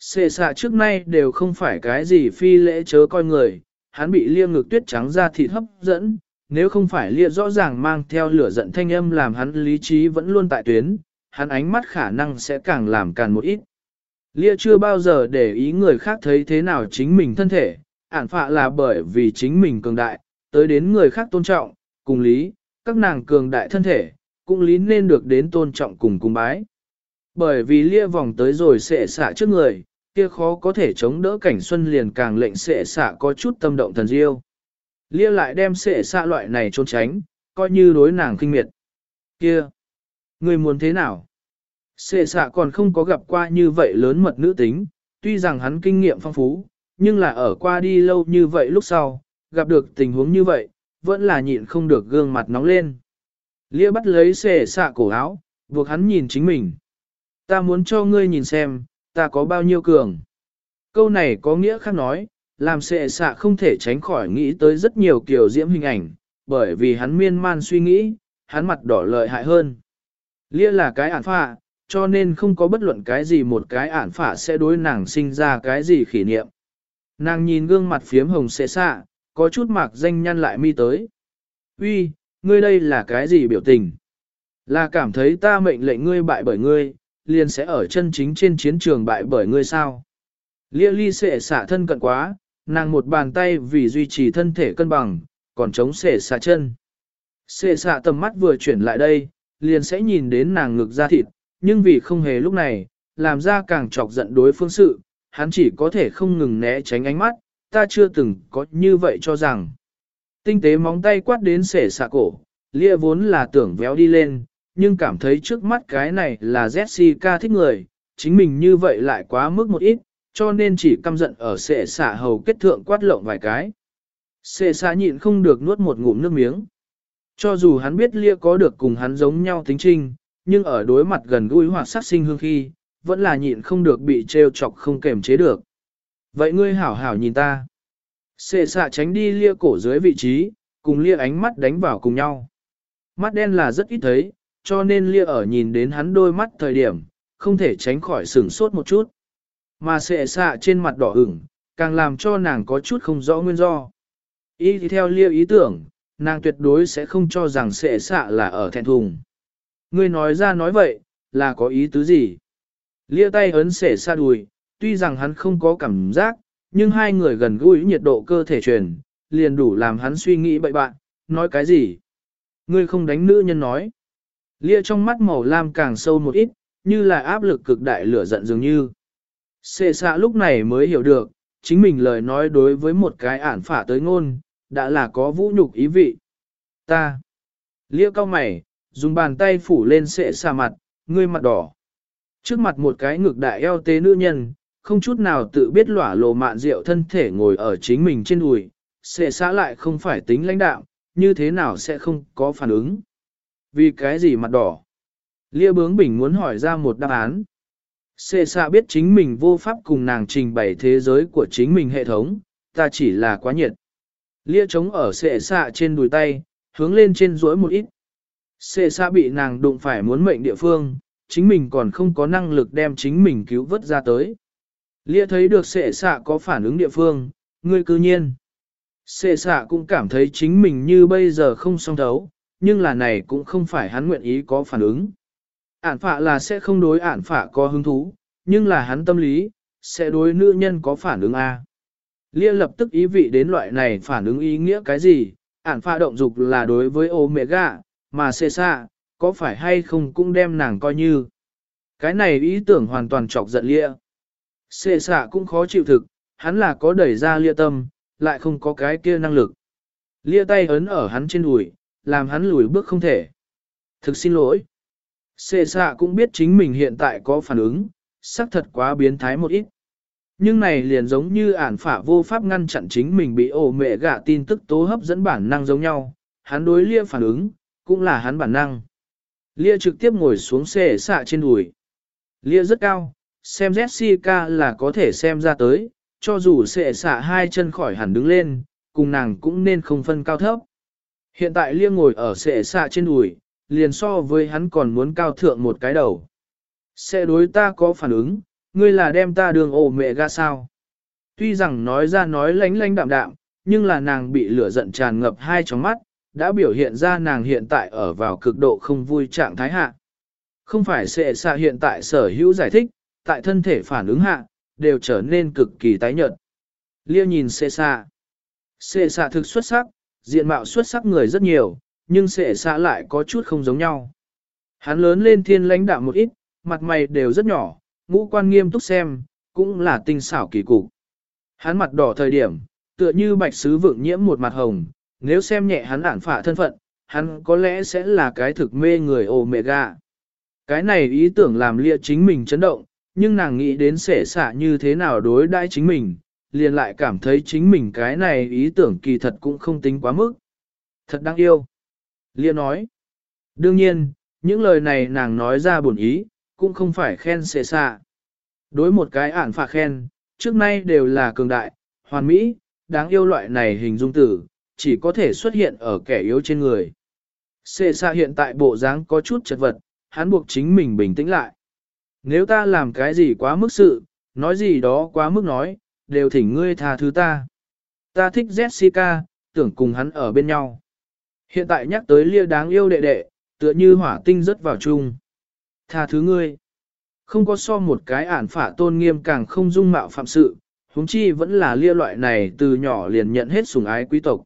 Xê xạ trước nay đều không phải cái gì phi lễ chớ coi người, hắn bị lia ngực tuyết trắng ra thịt hấp dẫn, nếu không phải lia rõ ràng mang theo lửa giận thanh âm làm hắn lý trí vẫn luôn tại tuyến, hắn ánh mắt khả năng sẽ càng làm càng một ít. Lia chưa bao giờ để ý người khác thấy thế nào chính mình thân thể, ản phạ là bởi vì chính mình cường đại, tới đến người khác tôn trọng, cùng lý, các nàng cường đại thân thể, cũng lý nên được đến tôn trọng cùng cung bái. Bởi vì lia vòng tới rồi sẽ xạ trước người, kia khó có thể chống đỡ cảnh xuân liền càng lệnh sẽ xạ có chút tâm động thần diêu. Lia lại đem sẽ xạ loại này trốn tránh, coi như đối nàng kinh miệt. Kia! Người muốn thế nào? Sệ xạ còn không có gặp qua như vậy lớn mật nữ tính, tuy rằng hắn kinh nghiệm phong phú, nhưng là ở qua đi lâu như vậy lúc sau, gặp được tình huống như vậy, vẫn là nhịn không được gương mặt nóng lên. Lia bắt lấy xệ xạ cổ áo, buộc hắn nhìn chính mình. Ta muốn cho ngươi nhìn xem, ta có bao nhiêu cường. Câu này có nghĩa khác nói, làm sệ xạ không thể tránh khỏi nghĩ tới rất nhiều kiểu diễm hình ảnh, bởi vì hắn miên man suy nghĩ, hắn mặt đỏ lợi hại hơn. Lia là cái ản phạ, cho nên không có bất luận cái gì một cái ản phạ sẽ đối nàng sinh ra cái gì kỷ niệm. Nàng nhìn gương mặt phiếm hồng xệ xạ, có chút mạc danh nhăn lại mi tới. Uy, ngươi đây là cái gì biểu tình? Là cảm thấy ta mệnh lệnh ngươi bại bởi ngươi, liền sẽ ở chân chính trên chiến trường bại bởi ngươi sao? Lia ly sẽ xả thân cận quá, nàng một bàn tay vì duy trì thân thể cân bằng, còn chống xệ xả chân. Xệ xả tầm mắt vừa chuyển lại đây, liền sẽ nhìn đến nàng ngực ra thịt, nhưng vì không hề lúc này, làm ra càng chọc giận đối phương sự, hắn chỉ có thể không ngừng né tránh ánh mắt, ta chưa từng có như vậy cho rằng. Tinh tế móng tay quát đến sệ xạ cổ, lia vốn là tưởng véo đi lên, nhưng cảm thấy trước mắt cái này là Jessica thích người, chính mình như vậy lại quá mức một ít, cho nên chỉ căm giận ở sệ xả hầu kết thượng quát lộng vài cái. Sệ xả nhịn không được nuốt một ngụm nước miếng. Cho dù hắn biết lia có được cùng hắn giống nhau tính trinh, nhưng ở đối mặt gần gũi hoặc sát sinh hương khi, vẫn là nhịn không được bị trêu chọc không kềm chế được. Vậy ngươi hảo hảo nhìn ta. sệ xạ tránh đi lia cổ dưới vị trí, cùng lia ánh mắt đánh vào cùng nhau. Mắt đen là rất ít thấy, cho nên lia ở nhìn đến hắn đôi mắt thời điểm, không thể tránh khỏi sửng sốt một chút. Mà sệ xạ trên mặt đỏ ửng, càng làm cho nàng có chút không rõ nguyên do. Ý thì theo lia ý tưởng, nàng tuyệt đối sẽ không cho rằng sệ xạ là ở thẹn thùng. Ngươi nói ra nói vậy, là có ý tứ gì? Lia tay ấn sệ xạ đùi, tuy rằng hắn không có cảm giác, nhưng hai người gần gũi nhiệt độ cơ thể truyền, liền đủ làm hắn suy nghĩ bậy bạn, nói cái gì? Ngươi không đánh nữ nhân nói. Lia trong mắt màu lam càng sâu một ít, như là áp lực cực đại lửa giận dường như. Xê xạ lúc này mới hiểu được, chính mình lời nói đối với một cái ản phả tới ngôn, đã là có vũ nhục ý vị. Ta. Lia cao mày, dùng bàn tay phủ lên xệ xạ mặt, ngươi mặt đỏ. Trước mặt một cái ngực đại eo tế nữ nhân, không chút nào tự biết lỏa lộ mạn rượu thân thể ngồi ở chính mình trên đùi, xệ xã lại không phải tính lãnh đạo, như thế nào sẽ không có phản ứng. Vì cái gì mặt đỏ? Lia bướng bình muốn hỏi ra một đáp án. Xê xạ biết chính mình vô pháp cùng nàng trình bày thế giới của chính mình hệ thống, ta chỉ là quá nhiệt. Lia trống ở xệ xạ trên đùi tay, hướng lên trên rối một ít. Xệ xạ bị nàng đụng phải muốn mệnh địa phương, chính mình còn không có năng lực đem chính mình cứu vớt ra tới. Lia thấy được xệ xạ có phản ứng địa phương, ngươi cư nhiên. xệ xạ cũng cảm thấy chính mình như bây giờ không song thấu, nhưng là này cũng không phải hắn nguyện ý có phản ứng. Ản phạ là sẽ không đối ản phạ có hứng thú, nhưng là hắn tâm lý, sẽ đối nữ nhân có phản ứng A. Lia lập tức ý vị đến loại này phản ứng ý nghĩa cái gì, ản phạ động dục là đối với omega, mà xê xa, có phải hay không cũng đem nàng coi như. Cái này ý tưởng hoàn toàn chọc giận lia. Xê xạ cũng khó chịu thực, hắn là có đẩy ra lia tâm, lại không có cái kia năng lực. Lia tay ấn ở hắn trên đùi, làm hắn lùi bước không thể. Thực xin lỗi. Xê xạ cũng biết chính mình hiện tại có phản ứng, xác thật quá biến thái một ít. Nhưng này liền giống như ản phả vô pháp ngăn chặn chính mình bị ổ mẹ gạ tin tức tố hấp dẫn bản năng giống nhau, hắn đối lia phản ứng, cũng là hắn bản năng. Lia trực tiếp ngồi xuống xe xạ trên đùi. Lia rất cao, xem Jessica là có thể xem ra tới, cho dù sẽ xạ hai chân khỏi hẳn đứng lên, cùng nàng cũng nên không phân cao thấp. Hiện tại liêng ngồi ở sệ xạ trên đùi, liền so với hắn còn muốn cao thượng một cái đầu. Sẽ đối ta có phản ứng, ngươi là đem ta đường ổ mẹ ga sao. Tuy rằng nói ra nói lánh lánh đạm đạm, nhưng là nàng bị lửa giận tràn ngập hai tròng mắt, đã biểu hiện ra nàng hiện tại ở vào cực độ không vui trạng thái hạ. Không phải sệ xạ hiện tại sở hữu giải thích, tại thân thể phản ứng hạ, đều trở nên cực kỳ tái nhợt. liêu nhìn sệ xạ. Sệ xạ thực xuất sắc, diện mạo xuất sắc người rất nhiều, nhưng xệ xạ lại có chút không giống nhau. Hắn lớn lên thiên lãnh đạo một ít, mặt mày đều rất nhỏ, ngũ quan nghiêm túc xem, cũng là tinh xảo kỳ cục. Hắn mặt đỏ thời điểm, tựa như bạch sứ vượng nhiễm một mặt hồng, nếu xem nhẹ hắn ản phả thân phận, hắn có lẽ sẽ là cái thực mê người Omega. Cái này ý tưởng làm lia chính mình chấn động, nhưng nàng nghĩ đến sể xả như thế nào đối đãi chính mình, liền lại cảm thấy chính mình cái này ý tưởng kỳ thật cũng không tính quá mức. Thật đáng yêu. Lia nói. Đương nhiên, những lời này nàng nói ra buồn ý, cũng không phải khen xệ xạ. Đối một cái ản phạ khen, trước nay đều là cường đại, hoàn mỹ, đáng yêu loại này hình dung tử, chỉ có thể xuất hiện ở kẻ yếu trên người. Xệ xạ hiện tại bộ dáng có chút chật vật, hắn buộc chính mình bình tĩnh lại. Nếu ta làm cái gì quá mức sự, nói gì đó quá mức nói, đều thỉnh ngươi tha thứ ta. Ta thích Jessica, tưởng cùng hắn ở bên nhau. Hiện tại nhắc tới lia đáng yêu đệ đệ, tựa như hỏa tinh rất vào chung. Tha thứ ngươi. Không có so một cái ản phả tôn nghiêm càng không dung mạo phạm sự, huống chi vẫn là lia loại này từ nhỏ liền nhận hết sủng ái quý tộc.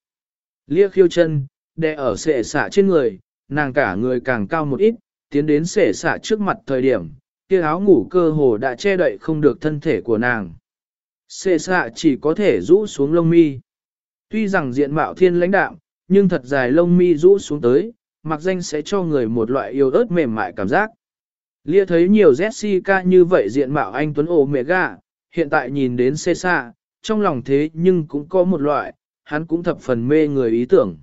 Lia khiêu chân, đè ở sệ xả trên người, nàng cả người càng cao một ít, tiến đến sệ xả trước mặt thời điểm, kia áo ngủ cơ hồ đã che đậy không được thân thể của nàng. Sệ xạ chỉ có thể rũ xuống lông mi. Tuy rằng diện mạo thiên lãnh đạm, nhưng thật dài lông mi rũ xuống tới, mặc danh sẽ cho người một loại yêu ớt mềm mại cảm giác. Lia thấy nhiều Jessica như vậy diện mạo anh Tuấn Omega, hiện tại nhìn đến xê xạ, trong lòng thế nhưng cũng có một loại, hắn cũng thập phần mê người ý tưởng.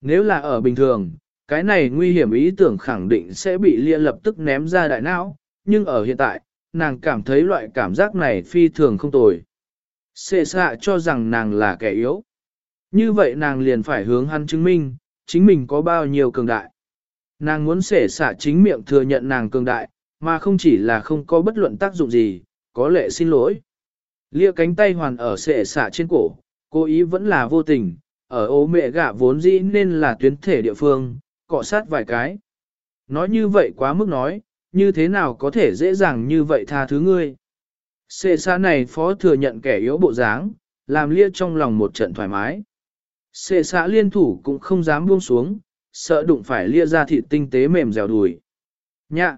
Nếu là ở bình thường, cái này nguy hiểm ý tưởng khẳng định sẽ bị lia lập tức ném ra đại não, nhưng ở hiện tại, nàng cảm thấy loại cảm giác này phi thường không tồi xệ xạ cho rằng nàng là kẻ yếu. Như vậy nàng liền phải hướng hắn chứng minh, chính mình có bao nhiêu cường đại. Nàng muốn xệ xạ chính miệng thừa nhận nàng cường đại, mà không chỉ là không có bất luận tác dụng gì, có lệ xin lỗi. Lia cánh tay hoàn ở xệ xạ trên cổ, cố ý vẫn là vô tình, ở ố mẹ gạ vốn dĩ nên là tuyến thể địa phương, cọ sát vài cái. Nói như vậy quá mức nói, như thế nào có thể dễ dàng như vậy tha thứ ngươi. Xê xa này phó thừa nhận kẻ yếu bộ dáng, làm lia trong lòng một trận thoải mái. Xê xã liên thủ cũng không dám buông xuống, sợ đụng phải lia ra thịt tinh tế mềm dẻo đùi. Nhạ!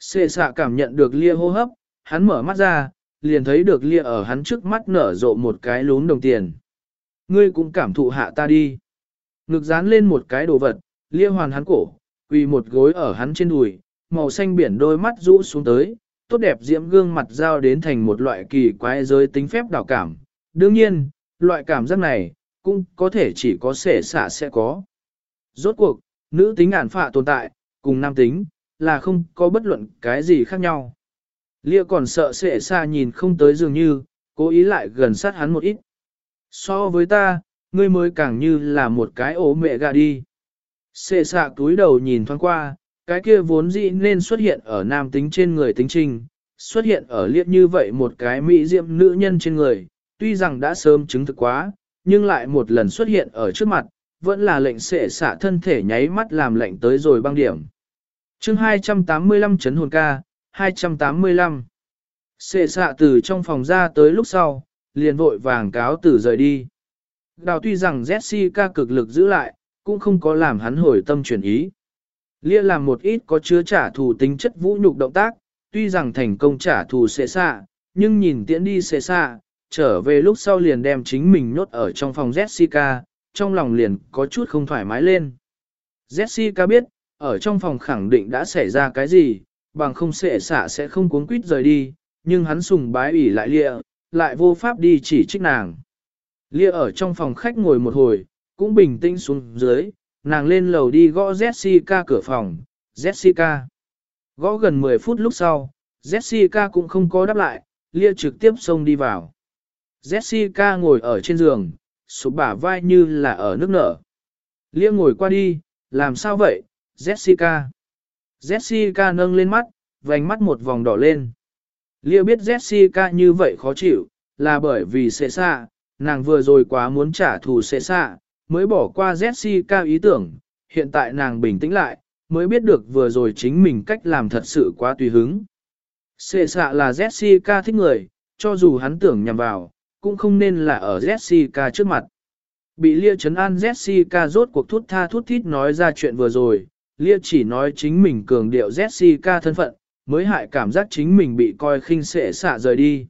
Xê xã cảm nhận được lia hô hấp, hắn mở mắt ra, liền thấy được lia ở hắn trước mắt nở rộ một cái lún đồng tiền. Ngươi cũng cảm thụ hạ ta đi. Ngực dán lên một cái đồ vật, lia hoàn hắn cổ, quỳ một gối ở hắn trên đùi, màu xanh biển đôi mắt rũ xuống tới, tốt đẹp diễm gương mặt giao đến thành một loại kỳ quái giới tính phép đảo cảm. Đương nhiên, loại cảm giác này, cũng có thể chỉ có sẻ xả sẽ có. Rốt cuộc, nữ tính ản phạ tồn tại, cùng nam tính, là không có bất luận cái gì khác nhau. Lia còn sợ sệ xa nhìn không tới dường như, cố ý lại gần sát hắn một ít. So với ta, ngươi mới càng như là một cái ố mẹ gà đi. Sệ xạ túi đầu nhìn thoáng qua, cái kia vốn dĩ nên xuất hiện ở nam tính trên người tính trình, xuất hiện ở liệt như vậy một cái mỹ diệm nữ nhân trên người, tuy rằng đã sớm chứng thực quá, nhưng lại một lần xuất hiện ở trước mặt, vẫn là lệnh sệ xả thân thể nháy mắt làm lệnh tới rồi băng điểm. chương 285 chấn hồn ca, 285. sệ xạ từ trong phòng ra tới lúc sau, liền vội vàng cáo tử rời đi. Đào tuy rằng Jessica cực lực giữ lại, cũng không có làm hắn hồi tâm chuyển ý. Lia làm một ít có chứa trả thù tính chất vũ nhục động tác, tuy rằng thành công trả thù xệ xạ, nhưng nhìn tiễn đi xệ xạ, trở về lúc sau liền đem chính mình nhốt ở trong phòng Jessica, trong lòng liền có chút không thoải mái lên. Jessica biết, ở trong phòng khẳng định đã xảy ra cái gì, bằng không sẽ xả sẽ không cuốn quýt rời đi, nhưng hắn sùng bái ủy lại lia, lại vô pháp đi chỉ trích nàng. Lia ở trong phòng khách ngồi một hồi, cũng bình tĩnh xuống dưới, nàng lên lầu đi gõ Jessica cửa phòng, Jessica. Gõ gần 10 phút lúc sau, Jessica cũng không có đáp lại, Lia trực tiếp xông đi vào. Jessica ngồi ở trên giường, sụp bả vai như là ở nước nở. Lia ngồi qua đi, làm sao vậy, Jessica? Jessica nâng lên mắt, vành mắt một vòng đỏ lên. Lia biết Jessica như vậy khó chịu, là bởi vì sẽ xa, nàng vừa rồi quá muốn trả thù sẽ xa, mới bỏ qua Jessica ý tưởng, hiện tại nàng bình tĩnh lại, mới biết được vừa rồi chính mình cách làm thật sự quá tùy hứng. Xệ xạ là Jessica thích người, cho dù hắn tưởng nhằm vào, cũng không nên là ở Jessica trước mặt. Bị Lia chấn an Jessica rốt cuộc thút tha thút thít nói ra chuyện vừa rồi, Lia chỉ nói chính mình cường điệu Jessica thân phận, mới hại cảm giác chính mình bị coi khinh sệ xạ rời đi.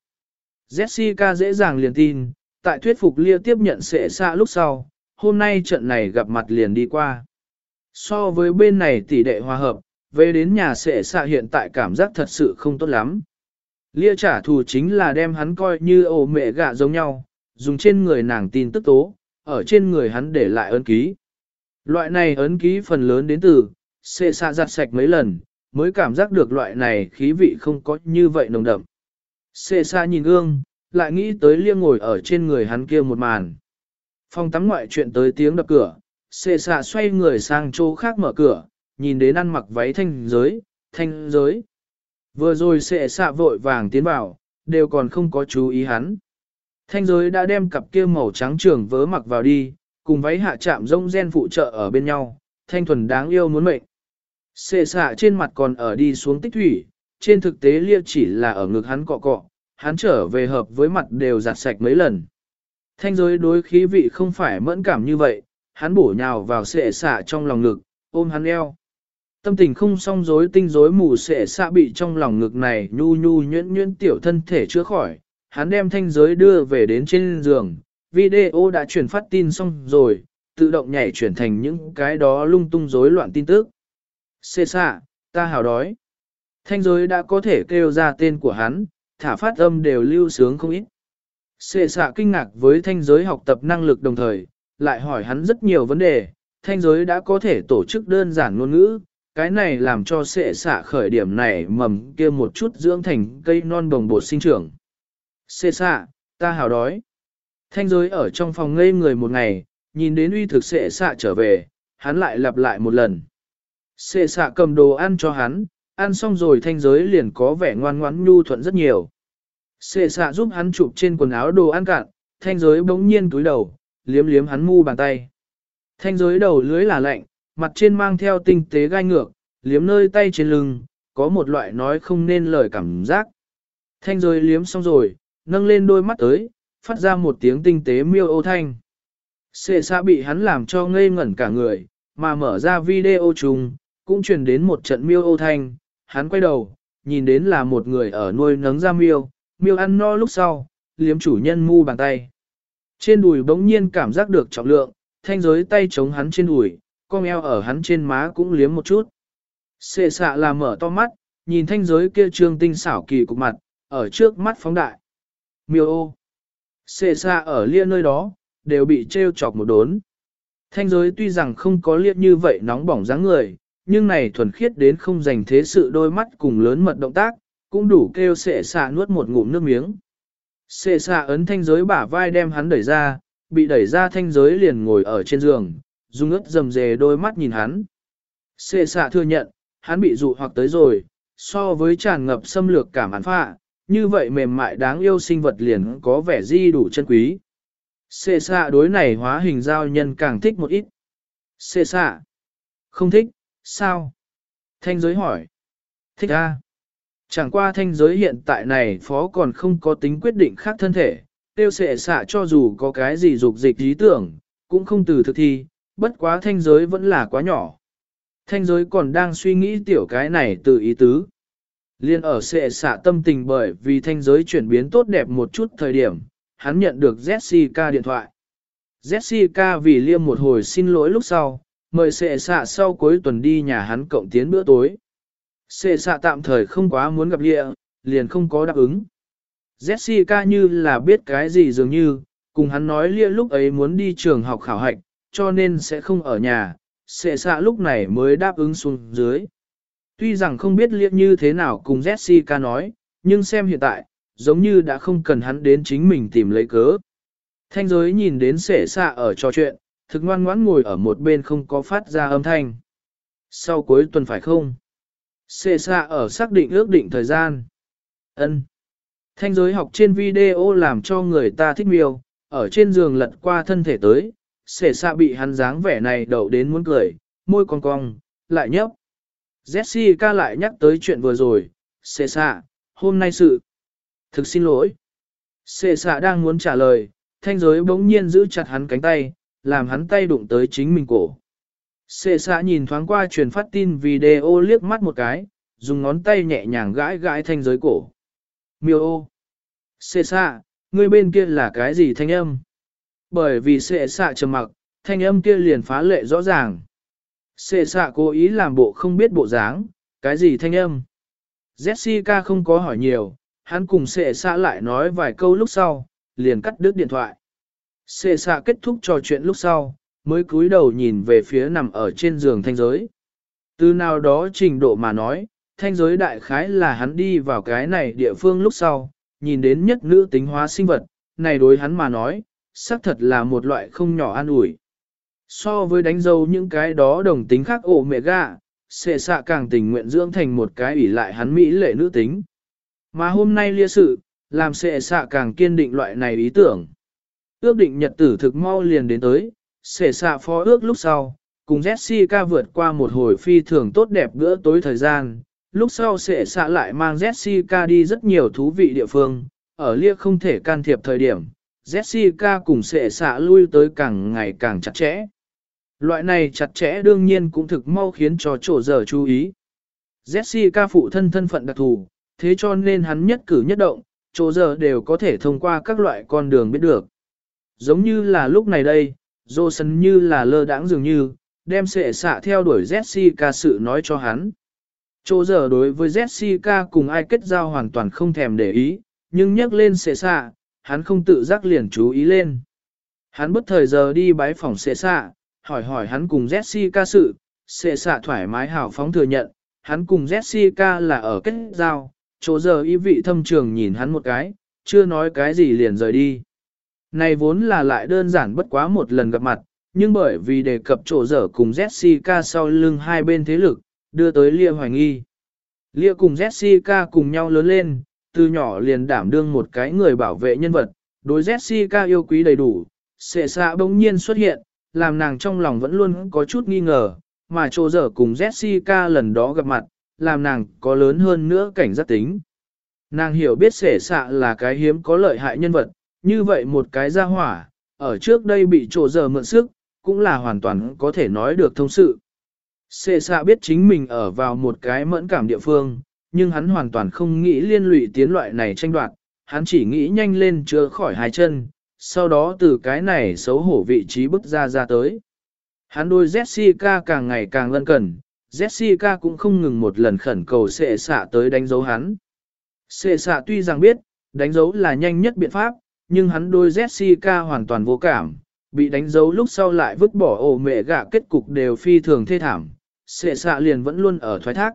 Jessica dễ dàng liền tin, tại thuyết phục Lia tiếp nhận sệ xạ lúc sau, hôm nay trận này gặp mặt liền đi qua. So với bên này tỷ đệ hòa hợp, về đến nhà sẽ xạ hiện tại cảm giác thật sự không tốt lắm. Lia trả thù chính là đem hắn coi như ổ mẹ gạ giống nhau, dùng trên người nàng tin tức tố, ở trên người hắn để lại ấn ký. Loại này ấn ký phần lớn đến từ, xệ xạ giặt sạch mấy lần, mới cảm giác được loại này khí vị không có như vậy nồng đậm. Xệ xạ nhìn gương, lại nghĩ tới lia ngồi ở trên người hắn kia một màn. Phòng tắm ngoại chuyện tới tiếng đập cửa, xệ xạ xoay người sang chỗ khác mở cửa, nhìn đến ăn mặc váy thanh giới, thanh giới. Vừa rồi xệ xạ vội vàng tiến vào, đều còn không có chú ý hắn. Thanh giới đã đem cặp kia màu trắng trường vớ mặc vào đi, cùng váy hạ chạm rông gen phụ trợ ở bên nhau, thanh thuần đáng yêu muốn mệnh. Xệ xạ trên mặt còn ở đi xuống tích thủy, trên thực tế lia chỉ là ở ngực hắn cọ cọ, hắn trở về hợp với mặt đều giặt sạch mấy lần. Thanh giới đối khí vị không phải mẫn cảm như vậy, hắn bổ nhào vào xệ xạ trong lòng ngực, ôm hắn eo. Tâm tình không song rối tinh rối mù xệ xạ bị trong lòng ngực này nhu nhu nhuyễn nhuyễn tiểu thân thể chữa khỏi, hắn đem thanh giới đưa về đến trên giường, video đã chuyển phát tin xong rồi, tự động nhảy chuyển thành những cái đó lung tung rối loạn tin tức. Xê xạ, ta hào đói. Thanh giới đã có thể kêu ra tên của hắn, thả phát âm đều lưu sướng không ít. Sệ xạ kinh ngạc với thanh giới học tập năng lực đồng thời, lại hỏi hắn rất nhiều vấn đề, thanh giới đã có thể tổ chức đơn giản ngôn ngữ, cái này làm cho Sệ xạ khởi điểm này mầm kia một chút dưỡng thành cây non đồng bột sinh trưởng. Sệ xạ, ta hào đói. Thanh giới ở trong phòng ngây người một ngày, nhìn đến uy thực Sệ xạ trở về, hắn lại lặp lại một lần. Sệ xạ cầm đồ ăn cho hắn, ăn xong rồi thanh giới liền có vẻ ngoan ngoãn nhu thuận rất nhiều. Xệ xạ giúp hắn chụp trên quần áo đồ ăn cạn, thanh giới bỗng nhiên túi đầu, liếm liếm hắn mu bàn tay. Thanh giới đầu lưới là lạnh, mặt trên mang theo tinh tế gai ngược, liếm nơi tay trên lưng, có một loại nói không nên lời cảm giác. Thanh giới liếm xong rồi, nâng lên đôi mắt tới, phát ra một tiếng tinh tế miêu ô thanh. Sệ xạ bị hắn làm cho ngây ngẩn cả người, mà mở ra video chung, cũng truyền đến một trận miêu ô thanh, hắn quay đầu, nhìn đến là một người ở nuôi nấng ra miêu, miêu ăn no lúc sau, liếm chủ nhân mu bàn tay. Trên đùi bỗng nhiên cảm giác được trọng lượng, thanh giới tay chống hắn trên đùi, con eo ở hắn trên má cũng liếm một chút. Sệ xạ là mở to mắt, nhìn thanh giới kia trương tinh xảo kỳ cục mặt, ở trước mắt phóng đại. Miêu ô. Xệ xạ ở lia nơi đó, đều bị treo chọc một đốn. Thanh giới tuy rằng không có liệt như vậy nóng bỏng dáng người, nhưng này thuần khiết đến không dành thế sự đôi mắt cùng lớn mật động tác, cũng đủ kêu sệ xạ nuốt một ngụm nước miếng. Sệ xạ ấn thanh giới bả vai đem hắn đẩy ra, bị đẩy ra thanh giới liền ngồi ở trên giường, dùng ướt dầm dề đôi mắt nhìn hắn. Sệ xạ thừa nhận, hắn bị dụ hoặc tới rồi, so với tràn ngập xâm lược cảm hắn phạ, như vậy mềm mại đáng yêu sinh vật liền có vẻ di đủ chân quý. Sệ xạ đối này hóa hình giao nhân càng thích một ít. Sệ xạ. Không thích, sao? Thanh giới hỏi. Thích a. Chẳng qua thanh giới hiện tại này phó còn không có tính quyết định khác thân thể, tiêu sệ xạ cho dù có cái gì dục dịch ý tưởng, cũng không từ thực thi, bất quá thanh giới vẫn là quá nhỏ. Thanh giới còn đang suy nghĩ tiểu cái này từ ý tứ. Liên ở sệ xạ tâm tình bởi vì thanh giới chuyển biến tốt đẹp một chút thời điểm, hắn nhận được Jessica điện thoại. Jessica vì liêm một hồi xin lỗi lúc sau, mời sệ xạ sau cuối tuần đi nhà hắn cộng tiến bữa tối. Xệ xạ tạm thời không quá muốn gặp lia, liền không có đáp ứng. Jessica như là biết cái gì dường như, cùng hắn nói lia lúc ấy muốn đi trường học khảo hạch, cho nên sẽ không ở nhà, xệ xạ lúc này mới đáp ứng xuống dưới. Tuy rằng không biết lia như thế nào cùng Jessica nói, nhưng xem hiện tại, giống như đã không cần hắn đến chính mình tìm lấy cớ. Thanh giới nhìn đến sể xạ ở trò chuyện, thực ngoan ngoãn ngồi ở một bên không có phát ra âm thanh. Sau cuối tuần phải không? Xê xạ ở xác định ước định thời gian. ân Thanh giới học trên video làm cho người ta thích miêu, ở trên giường lật qua thân thể tới, xê xạ bị hắn dáng vẻ này đậu đến muốn cười, môi cong cong, lại nhấp. Jessica lại nhắc tới chuyện vừa rồi, xê xạ, hôm nay sự. Thực xin lỗi. Xê xạ đang muốn trả lời, thanh giới bỗng nhiên giữ chặt hắn cánh tay, làm hắn tay đụng tới chính mình cổ. Xê xã nhìn thoáng qua truyền phát tin video liếc mắt một cái, dùng ngón tay nhẹ nhàng gãi gãi thanh giới cổ. Miêu ô. Xê xã, ngươi bên kia là cái gì thanh âm? Bởi vì xê xã trầm mặc, thanh âm kia liền phá lệ rõ ràng. Xê xã cố ý làm bộ không biết bộ dáng, cái gì thanh âm? Jessica không có hỏi nhiều, hắn cùng xệ xã lại nói vài câu lúc sau, liền cắt đứt điện thoại. Xệ xã kết thúc trò chuyện lúc sau, mới cúi đầu nhìn về phía nằm ở trên giường thanh giới. Từ nào đó trình độ mà nói, thanh giới đại khái là hắn đi vào cái này địa phương lúc sau, nhìn đến nhất nữ tính hóa sinh vật, này đối hắn mà nói, xác thật là một loại không nhỏ an ủi. So với đánh dấu những cái đó đồng tính khác ổ mẹ gà, xệ xạ càng tình nguyện dưỡng thành một cái ủy lại hắn mỹ lệ nữ tính. Mà hôm nay lia sự, làm xệ xạ càng kiên định loại này ý tưởng. Ước định nhật tử thực mau liền đến tới, xệ xạ phó ước lúc sau, cùng Jessica vượt qua một hồi phi thường tốt đẹp bữa tối thời gian, lúc sau sẽ xạ lại mang Jessica đi rất nhiều thú vị địa phương, ở lia không thể can thiệp thời điểm, Jessica cùng sẽ xạ lui tới càng ngày càng chặt chẽ. Loại này chặt chẽ đương nhiên cũng thực mau khiến cho chỗ giờ chú ý. Jessica phụ thân thân phận đặc thù, thế cho nên hắn nhất cử nhất động, chỗ giờ đều có thể thông qua các loại con đường biết được. Giống như là lúc này đây, Johnson như là lơ đãng dường như, đem sệ xạ theo đuổi Jessica sự nói cho hắn. Chỗ giờ đối với Jessica cùng ai kết giao hoàn toàn không thèm để ý, nhưng nhắc lên sệ xạ, hắn không tự giác liền chú ý lên. Hắn bất thời giờ đi bái phòng sệ xạ, hỏi hỏi hắn cùng Jessica sự, sệ xạ thoải mái hào phóng thừa nhận, hắn cùng Jessica là ở kết giao, chỗ giờ ý vị thâm trường nhìn hắn một cái, chưa nói cái gì liền rời đi. Này vốn là lại đơn giản bất quá một lần gặp mặt, nhưng bởi vì đề cập chỗ dở cùng Jessica sau lưng hai bên thế lực, đưa tới Lia hoài nghi. Lia cùng Jessica cùng nhau lớn lên, từ nhỏ liền đảm đương một cái người bảo vệ nhân vật, đối Jessica yêu quý đầy đủ, sệ xạ bỗng nhiên xuất hiện, làm nàng trong lòng vẫn luôn có chút nghi ngờ, mà chỗ dở cùng Jessica lần đó gặp mặt, làm nàng có lớn hơn nữa cảnh giác tính. Nàng hiểu biết sệ xạ là cái hiếm có lợi hại nhân vật, như vậy một cái gia hỏa, ở trước đây bị trổ giờ mượn sức, cũng là hoàn toàn có thể nói được thông sự. Xê xạ biết chính mình ở vào một cái mẫn cảm địa phương, nhưng hắn hoàn toàn không nghĩ liên lụy tiến loại này tranh đoạt, hắn chỉ nghĩ nhanh lên chữa khỏi hai chân, sau đó từ cái này xấu hổ vị trí bước ra ra tới. Hắn đôi Jessica càng ngày càng lân cần, Jessica cũng không ngừng một lần khẩn cầu xệ xạ tới đánh dấu hắn. Xệ xạ tuy rằng biết, đánh dấu là nhanh nhất biện pháp, nhưng hắn đôi Jessica hoàn toàn vô cảm, bị đánh dấu lúc sau lại vứt bỏ ổ mẹ gạ kết cục đều phi thường thê thảm, xệ xạ liền vẫn luôn ở thoái thác.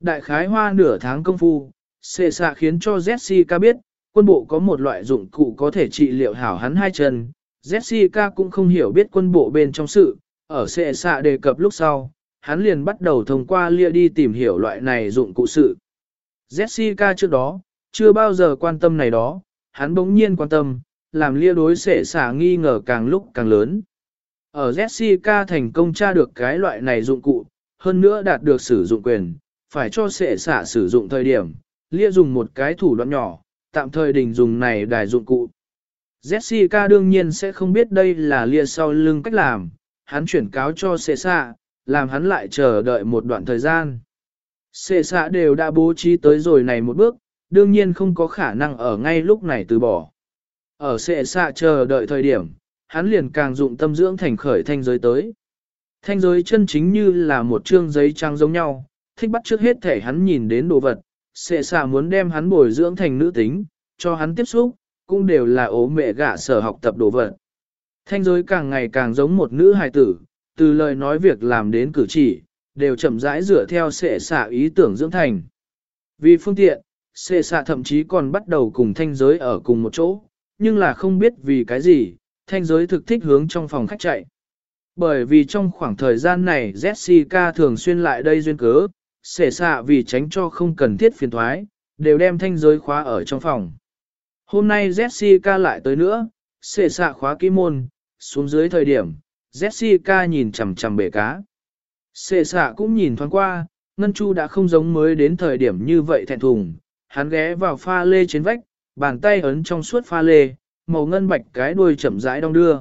Đại khái hoa nửa tháng công phu, xệ xạ khiến cho Jessica biết, quân bộ có một loại dụng cụ có thể trị liệu hảo hắn hai chân. Jessica cũng không hiểu biết quân bộ bên trong sự, ở xệ xạ đề cập lúc sau, hắn liền bắt đầu thông qua lia đi tìm hiểu loại này dụng cụ sự. Jessica trước đó, chưa bao giờ quan tâm này đó, hắn bỗng nhiên quan tâm, làm lia đối xệ xả nghi ngờ càng lúc càng lớn. Ở Jessica thành công tra được cái loại này dụng cụ, hơn nữa đạt được sử dụng quyền, phải cho xệ xả sử dụng thời điểm, lia dùng một cái thủ đoạn nhỏ, tạm thời đình dùng này đài dụng cụ. Jessica đương nhiên sẽ không biết đây là lia sau lưng cách làm, hắn chuyển cáo cho xệ xả, làm hắn lại chờ đợi một đoạn thời gian. Sệ xạ đều đã bố trí tới rồi này một bước, đương nhiên không có khả năng ở ngay lúc này từ bỏ. Ở xệ xạ chờ đợi thời điểm, hắn liền càng dụng tâm dưỡng thành khởi thanh giới tới. Thanh giới chân chính như là một trương giấy trắng giống nhau, thích bắt trước hết thể hắn nhìn đến đồ vật, xệ xạ muốn đem hắn bồi dưỡng thành nữ tính, cho hắn tiếp xúc, cũng đều là ố mẹ gạ sở học tập đồ vật. Thanh giới càng ngày càng giống một nữ hài tử, từ lời nói việc làm đến cử chỉ, đều chậm rãi dựa theo xệ xạ ý tưởng dưỡng thành. Vì phương tiện, Xê xạ thậm chí còn bắt đầu cùng thanh giới ở cùng một chỗ, nhưng là không biết vì cái gì, thanh giới thực thích hướng trong phòng khách chạy. Bởi vì trong khoảng thời gian này Jessica thường xuyên lại đây duyên cớ, xệ xạ vì tránh cho không cần thiết phiền thoái, đều đem thanh giới khóa ở trong phòng. Hôm nay Jessica lại tới nữa, xệ xạ khóa kỹ môn, xuống dưới thời điểm, Jessica nhìn chằm chằm bể cá. Xệ xạ cũng nhìn thoáng qua, Ngân Chu đã không giống mới đến thời điểm như vậy thẹn thùng, hắn ghé vào pha lê trên vách, bàn tay ấn trong suốt pha lê, màu ngân bạch cái đuôi chậm rãi đong đưa.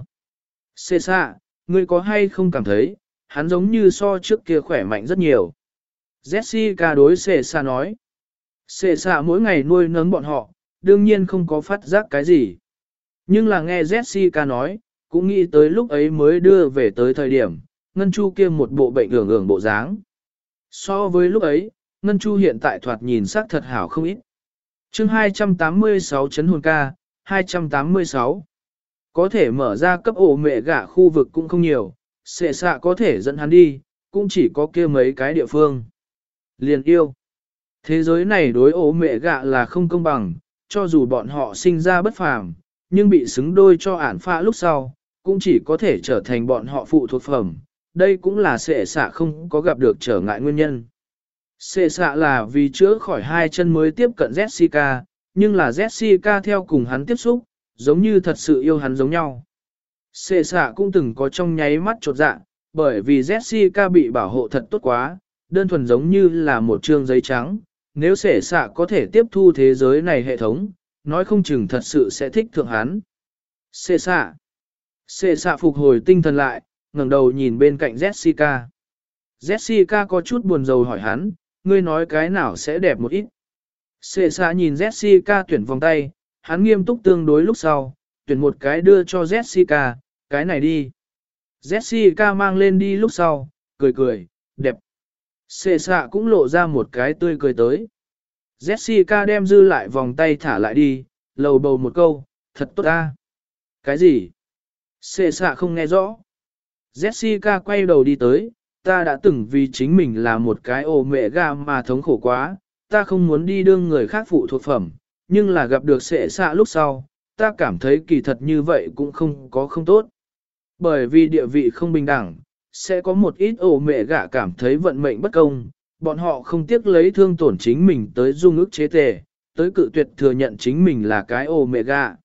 Xê xạ, ngươi có hay không cảm thấy, hắn giống như so trước kia khỏe mạnh rất nhiều. Jessica đối xê xạ nói. Xê xạ mỗi ngày nuôi nấng bọn họ, đương nhiên không có phát giác cái gì. Nhưng là nghe Jessica nói, cũng nghĩ tới lúc ấy mới đưa về tới thời điểm, Ngân Chu kia một bộ bệnh ưởng ưởng bộ dáng. So với lúc ấy, Ngân Chu hiện tại thoạt nhìn sắc thật hảo không ít chương 286 chấn hồn ca, 286. Có thể mở ra cấp ổ mẹ gả khu vực cũng không nhiều, xệ xạ có thể dẫn hắn đi, cũng chỉ có kia mấy cái địa phương. Liền yêu. Thế giới này đối ổ mẹ gạ là không công bằng, cho dù bọn họ sinh ra bất phàm, nhưng bị xứng đôi cho ản pha lúc sau, cũng chỉ có thể trở thành bọn họ phụ thuộc phẩm. Đây cũng là sệ xạ không có gặp được trở ngại nguyên nhân. Xê xạ là vì chữa khỏi hai chân mới tiếp cận Jessica, nhưng là Jessica theo cùng hắn tiếp xúc, giống như thật sự yêu hắn giống nhau. Xê xạ cũng từng có trong nháy mắt trột dạ, bởi vì Jessica bị bảo hộ thật tốt quá, đơn thuần giống như là một trương giấy trắng. Nếu xể xạ có thể tiếp thu thế giới này hệ thống, nói không chừng thật sự sẽ thích thượng hắn. Xê xạ. Xê xạ phục hồi tinh thần lại, ngẩng đầu nhìn bên cạnh Jessica. Jessica có chút buồn rầu hỏi hắn, ngươi nói cái nào sẽ đẹp một ít. Sệ xạ nhìn Jessica tuyển vòng tay, hắn nghiêm túc tương đối lúc sau, tuyển một cái đưa cho Jessica, cái này đi. Jessica mang lên đi lúc sau, cười cười, đẹp. Sệ xạ cũng lộ ra một cái tươi cười tới. Jessica đem dư lại vòng tay thả lại đi, lầu bầu một câu, thật tốt ta. Cái gì? Sệ xạ không nghe rõ. Jessica quay đầu đi tới, ta đã từng vì chính mình là một cái ồ mẹ ga mà thống khổ quá, ta không muốn đi đương người khác phụ thuộc phẩm, nhưng là gặp được sệ xạ lúc sau, ta cảm thấy kỳ thật như vậy cũng không có không tốt. Bởi vì địa vị không bình đẳng, sẽ có một ít ổ mẹ gạ cảm thấy vận mệnh bất công, bọn họ không tiếc lấy thương tổn chính mình tới dung ức chế tề, tới cự tuyệt thừa nhận chính mình là cái ổ mẹ gạ.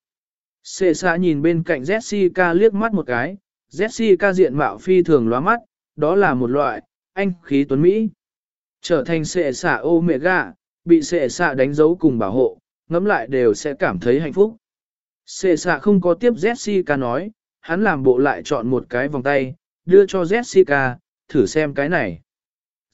Sệ xạ nhìn bên cạnh Jessica liếc mắt một cái, Jessica diện mạo phi thường lóa mắt, đó là một loại, anh khí tuấn Mỹ. Trở thành sệ xạ ô mẹ gạ, bị sệ xạ đánh dấu cùng bảo hộ, ngẫm lại đều sẽ cảm thấy hạnh phúc. Sệ xạ không có tiếp Jessica nói, hắn làm bộ lại chọn một cái vòng tay, đưa cho Jessica, thử xem cái này.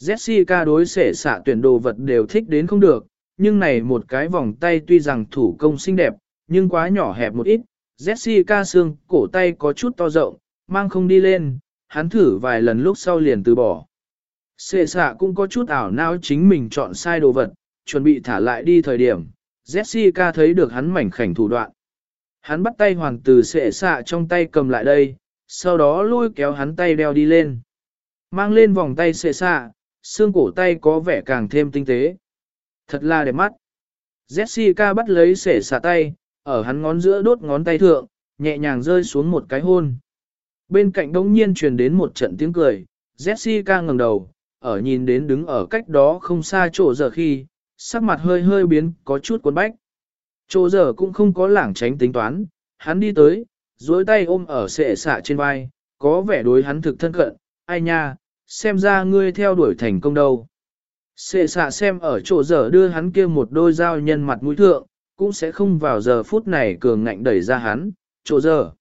Jessica đối sệ xạ tuyển đồ vật đều thích đến không được, nhưng này một cái vòng tay tuy rằng thủ công xinh đẹp, nhưng quá nhỏ hẹp một ít. Jessica xương cổ tay có chút to rộng, mang không đi lên, hắn thử vài lần lúc sau liền từ bỏ. Xê xạ cũng có chút ảo não chính mình chọn sai đồ vật, chuẩn bị thả lại đi thời điểm, Jessica thấy được hắn mảnh khảnh thủ đoạn. Hắn bắt tay hoàng từ xệ xạ trong tay cầm lại đây, sau đó lôi kéo hắn tay đeo đi lên. Mang lên vòng tay xệ xạ, xương cổ tay có vẻ càng thêm tinh tế. Thật là đẹp mắt. Jessica bắt lấy xệ xạ tay, ở hắn ngón giữa đốt ngón tay thượng, nhẹ nhàng rơi xuống một cái hôn. Bên cạnh đống nhiên truyền đến một trận tiếng cười, Jessica ngẩng đầu, ở nhìn đến đứng ở cách đó không xa chỗ giờ khi, sắc mặt hơi hơi biến có chút cuốn bách. Chỗ giờ cũng không có lảng tránh tính toán, hắn đi tới, duỗi tay ôm ở sệ xạ trên vai, có vẻ đối hắn thực thân cận, ai nha, xem ra ngươi theo đuổi thành công đâu. Sệ xạ xem ở chỗ giờ đưa hắn kia một đôi dao nhân mặt mũi thượng, cũng sẽ không vào giờ phút này cường ngạnh đẩy ra hắn, chỗ giờ.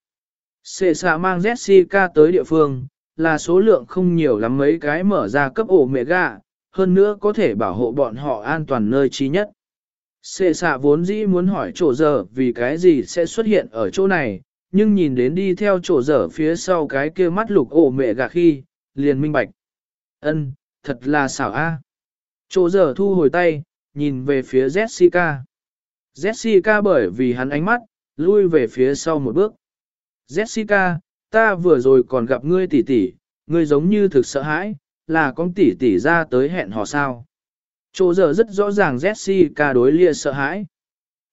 Sệ xạ mang Jessica tới địa phương, là số lượng không nhiều lắm mấy cái mở ra cấp ổ mẹ gà, hơn nữa có thể bảo hộ bọn họ an toàn nơi trí nhất. Sệ xạ vốn dĩ muốn hỏi chỗ giờ vì cái gì sẽ xuất hiện ở chỗ này, nhưng nhìn đến đi theo chỗ giờ phía sau cái kia mắt lục ổ mẹ gà khi, liền minh bạch. ân thật là xảo a. Chỗ giờ thu hồi tay, nhìn về phía Jessica. Jessica bởi vì hắn ánh mắt, lui về phía sau một bước. Jessica, ta vừa rồi còn gặp ngươi tỷ tỷ, ngươi giống như thực sợ hãi, là con tỷ tỷ ra tới hẹn hò sao. Chỗ giờ rất rõ ràng Jessica đối lia sợ hãi.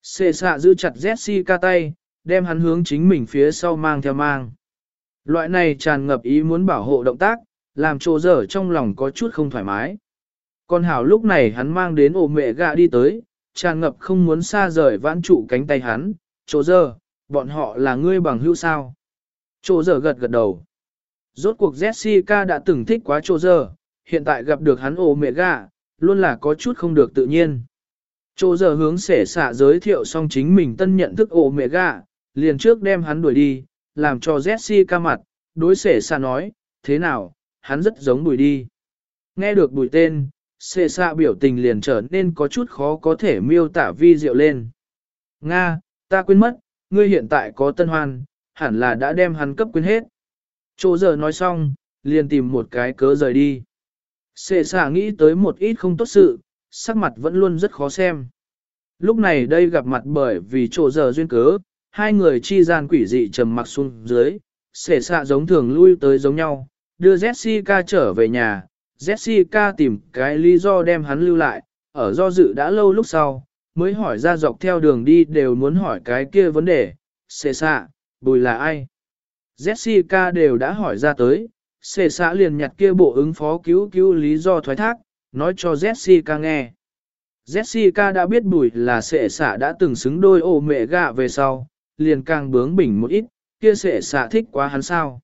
Xê xạ giữ chặt Jessica tay, đem hắn hướng chính mình phía sau mang theo mang. Loại này tràn ngập ý muốn bảo hộ động tác, làm chỗ giờ trong lòng có chút không thoải mái. Còn hảo lúc này hắn mang đến ổ mẹ gạ đi tới, tràn ngập không muốn xa rời vãn trụ cánh tay hắn, chỗ giờ, bọn họ là ngươi bằng hữu sao. Chỗ giờ gật gật đầu. Rốt cuộc Jessica đã từng thích quá chỗ giờ, hiện tại gặp được hắn ồ mẹ gà, luôn là có chút không được tự nhiên. Chỗ giờ hướng sể xạ giới thiệu xong chính mình tân nhận thức ồ mẹ gà, liền trước đem hắn đuổi đi, làm cho Jessica mặt, đối sể xạ nói, thế nào, hắn rất giống bùi đi. Nghe được bùi tên, sể xạ biểu tình liền trở nên có chút khó có thể miêu tả vi diệu lên. Nga, ta quên mất, ngươi hiện tại có tân hoan, hẳn là đã đem hắn cấp quên hết. Chỗ giờ nói xong, liền tìm một cái cớ rời đi. Sệ xả nghĩ tới một ít không tốt sự, sắc mặt vẫn luôn rất khó xem. Lúc này đây gặp mặt bởi vì chỗ giờ duyên cớ, hai người chi gian quỷ dị trầm mặc xuống dưới, sệ xạ giống thường lui tới giống nhau, đưa Jessica trở về nhà, Jessica tìm cái lý do đem hắn lưu lại, ở do dự đã lâu lúc sau, mới hỏi ra dọc theo đường đi đều muốn hỏi cái kia vấn đề, xệ xạ, bùi là ai? Jessica đều đã hỏi ra tới, xệ xạ liền nhặt kia bộ ứng phó cứu cứu lý do thoái thác, nói cho Jessica nghe. Jessica đã biết bùi là xệ xạ đã từng xứng đôi ổ mẹ gạ về sau, liền càng bướng bỉnh một ít, kia xệ xạ thích quá hắn sao.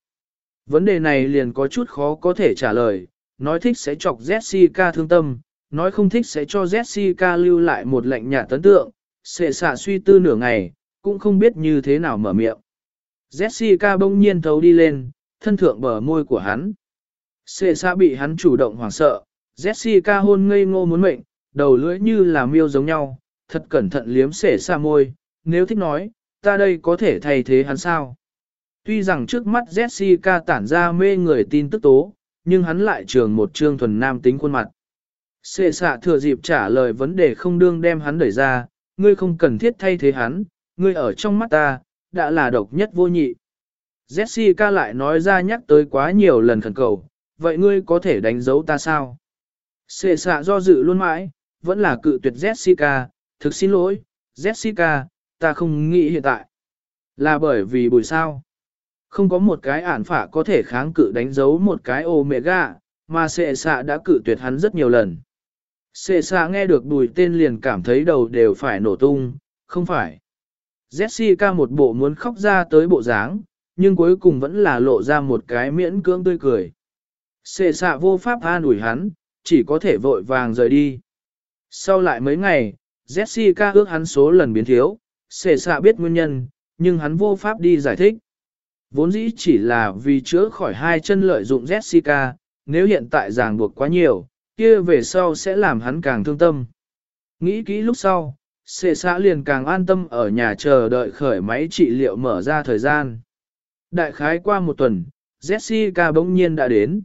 Vấn đề này liền có chút khó có thể trả lời, nói thích sẽ chọc Jessica thương tâm, nói không thích sẽ cho Jessica lưu lại một lệnh nhà tấn tượng, sẽ xả suy tư nửa ngày, cũng không biết như thế nào mở miệng. Jessica bỗng nhiên thấu đi lên, thân thượng bờ môi của hắn. Sệ xa bị hắn chủ động hoảng sợ, Jessica hôn ngây ngô muốn mệnh, đầu lưỡi như là miêu giống nhau, thật cẩn thận liếm sệ xa môi, nếu thích nói, ta đây có thể thay thế hắn sao? Tuy rằng trước mắt Jessica tản ra mê người tin tức tố, nhưng hắn lại trường một trương thuần nam tính khuôn mặt. Sệ xạ thừa dịp trả lời vấn đề không đương đem hắn đẩy ra, ngươi không cần thiết thay thế hắn, ngươi ở trong mắt ta, đã là độc nhất vô nhị. Jessica lại nói ra nhắc tới quá nhiều lần khẩn cầu, vậy ngươi có thể đánh dấu ta sao? Sệ xạ do dự luôn mãi, vẫn là cự tuyệt Jessica, thực xin lỗi, Jessica, ta không nghĩ hiện tại. Là bởi vì bùi sao? Không có một cái ản phả có thể kháng cự đánh dấu một cái omega, mà sệ xạ đã cự tuyệt hắn rất nhiều lần. Xệ xạ nghe được bùi tên liền cảm thấy đầu đều phải nổ tung, không phải. Jessica một bộ muốn khóc ra tới bộ dáng, nhưng cuối cùng vẫn là lộ ra một cái miễn cưỡng tươi cười. Xệ xạ vô pháp an ủi hắn, chỉ có thể vội vàng rời đi. Sau lại mấy ngày, Jessica ước hắn số lần biến thiếu, xệ xạ biết nguyên nhân, nhưng hắn vô pháp đi giải thích. Vốn dĩ chỉ là vì chữa khỏi hai chân lợi dụng Jessica, nếu hiện tại ràng buộc quá nhiều, kia về sau sẽ làm hắn càng thương tâm. Nghĩ kỹ lúc sau, xệ xã liền càng an tâm ở nhà chờ đợi khởi máy trị liệu mở ra thời gian. Đại khái qua một tuần, Jessica bỗng nhiên đã đến.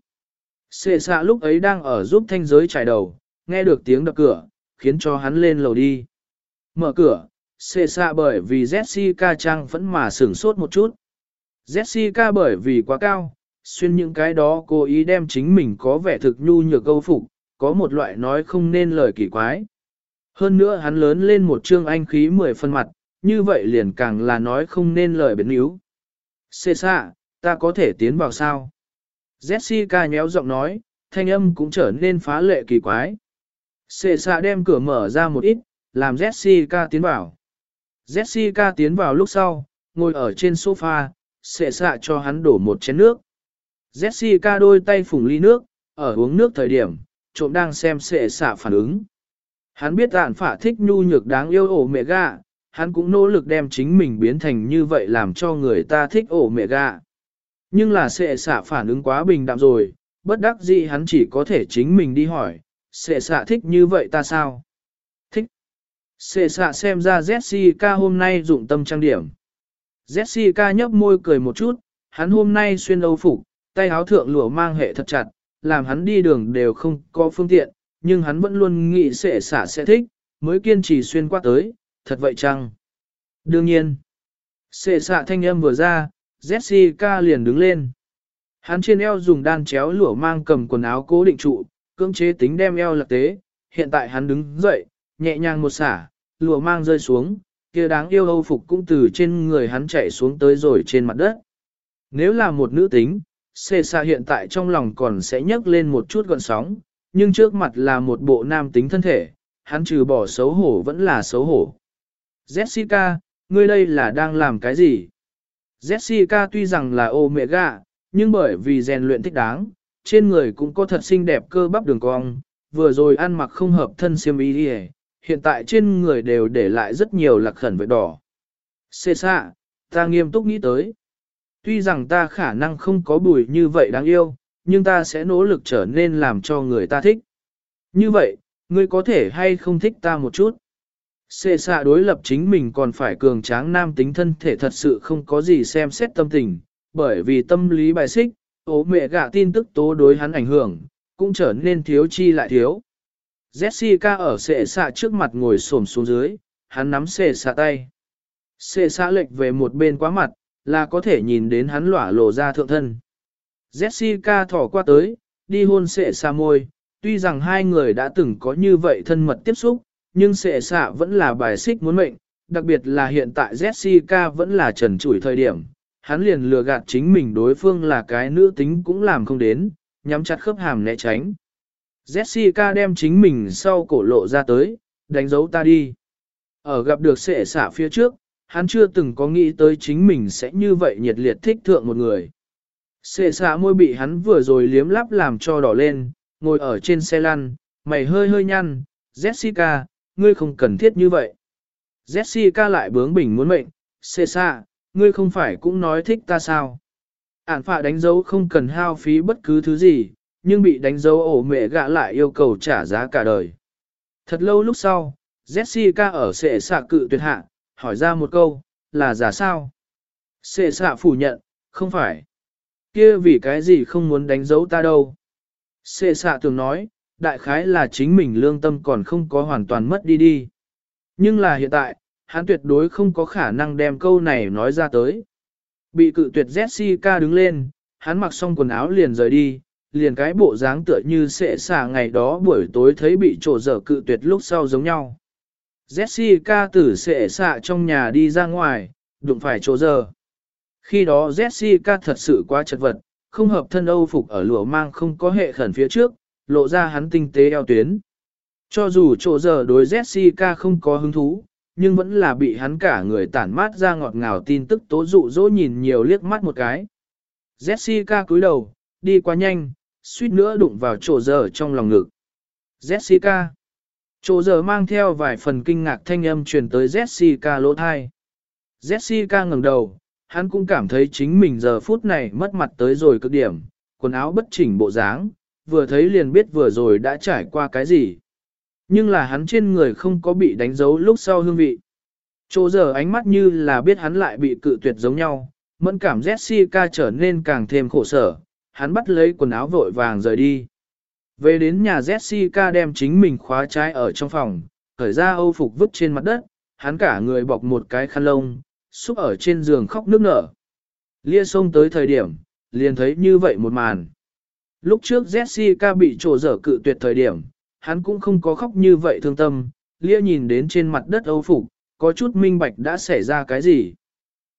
Xệ xã lúc ấy đang ở giúp thanh giới trải đầu, nghe được tiếng đập cửa, khiến cho hắn lên lầu đi. Mở cửa, xệ xã bởi vì Jessica trang vẫn mà sửng sốt một chút. Jessica bởi vì quá cao, xuyên những cái đó cố ý đem chính mình có vẻ thực nhu nhược câu phục, có một loại nói không nên lời kỳ quái. Hơn nữa hắn lớn lên một trương anh khí mười phân mặt, như vậy liền càng là nói không nên lời biến yếu. Xê xạ, ta có thể tiến vào sao? Jessica nhéo giọng nói, thanh âm cũng trở nên phá lệ kỳ quái. Xê xạ đem cửa mở ra một ít, làm Jessica tiến vào. Jessica tiến vào lúc sau, ngồi ở trên sofa, xệ xạ cho hắn đổ một chén nước. Jessica đôi tay phủng ly nước, ở uống nước thời điểm, trộm đang xem sệ xạ phản ứng. Hắn biết ạn phả thích nhu nhược đáng yêu ổ mẹ gà, hắn cũng nỗ lực đem chính mình biến thành như vậy làm cho người ta thích ổ mẹ gà. Nhưng là sệ xạ phản ứng quá bình đạm rồi, bất đắc dĩ hắn chỉ có thể chính mình đi hỏi, sệ xạ thích như vậy ta sao? Thích. Sệ xạ xem ra Jessica hôm nay dụng tâm trang điểm. Jessica nhấp môi cười một chút, hắn hôm nay xuyên âu phục, tay áo thượng lụa mang hệ thật chặt, làm hắn đi đường đều không có phương tiện, nhưng hắn vẫn luôn nghĩ sẽ xả sẽ thích, mới kiên trì xuyên qua tới, thật vậy chăng? Đương nhiên, sệ xạ thanh âm vừa ra, Jessica liền đứng lên. Hắn trên eo dùng đan chéo lửa mang cầm quần áo cố định trụ, cưỡng chế tính đem eo lật tế, hiện tại hắn đứng dậy, nhẹ nhàng một xả, lụa mang rơi xuống, kia đáng yêu âu phục cũng từ trên người hắn chạy xuống tới rồi trên mặt đất. Nếu là một nữ tính, xê xa hiện tại trong lòng còn sẽ nhấc lên một chút gọn sóng, nhưng trước mặt là một bộ nam tính thân thể, hắn trừ bỏ xấu hổ vẫn là xấu hổ. Jessica, ngươi đây là đang làm cái gì? Jessica tuy rằng là omega, nhưng bởi vì rèn luyện thích đáng, trên người cũng có thật xinh đẹp cơ bắp đường cong, vừa rồi ăn mặc không hợp thân xiêm y đi hiện tại trên người đều để lại rất nhiều lạc khẩn vết đỏ. Xê xạ, ta nghiêm túc nghĩ tới. Tuy rằng ta khả năng không có bùi như vậy đáng yêu, nhưng ta sẽ nỗ lực trở nên làm cho người ta thích. Như vậy, ngươi có thể hay không thích ta một chút? Xê xạ đối lập chính mình còn phải cường tráng nam tính thân thể thật sự không có gì xem xét tâm tình, bởi vì tâm lý bài xích, ố mẹ gạ tin tức tố đối hắn ảnh hưởng, cũng trở nên thiếu chi lại thiếu. Jessica ở xệ xạ trước mặt ngồi xổm xuống dưới, hắn nắm xệ xạ tay. Xệ xạ lệch về một bên quá mặt, là có thể nhìn đến hắn lỏa lộ ra thượng thân. Jessica thỏ qua tới, đi hôn sệ xa môi, tuy rằng hai người đã từng có như vậy thân mật tiếp xúc, nhưng sệ xạ vẫn là bài xích muốn mệnh, đặc biệt là hiện tại Jessica vẫn là trần trụi thời điểm. Hắn liền lừa gạt chính mình đối phương là cái nữ tính cũng làm không đến, nhắm chặt khớp hàm né tránh. Jessica đem chính mình sau cổ lộ ra tới, đánh dấu ta đi. Ở gặp được sệ xạ phía trước, hắn chưa từng có nghĩ tới chính mình sẽ như vậy nhiệt liệt thích thượng một người. Sệ xả môi bị hắn vừa rồi liếm lắp làm cho đỏ lên, ngồi ở trên xe lăn, mày hơi hơi nhăn, Jessica, ngươi không cần thiết như vậy. Jessica lại bướng bỉnh muốn mệnh, xê xa, ngươi không phải cũng nói thích ta sao. Ản phạ đánh dấu không cần hao phí bất cứ thứ gì, nhưng bị đánh dấu ổ mẹ gạ lại yêu cầu trả giá cả đời. Thật lâu lúc sau, Jessica ở sệ xạ cự tuyệt hạ, hỏi ra một câu, là giả sao? Sệ xạ phủ nhận, không phải. kia vì cái gì không muốn đánh dấu ta đâu? Sệ xạ tưởng nói, đại khái là chính mình lương tâm còn không có hoàn toàn mất đi đi. Nhưng là hiện tại, hắn tuyệt đối không có khả năng đem câu này nói ra tới. Bị cự tuyệt Jessica đứng lên, hắn mặc xong quần áo liền rời đi, liền cái bộ dáng tựa như sẽ xả ngày đó buổi tối thấy bị trổ dở cự tuyệt lúc sau giống nhau. Jessica từ sẽ xạ trong nhà đi ra ngoài, đụng phải chỗ giờ. Khi đó Jessica thật sự quá chật vật, không hợp thân Âu phục ở lụa mang không có hệ khẩn phía trước, lộ ra hắn tinh tế eo tuyến. Cho dù chỗ giờ đối Jessica không có hứng thú, nhưng vẫn là bị hắn cả người tản mát ra ngọt ngào tin tức tố dụ dỗ nhìn nhiều liếc mắt một cái. Jessica cúi đầu, đi quá nhanh, suýt nữa đụng vào chỗ giờ trong lòng ngực. Jessica. Chỗ giờ mang theo vài phần kinh ngạc thanh âm truyền tới Jessica lỗ thai. Jessica ngẩng đầu, hắn cũng cảm thấy chính mình giờ phút này mất mặt tới rồi cực điểm, quần áo bất chỉnh bộ dáng, vừa thấy liền biết vừa rồi đã trải qua cái gì. Nhưng là hắn trên người không có bị đánh dấu lúc sau hương vị. Chỗ giờ ánh mắt như là biết hắn lại bị cự tuyệt giống nhau, mẫn cảm Jessica trở nên càng thêm khổ sở, hắn bắt lấy quần áo vội vàng rời đi. Về đến nhà Jessica đem chính mình khóa trái ở trong phòng, khởi ra âu phục vứt trên mặt đất, hắn cả người bọc một cái khăn lông, xúc ở trên giường khóc nước nở. Lia xông tới thời điểm, liền thấy như vậy một màn. Lúc trước Jessica bị trổ dở cự tuyệt thời điểm, hắn cũng không có khóc như vậy thương tâm, Lia nhìn đến trên mặt đất âu phục, có chút minh bạch đã xảy ra cái gì.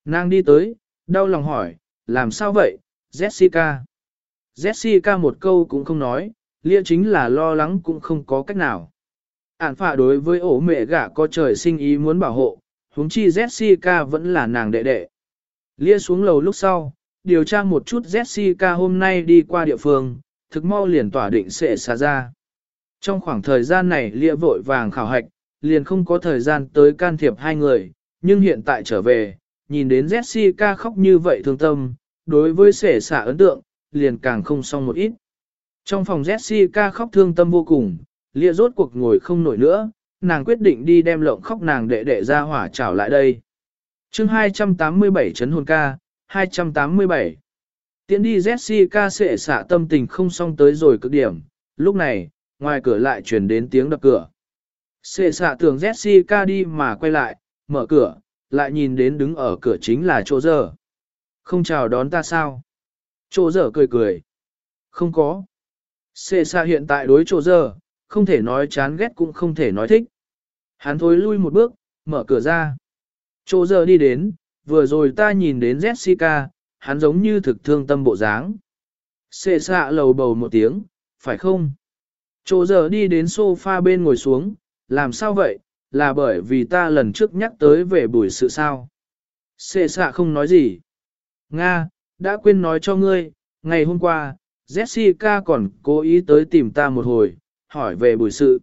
Nàng đi tới, đau lòng hỏi, làm sao vậy, Jessica? Jessica một câu cũng không nói, Lia chính là lo lắng cũng không có cách nào. Ản phạ đối với ổ mẹ gả có trời sinh ý muốn bảo hộ, huống chi Jessica vẫn là nàng đệ đệ. Lia xuống lầu lúc sau, điều tra một chút Jessica hôm nay đi qua địa phương, thực mau liền tỏa định sẽ xả ra. Trong khoảng thời gian này Lia vội vàng khảo hạch, liền không có thời gian tới can thiệp hai người, nhưng hiện tại trở về, nhìn đến Jessica khóc như vậy thương tâm, đối với sể xả ấn tượng, liền càng không xong một ít. Trong phòng Jessica khóc thương tâm vô cùng, lia rốt cuộc ngồi không nổi nữa, nàng quyết định đi đem lộng khóc nàng đệ đệ ra hỏa trảo lại đây. chương 287 chấn hồn ca, 287. Tiến đi Jessica sẽ xả tâm tình không xong tới rồi cực điểm, lúc này, ngoài cửa lại truyền đến tiếng đập cửa. Sệ xạ tưởng Jessica đi mà quay lại, mở cửa, lại nhìn đến đứng ở cửa chính là chỗ giờ. Không chào đón ta sao? Chỗ giờ cười cười. Không có. Xê xa hiện tại đối chỗ giờ, không thể nói chán ghét cũng không thể nói thích. Hắn thối lui một bước, mở cửa ra. Chỗ giờ đi đến, vừa rồi ta nhìn đến Jessica, hắn giống như thực thương tâm bộ dáng. Xê xạ lầu bầu một tiếng, phải không? Chỗ giờ đi đến sofa bên ngồi xuống, làm sao vậy, là bởi vì ta lần trước nhắc tới về buổi sự sao. Xê xạ không nói gì. Nga, đã quên nói cho ngươi, ngày hôm qua, Jessica còn cố ý tới tìm ta một hồi, hỏi về buổi sự.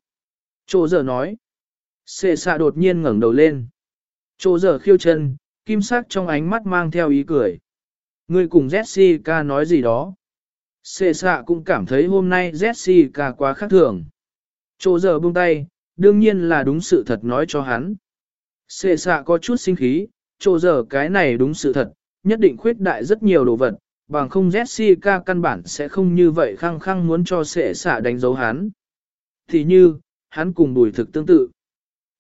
Chô giờ nói. Xê xạ đột nhiên ngẩng đầu lên. Chô giờ khiêu chân, kim sắc trong ánh mắt mang theo ý cười. Ngươi cùng Jessica nói gì đó. Xê xạ cũng cảm thấy hôm nay Jessica quá khác thường. Chô giờ buông tay, đương nhiên là đúng sự thật nói cho hắn. Xê xạ có chút sinh khí, chô giờ cái này đúng sự thật, nhất định khuyết đại rất nhiều đồ vật, bằng không Jessica căn bản sẽ không như vậy khăng khăng muốn cho xệ xạ đánh dấu hắn. Thì như, hắn cùng bùi thực tương tự.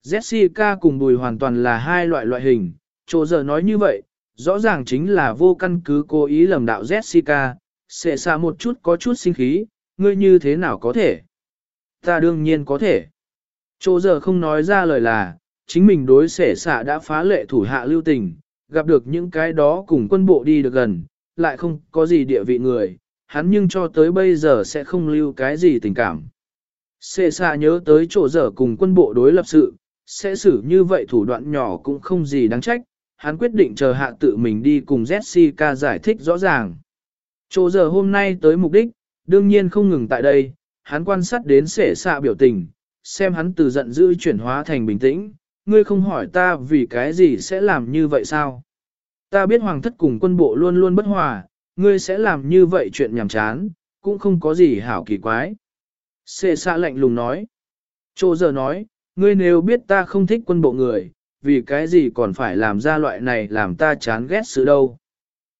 Jessica cùng bùi hoàn toàn là hai loại loại hình, chỗ giờ nói như vậy, rõ ràng chính là vô căn cứ cố ý lầm đạo Jessica, xệ xạ một chút có chút sinh khí, ngươi như thế nào có thể? Ta đương nhiên có thể. Chỗ giờ không nói ra lời là, chính mình đối xệ xạ đã phá lệ thủ hạ lưu tình, gặp được những cái đó cùng quân bộ đi được gần, lại không có gì địa vị người, hắn nhưng cho tới bây giờ sẽ không lưu cái gì tình cảm. Xê xa nhớ tới chỗ dở cùng quân bộ đối lập sự, sẽ xử như vậy thủ đoạn nhỏ cũng không gì đáng trách, hắn quyết định chờ hạ tự mình đi cùng Jessica giải thích rõ ràng. Chỗ giờ hôm nay tới mục đích, đương nhiên không ngừng tại đây, hắn quan sát đến xệ xạ biểu tình, xem hắn từ giận dữ chuyển hóa thành bình tĩnh, ngươi không hỏi ta vì cái gì sẽ làm như vậy sao? Ta biết hoàng thất cùng quân bộ luôn luôn bất hòa, ngươi sẽ làm như vậy chuyện nhảm chán, cũng không có gì hảo kỳ quái. Xê xạ lạnh lùng nói. Chô giờ nói, ngươi nếu biết ta không thích quân bộ người, vì cái gì còn phải làm ra loại này làm ta chán ghét sự đâu.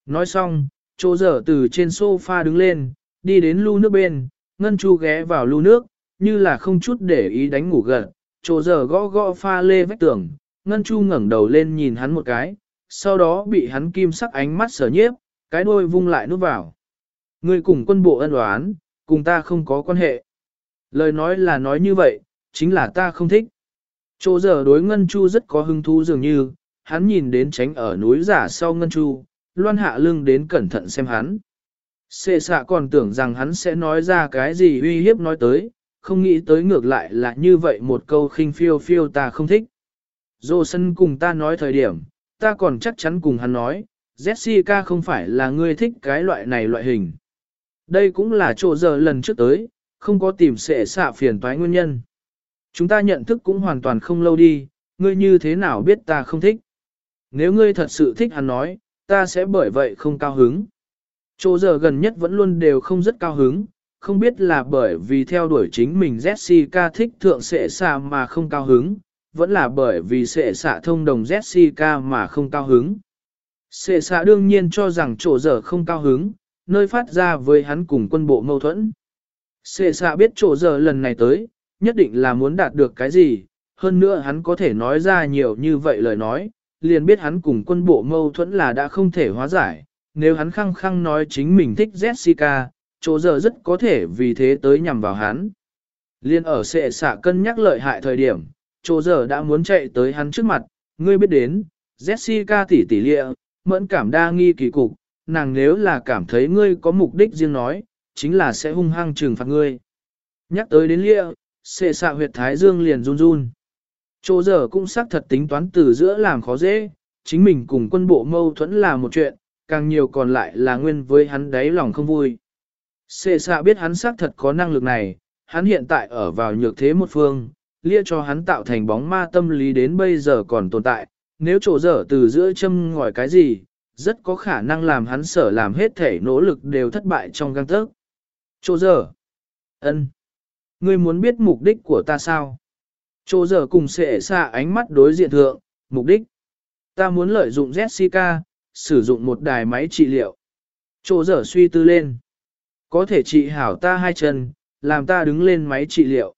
Nói xong, chô giờ từ trên sofa đứng lên, đi đến lu nước bên, ngân chu ghé vào lu nước, như là không chút để ý đánh ngủ gật, chô giờ gõ gõ pha lê vách tường, ngân chu ngẩng đầu lên nhìn hắn một cái, sau đó bị hắn kim sắc ánh mắt sở nhiếp, cái đôi vung lại nút vào. Ngươi cùng quân bộ ân oán, cùng ta không có quan hệ. Lời nói là nói như vậy, chính là ta không thích. Chỗ giờ đối Ngân Chu rất có hứng thú dường như, hắn nhìn đến tránh ở núi giả sau Ngân Chu, loan hạ lưng đến cẩn thận xem hắn. Xê xạ còn tưởng rằng hắn sẽ nói ra cái gì uy hiếp nói tới, không nghĩ tới ngược lại là như vậy một câu khinh phiêu phiêu ta không thích. Dô sân cùng ta nói thời điểm, ta còn chắc chắn cùng hắn nói, Jessica không phải là ngươi thích cái loại này loại hình. Đây cũng là chỗ giờ lần trước tới, không có tìm sẽ xạ phiền toái nguyên nhân. Chúng ta nhận thức cũng hoàn toàn không lâu đi, ngươi như thế nào biết ta không thích. Nếu ngươi thật sự thích hắn nói, ta sẽ bởi vậy không cao hứng. Chỗ giờ gần nhất vẫn luôn đều không rất cao hứng, không biết là bởi vì theo đuổi chính mình Jessica thích thượng sẽ xạ mà không cao hứng, vẫn là bởi vì sệ xạ thông đồng Jessica mà không cao hứng. Sệ xạ đương nhiên cho rằng chỗ giờ không cao hứng, nơi phát ra với hắn cùng quân bộ mâu thuẫn. Sệ xạ biết chỗ giờ lần này tới, nhất định là muốn đạt được cái gì, hơn nữa hắn có thể nói ra nhiều như vậy lời nói, liền biết hắn cùng quân bộ mâu thuẫn là đã không thể hóa giải. Nếu hắn khăng khăng nói chính mình thích Jessica, chỗ giờ rất có thể vì thế tới nhằm vào hắn. Liên ở sệ xạ cân nhắc lợi hại thời điểm, chỗ giờ đã muốn chạy tới hắn trước mặt, ngươi biết đến, Jessica tỷ tỷ lịa, mẫn cảm đa nghi kỳ cục, nàng nếu là cảm thấy ngươi có mục đích riêng nói, chính là sẽ hung hăng trừng phạt ngươi. Nhắc tới đến lịa, xệ xạ huyệt thái dương liền run run. Chỗ giờ cũng xác thật tính toán từ giữa làm khó dễ, chính mình cùng quân bộ mâu thuẫn là một chuyện, càng nhiều còn lại là nguyên với hắn đáy lòng không vui. Xệ xạ biết hắn xác thật có năng lực này, hắn hiện tại ở vào nhược thế một phương, lia cho hắn tạo thành bóng ma tâm lý đến bây giờ còn tồn tại, nếu chỗ dở từ giữa châm ngòi cái gì, rất có khả năng làm hắn sở làm hết thể nỗ lực đều thất bại trong găng tớc. Chỗ dở, ân, ngươi muốn biết mục đích của ta sao? Chỗ dở cùng sẽ xa ánh mắt đối diện thượng, mục đích. Ta muốn lợi dụng Jessica, sử dụng một đài máy trị liệu. Chỗ dở suy tư lên. Có thể trị hảo ta hai chân, làm ta đứng lên máy trị liệu.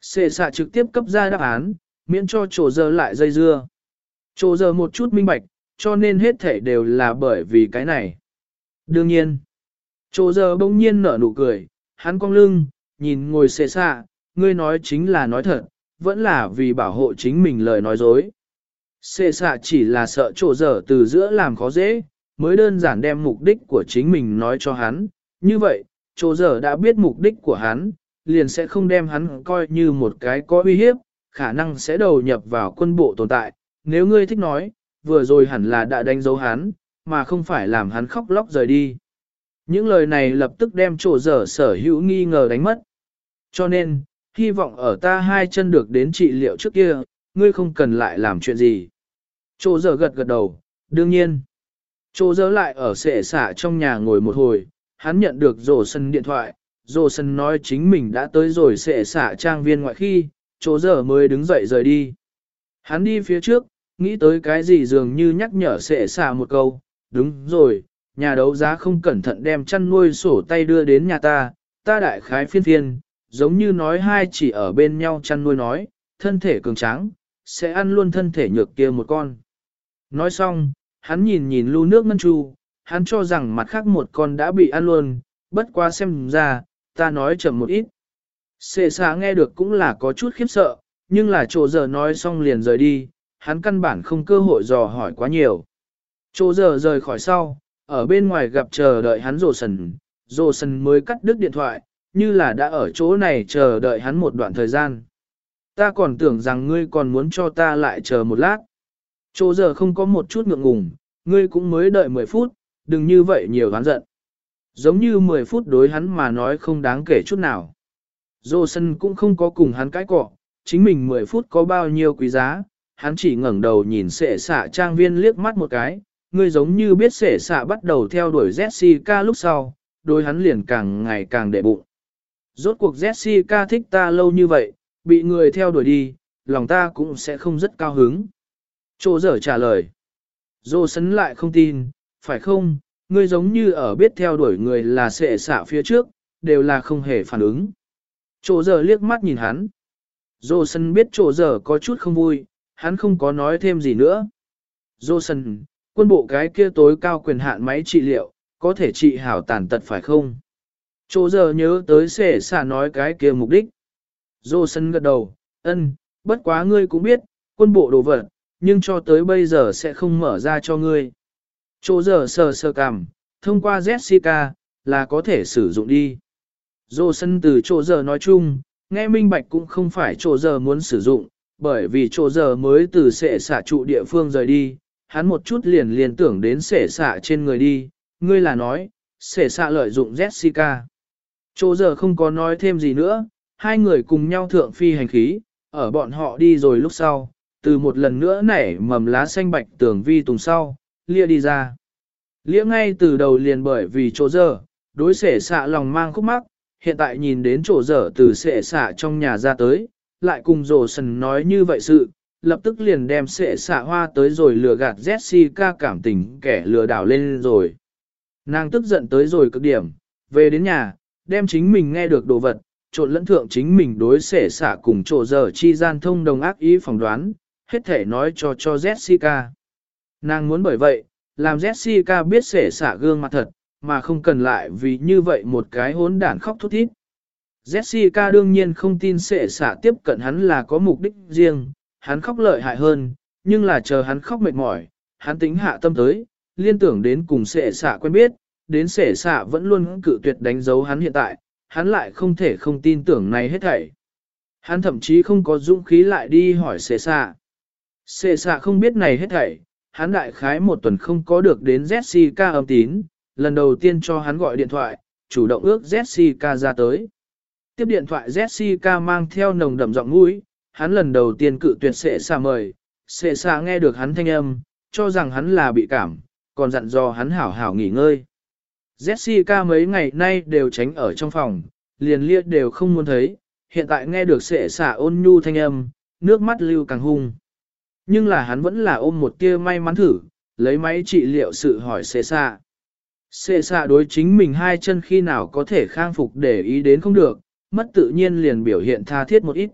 Sệ xạ trực tiếp cấp ra đáp án, miễn cho chỗ giờ lại dây dưa. Chỗ giờ một chút minh bạch, cho nên hết thể đều là bởi vì cái này. Đương nhiên, chỗ giờ bỗng nhiên nở nụ cười, hắn cong lưng, nhìn ngồi Sệ xạ, ngươi nói chính là nói thật, vẫn là vì bảo hộ chính mình lời nói dối. Sệ xạ chỉ là sợ chỗ giờ từ giữa làm khó dễ, mới đơn giản đem mục đích của chính mình nói cho hắn. Như vậy, chỗ giờ đã biết mục đích của hắn, liền sẽ không đem hắn coi như một cái có uy hiếp, khả năng sẽ đầu nhập vào quân bộ tồn tại, nếu ngươi thích nói, vừa rồi hẳn là đã đánh dấu hắn, mà không phải làm hắn khóc lóc rời đi. Những lời này lập tức đem chỗ dở sở hữu nghi ngờ đánh mất. Cho nên, hy vọng ở ta hai chân được đến trị liệu trước kia, ngươi không cần lại làm chuyện gì. Chỗ dở gật gật đầu, đương nhiên. Chỗ dở lại ở sệ xả trong nhà ngồi một hồi, hắn nhận được rổ sân điện thoại, Dô sân nói chính mình đã tới rồi sẽ xả trang viên ngoại khi, chỗ giờ mới đứng dậy rời đi. Hắn đi phía trước, nghĩ tới cái gì dường như nhắc nhở sẽ xả một câu, đúng rồi, nhà đấu giá không cẩn thận đem chăn nuôi sổ tay đưa đến nhà ta, ta đại khái phiên phiên, giống như nói hai chỉ ở bên nhau chăn nuôi nói, thân thể cường tráng, sẽ ăn luôn thân thể nhược kia một con. Nói xong, hắn nhìn nhìn lưu nước ngân chu, hắn cho rằng mặt khác một con đã bị ăn luôn, bất qua xem ra, ta nói chậm một ít. Xê xá nghe được cũng là có chút khiếp sợ, nhưng là chỗ giờ nói xong liền rời đi, hắn căn bản không cơ hội dò hỏi quá nhiều. Chỗ giờ rời khỏi sau, ở bên ngoài gặp chờ đợi hắn rồ sần, rồ sần mới cắt đứt điện thoại, như là đã ở chỗ này chờ đợi hắn một đoạn thời gian. Ta còn tưởng rằng ngươi còn muốn cho ta lại chờ một lát. Chỗ giờ không có một chút ngượng ngùng, ngươi cũng mới đợi 10 phút, đừng như vậy nhiều hắn giận. Giống như 10 phút đối hắn mà nói không đáng kể chút nào. Dô sân cũng không có cùng hắn cãi cọ, chính mình 10 phút có bao nhiêu quý giá, hắn chỉ ngẩng đầu nhìn sệ xạ trang viên liếc mắt một cái, người giống như biết sệ xạ bắt đầu theo đuổi Jessica lúc sau, đối hắn liền càng ngày càng đệ bụng. Rốt cuộc Jessica thích ta lâu như vậy, bị người theo đuổi đi, lòng ta cũng sẽ không rất cao hứng. Chô dở trả lời. Dô sấn lại không tin, phải không, ngươi giống như ở biết theo đuổi người là sệ xạ phía trước, đều là không hề phản ứng. Chỗ dở liếc mắt nhìn hắn. Dô sân biết chỗ dở có chút không vui, hắn không có nói thêm gì nữa. Dô sân, quân bộ cái kia tối cao quyền hạn máy trị liệu, có thể trị hảo tàn tật phải không? Chỗ dở nhớ tới sệ xạ nói cái kia mục đích. Dô sân gật đầu, ân, bất quá ngươi cũng biết, quân bộ đồ vật, nhưng cho tới bây giờ sẽ không mở ra cho ngươi. Chỗ giờ sờ sờ cằm, thông qua Jessica, là có thể sử dụng đi. Dô sân từ chỗ giờ nói chung, nghe minh bạch cũng không phải chỗ giờ muốn sử dụng, bởi vì chỗ giờ mới từ sệ xả trụ địa phương rời đi, hắn một chút liền liền tưởng đến sệ xả trên người đi, ngươi là nói, sệ xả lợi dụng Jessica. Chỗ giờ không có nói thêm gì nữa, hai người cùng nhau thượng phi hành khí, ở bọn họ đi rồi lúc sau, từ một lần nữa nảy mầm lá xanh bạch tường vi tùng sau, lia đi ra. Lia ngay từ đầu liền bởi vì chỗ dở, đối sể xạ lòng mang khúc mắc, hiện tại nhìn đến chỗ dở từ sể xạ trong nhà ra tới, lại cùng rồ sần nói như vậy sự, lập tức liền đem sệ xạ hoa tới rồi lừa gạt Jessica cảm tình kẻ lừa đảo lên rồi. Nàng tức giận tới rồi cực điểm, về đến nhà, đem chính mình nghe được đồ vật, trộn lẫn thượng chính mình đối sệ xạ cùng chỗ dở chi gian thông đồng ác ý phỏng đoán, hết thể nói cho cho Jessica. Nàng muốn bởi vậy, làm Jessica biết sể xả gương mặt thật, mà không cần lại vì như vậy một cái hốn đản khóc thút thít. Jessica đương nhiên không tin sệ xả tiếp cận hắn là có mục đích riêng, hắn khóc lợi hại hơn, nhưng là chờ hắn khóc mệt mỏi, hắn tính hạ tâm tới, liên tưởng đến cùng sệ xả quen biết, đến sệ xả vẫn luôn cự tuyệt đánh dấu hắn hiện tại, hắn lại không thể không tin tưởng này hết thảy. Hắn thậm chí không có dũng khí lại đi hỏi sệ xả. Sể xả không biết này hết thảy, hắn đại khái một tuần không có được đến Jessica âm tín, lần đầu tiên cho hắn gọi điện thoại, chủ động ước Jessica ra tới. Tiếp điện thoại Jessica mang theo nồng đậm giọng mũi, hắn lần đầu tiên cự tuyệt sệ xạ mời, sệ xạ nghe được hắn thanh âm, cho rằng hắn là bị cảm, còn dặn dò hắn hảo hảo nghỉ ngơi. Jessica mấy ngày nay đều tránh ở trong phòng, liền liệt đều không muốn thấy, hiện tại nghe được sệ xạ ôn nhu thanh âm, nước mắt lưu càng hung. Nhưng là hắn vẫn là ôm một tia may mắn thử, lấy máy trị liệu sự hỏi xệ xạ. Xệ xạ đối chính mình hai chân khi nào có thể khang phục để ý đến không được, mất tự nhiên liền biểu hiện tha thiết một ít.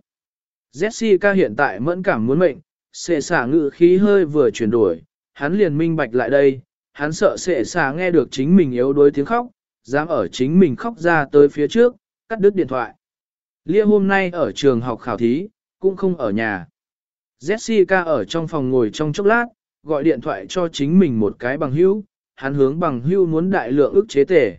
Jessica hiện tại mẫn cảm muốn mệnh, xệ xạ ngự khí hơi vừa chuyển đổi, hắn liền minh bạch lại đây, hắn sợ xệ xạ nghe được chính mình yếu đuối tiếng khóc, dám ở chính mình khóc ra tới phía trước, cắt đứt điện thoại. Lia hôm nay ở trường học khảo thí, cũng không ở nhà. Jessica ở trong phòng ngồi trong chốc lát, gọi điện thoại cho chính mình một cái bằng hữu, hắn hướng bằng hữu muốn đại lượng ức chế tề.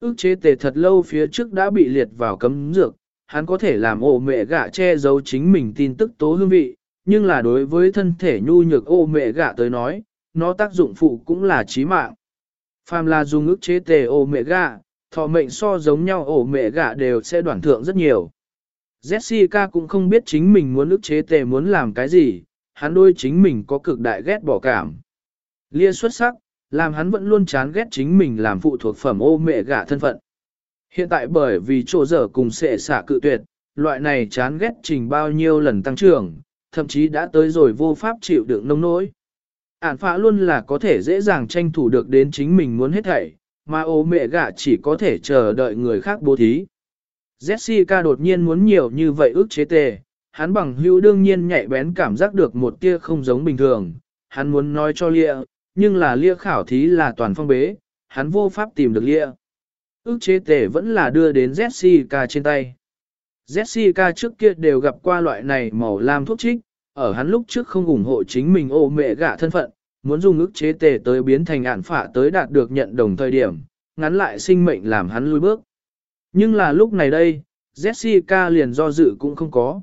Ức chế tề thật lâu phía trước đã bị liệt vào cấm dược, hắn có thể làm ổ mẹ gạ che giấu chính mình tin tức tố hương vị, nhưng là đối với thân thể nhu nhược ô mẹ gạ tới nói, nó tác dụng phụ cũng là chí mạng. Phàm là dùng ức chế tề ô mẹ gạ, thọ mệnh so giống nhau ổ mẹ gạ đều sẽ đoạn thượng rất nhiều. Jessica cũng không biết chính mình muốn ức chế tề muốn làm cái gì, hắn đôi chính mình có cực đại ghét bỏ cảm. Lia xuất sắc, làm hắn vẫn luôn chán ghét chính mình làm phụ thuộc phẩm ô mẹ gả thân phận. Hiện tại bởi vì chỗ dở cùng sệ xả cự tuyệt, loại này chán ghét trình bao nhiêu lần tăng trưởng, thậm chí đã tới rồi vô pháp chịu đựng nông nỗi. Ản phạ luôn là có thể dễ dàng tranh thủ được đến chính mình muốn hết thảy, mà ô mẹ gả chỉ có thể chờ đợi người khác bố thí. Jessica đột nhiên muốn nhiều như vậy ước chế tề, hắn bằng hữu đương nhiên nhạy bén cảm giác được một tia không giống bình thường, hắn muốn nói cho Lia, nhưng là Lia khảo thí là toàn phong bế, hắn vô pháp tìm được Lia. Ước chế tề vẫn là đưa đến Jessica trên tay. Jessica trước kia đều gặp qua loại này màu lam thuốc trích, ở hắn lúc trước không ủng hộ chính mình ô mẹ gạ thân phận, muốn dùng ức chế tề tới biến thành ản phả tới đạt được nhận đồng thời điểm, ngắn lại sinh mệnh làm hắn lui bước. Nhưng là lúc này đây, Jessica liền do dự cũng không có.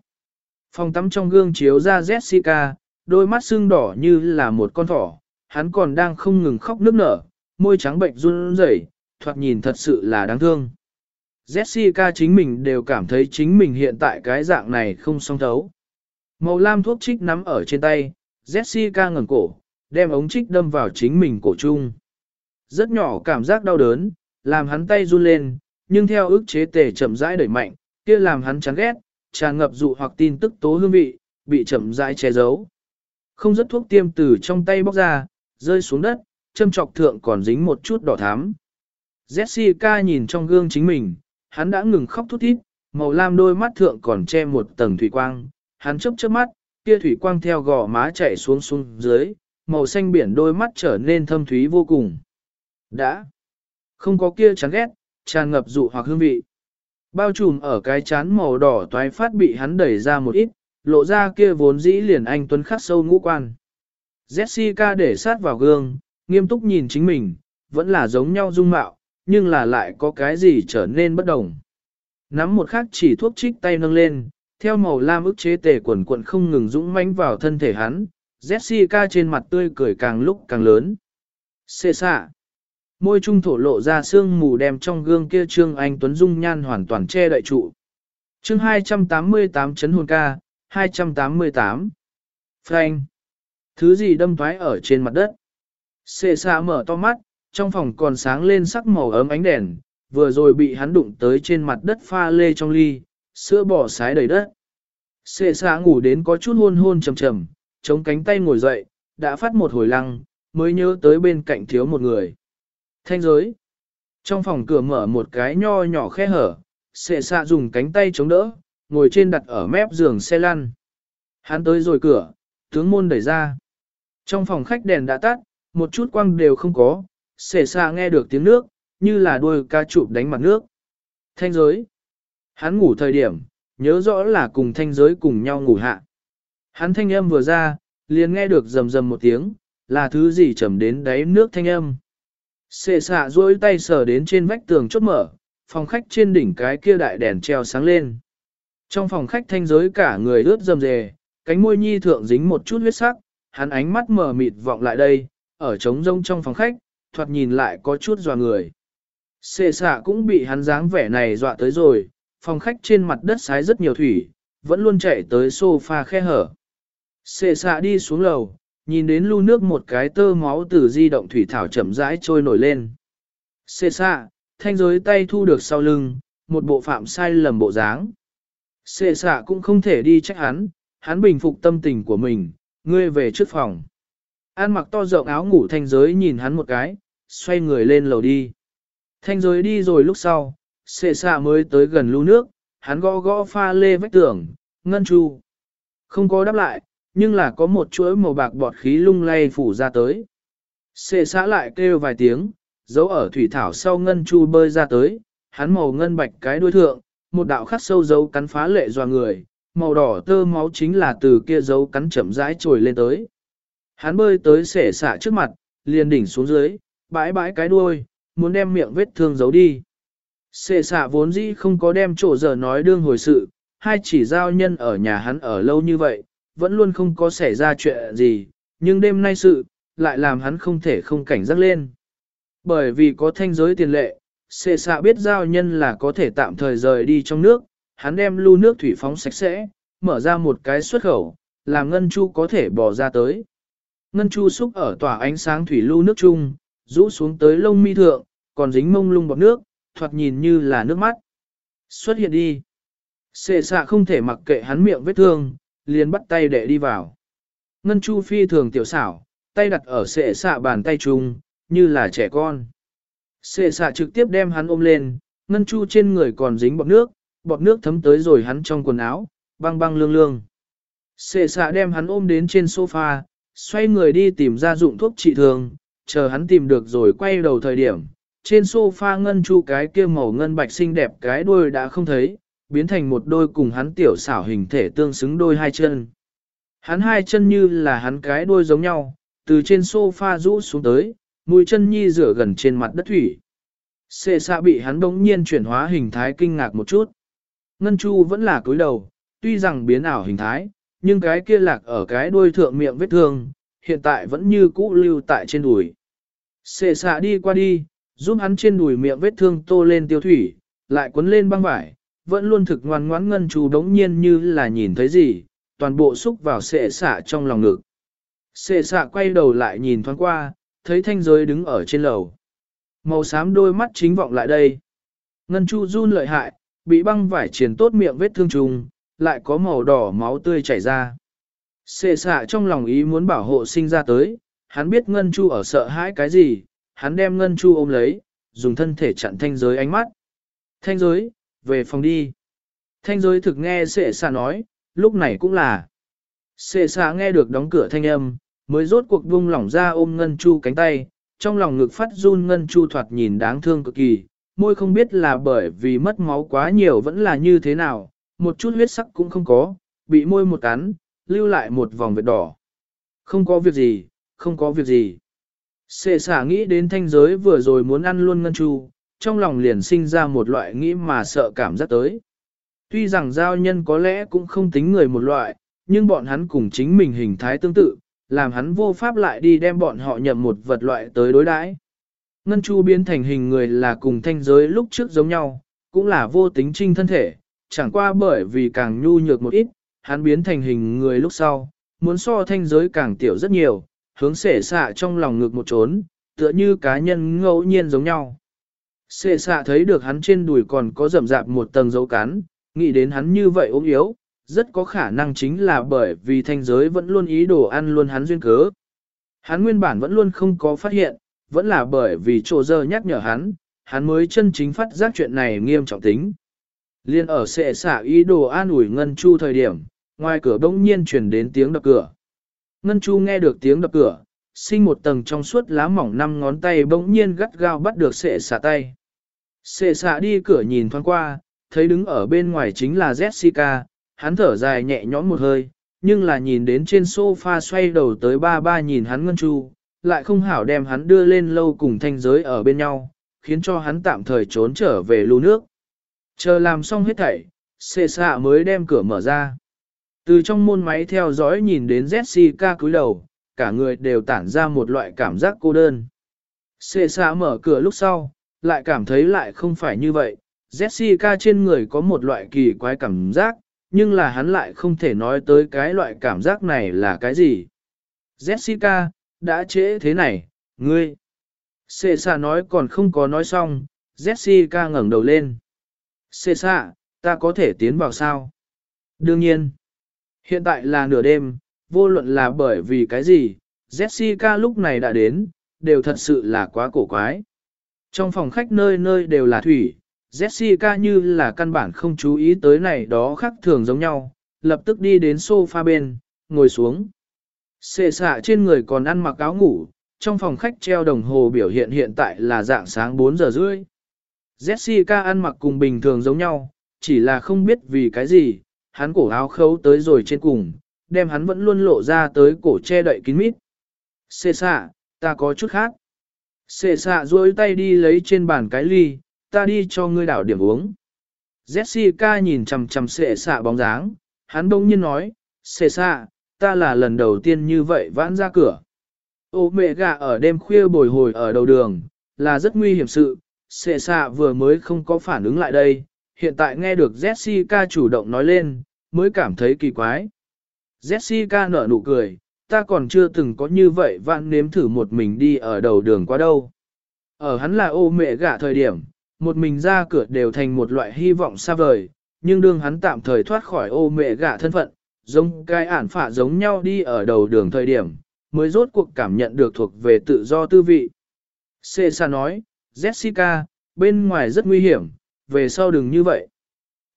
Phòng tắm trong gương chiếu ra Jessica, đôi mắt sưng đỏ như là một con thỏ, hắn còn đang không ngừng khóc nức nở, môi trắng bệnh run rẩy, thoạt nhìn thật sự là đáng thương. Jessica chính mình đều cảm thấy chính mình hiện tại cái dạng này không song thấu. Màu lam thuốc trích nắm ở trên tay, Jessica ngẩng cổ, đem ống trích đâm vào chính mình cổ chung. Rất nhỏ cảm giác đau đớn, làm hắn tay run lên, nhưng theo ước chế tề chậm rãi đẩy mạnh, kia làm hắn chán ghét, tràn ngập dụ hoặc tin tức tố hương vị, bị chậm rãi che giấu. Không rất thuốc tiêm từ trong tay bóc ra, rơi xuống đất, châm trọc thượng còn dính một chút đỏ thắm. Jessica nhìn trong gương chính mình, hắn đã ngừng khóc thút thít, màu lam đôi mắt thượng còn che một tầng thủy quang, hắn chớp chớp mắt, kia thủy quang theo gò má chảy xuống xuống dưới, màu xanh biển đôi mắt trở nên thâm thúy vô cùng. Đã, không có kia chán ghét, tràn ngập dụ hoặc hương vị. Bao trùm ở cái chán màu đỏ toái phát bị hắn đẩy ra một ít, lộ ra kia vốn dĩ liền anh tuấn khắc sâu ngũ quan. Jessica để sát vào gương, nghiêm túc nhìn chính mình, vẫn là giống nhau dung mạo, nhưng là lại có cái gì trở nên bất đồng. Nắm một khắc chỉ thuốc trích tay nâng lên, theo màu lam ức chế tề quần quận không ngừng dũng mãnh vào thân thể hắn, Jessica trên mặt tươi cười càng lúc càng lớn. Xê xạ. Môi trung thổ lộ ra sương mù đem trong gương kia Trương Anh Tuấn Dung nhan hoàn toàn che đậy trụ. chương 288 chấn hồn ca, 288. Frank. Thứ gì đâm thoái ở trên mặt đất. Xê xa mở to mắt, trong phòng còn sáng lên sắc màu ấm ánh đèn, vừa rồi bị hắn đụng tới trên mặt đất pha lê trong ly, sữa bỏ sái đầy đất. Xê xa ngủ đến có chút hôn hôn trầm trầm, chống cánh tay ngồi dậy, đã phát một hồi lăng, mới nhớ tới bên cạnh thiếu một người. Thanh giới. Trong phòng cửa mở một cái nho nhỏ khe hở, xệ xạ dùng cánh tay chống đỡ, ngồi trên đặt ở mép giường xe lăn. Hắn tới rồi cửa, tướng môn đẩy ra. Trong phòng khách đèn đã tắt, một chút quang đều không có, xệ xạ nghe được tiếng nước, như là đuôi ca chụp đánh mặt nước. Thanh giới. Hắn ngủ thời điểm, nhớ rõ là cùng thanh giới cùng nhau ngủ hạ. Hắn thanh âm vừa ra, liền nghe được rầm rầm một tiếng, là thứ gì trầm đến đáy nước thanh âm. Xệ xạ duỗi tay sờ đến trên vách tường chốt mở, phòng khách trên đỉnh cái kia đại đèn treo sáng lên. Trong phòng khách thanh giới cả người ướt rầm rề, cánh môi nhi thượng dính một chút huyết sắc, hắn ánh mắt mở mịt vọng lại đây, ở trống rông trong phòng khách, thoạt nhìn lại có chút dò người. Xệ xạ cũng bị hắn dáng vẻ này dọa tới rồi, phòng khách trên mặt đất sái rất nhiều thủy, vẫn luôn chạy tới sofa khe hở. Xệ xạ đi xuống lầu, nhìn đến lưu nước một cái tơ máu từ di động thủy thảo chậm rãi trôi nổi lên. Xê xạ, thanh giới tay thu được sau lưng, một bộ phạm sai lầm bộ dáng. Xê xạ cũng không thể đi trách hắn, hắn bình phục tâm tình của mình, ngươi về trước phòng. An mặc to rộng áo ngủ thanh giới nhìn hắn một cái, xoay người lên lầu đi. Thanh giới đi rồi lúc sau, xệ xạ mới tới gần lưu nước, hắn gõ gõ pha lê vách tường, ngân chu. Không có đáp lại, nhưng là có một chuỗi màu bạc bọt khí lung lay phủ ra tới. Xệ xã lại kêu vài tiếng, giấu ở thủy thảo sau ngân chu bơi ra tới, hắn màu ngân bạch cái đuôi thượng, một đạo khắc sâu dấu cắn phá lệ doa người, màu đỏ tơ máu chính là từ kia dấu cắn chậm rãi trồi lên tới. Hắn bơi tới xệ xã trước mặt, liền đỉnh xuống dưới, bãi bãi cái đuôi, muốn đem miệng vết thương giấu đi. Xệ xạ vốn dĩ không có đem chỗ giờ nói đương hồi sự, hai chỉ giao nhân ở nhà hắn ở lâu như vậy, vẫn luôn không có xảy ra chuyện gì, nhưng đêm nay sự, lại làm hắn không thể không cảnh giác lên. Bởi vì có thanh giới tiền lệ, xệ xạ biết giao nhân là có thể tạm thời rời đi trong nước, hắn đem lưu nước thủy phóng sạch sẽ, mở ra một cái xuất khẩu, làm Ngân Chu có thể bỏ ra tới. Ngân Chu xúc ở tỏa ánh sáng thủy lưu nước chung, rũ xuống tới lông mi thượng, còn dính mông lung bọt nước, thoạt nhìn như là nước mắt. Xuất hiện đi. Xệ xạ không thể mặc kệ hắn miệng vết thương, liền bắt tay đệ đi vào. Ngân Chu phi thường tiểu xảo, tay đặt ở sệ xạ bàn tay chung, như là trẻ con. sệ xạ trực tiếp đem hắn ôm lên, Ngân Chu trên người còn dính bọt nước, bọt nước thấm tới rồi hắn trong quần áo, băng băng lương lương. sệ xạ đem hắn ôm đến trên sofa, xoay người đi tìm ra dụng thuốc trị thương, chờ hắn tìm được rồi quay đầu thời điểm. Trên sofa ngân chu cái kia màu ngân bạch xinh đẹp cái đuôi đã không thấy, biến thành một đôi cùng hắn tiểu xảo hình thể tương xứng đôi hai chân. Hắn hai chân như là hắn cái đuôi giống nhau, từ trên sofa rũ xuống tới, mũi chân nhi rửa gần trên mặt đất thủy. Xệ xạ bị hắn đống nhiên chuyển hóa hình thái kinh ngạc một chút. Ngân chu vẫn là cúi đầu, tuy rằng biến ảo hình thái, nhưng cái kia lạc ở cái đuôi thượng miệng vết thương, hiện tại vẫn như cũ lưu tại trên đùi. Xệ xạ đi qua đi, giúp hắn trên đùi miệng vết thương tô lên tiêu thủy, lại quấn lên băng vải, vẫn luôn thực ngoan ngoãn ngân chú đống nhiên như là nhìn thấy gì, toàn bộ xúc vào sệ xạ trong lòng ngực. Sệ xạ quay đầu lại nhìn thoáng qua, thấy thanh giới đứng ở trên lầu. Màu xám đôi mắt chính vọng lại đây. Ngân chu run lợi hại, bị băng vải triển tốt miệng vết thương trùng, lại có màu đỏ máu tươi chảy ra. Sệ xạ trong lòng ý muốn bảo hộ sinh ra tới, hắn biết Ngân Chu ở sợ hãi cái gì, hắn đem Ngân Chu ôm lấy, dùng thân thể chặn thanh giới ánh mắt. Thanh giới, về phòng đi. Thanh giới thực nghe sệ xạ nói, lúc này cũng là. Sệ xạ nghe được đóng cửa thanh âm, mới rốt cuộc buông lỏng ra ôm Ngân Chu cánh tay, trong lòng ngực phát run Ngân Chu thoạt nhìn đáng thương cực kỳ, môi không biết là bởi vì mất máu quá nhiều vẫn là như thế nào, một chút huyết sắc cũng không có, bị môi một cắn, lưu lại một vòng vết đỏ. Không có việc gì, không có việc gì. Sệ xả nghĩ đến thanh giới vừa rồi muốn ăn luôn ngân chu, trong lòng liền sinh ra một loại nghĩ mà sợ cảm giác tới. Tuy rằng giao nhân có lẽ cũng không tính người một loại, nhưng bọn hắn cùng chính mình hình thái tương tự, làm hắn vô pháp lại đi đem bọn họ nhậm một vật loại tới đối đãi. Ngân chu biến thành hình người là cùng thanh giới lúc trước giống nhau, cũng là vô tính trinh thân thể, chẳng qua bởi vì càng nhu nhược một ít, hắn biến thành hình người lúc sau, muốn so thanh giới càng tiểu rất nhiều, hướng sể xạ trong lòng ngực một trốn, tựa như cá nhân ngẫu nhiên giống nhau. Xê xạ thấy được hắn trên đùi còn có rậm rạp một tầng dấu cắn, nghĩ đến hắn như vậy ốm yếu, rất có khả năng chính là bởi vì thanh giới vẫn luôn ý đồ ăn luôn hắn duyên cớ. Hắn nguyên bản vẫn luôn không có phát hiện, vẫn là bởi vì trồ dơ nhắc nhở hắn, hắn mới chân chính phát giác chuyện này nghiêm trọng tính. Liên ở xệ xả ý đồ an ủi Ngân Chu thời điểm, ngoài cửa bỗng nhiên chuyển đến tiếng đập cửa. Ngân Chu nghe được tiếng đập cửa, sinh một tầng trong suốt lá mỏng năm ngón tay bỗng nhiên gắt gao bắt được xệ xả tay. Sệ xạ đi cửa nhìn thoáng qua, thấy đứng ở bên ngoài chính là Jessica, hắn thở dài nhẹ nhõm một hơi, nhưng là nhìn đến trên sofa xoay đầu tới ba ba nhìn hắn Ngân Chu, lại không hảo đem hắn đưa lên lâu cùng thanh giới ở bên nhau, khiến cho hắn tạm thời trốn trở về lưu nước. Chờ làm xong hết thảy, xệ xạ mới đem cửa mở ra. Từ trong môn máy theo dõi nhìn đến Jessica cúi đầu, cả người đều tản ra một loại cảm giác cô đơn. Xệ xạ mở cửa lúc sau, lại cảm thấy lại không phải như vậy. Jessica trên người có một loại kỳ quái cảm giác, nhưng là hắn lại không thể nói tới cái loại cảm giác này là cái gì. Jessica, đã trễ thế này, ngươi. Sệ xạ nói còn không có nói xong, Jessica ngẩng đầu lên. Sệ xạ, ta có thể tiến vào sao? Đương nhiên. Hiện tại là nửa đêm, vô luận là bởi vì cái gì, Jessica lúc này đã đến, đều thật sự là quá cổ quái. Trong phòng khách nơi nơi đều là thủy, Jessica như là căn bản không chú ý tới này đó khác thường giống nhau, lập tức đi đến sofa bên, ngồi xuống. Xệ xạ trên người còn ăn mặc áo ngủ, trong phòng khách treo đồng hồ biểu hiện hiện tại là dạng sáng 4 giờ rưỡi. Jessica ăn mặc cùng bình thường giống nhau, chỉ là không biết vì cái gì, hắn cổ áo khấu tới rồi trên cùng, đem hắn vẫn luôn lộ ra tới cổ che đậy kín mít. Xê xạ, ta có chút khác. Xê xạ duỗi tay đi lấy trên bàn cái ly, ta đi cho ngươi đảo điểm uống. Jessica nhìn chằm chằm xệ xạ bóng dáng, hắn đông nhiên nói, xệ xạ, ta là lần đầu tiên như vậy vãn ra cửa. Ô mẹ gà ở đêm khuya bồi hồi ở đầu đường, là rất nguy hiểm sự, xệ xạ vừa mới không có phản ứng lại đây, hiện tại nghe được Jessica chủ động nói lên, mới cảm thấy kỳ quái. Jessica nở nụ cười, ta còn chưa từng có như vậy vạn nếm thử một mình đi ở đầu đường qua đâu. Ở hắn là ô mẹ gả thời điểm, một mình ra cửa đều thành một loại hy vọng xa vời, nhưng đương hắn tạm thời thoát khỏi ô mẹ gả thân phận, giống cái ản phả giống nhau đi ở đầu đường thời điểm, mới rốt cuộc cảm nhận được thuộc về tự do tư vị. Cesa nói, Jessica, bên ngoài rất nguy hiểm, về sau đừng như vậy.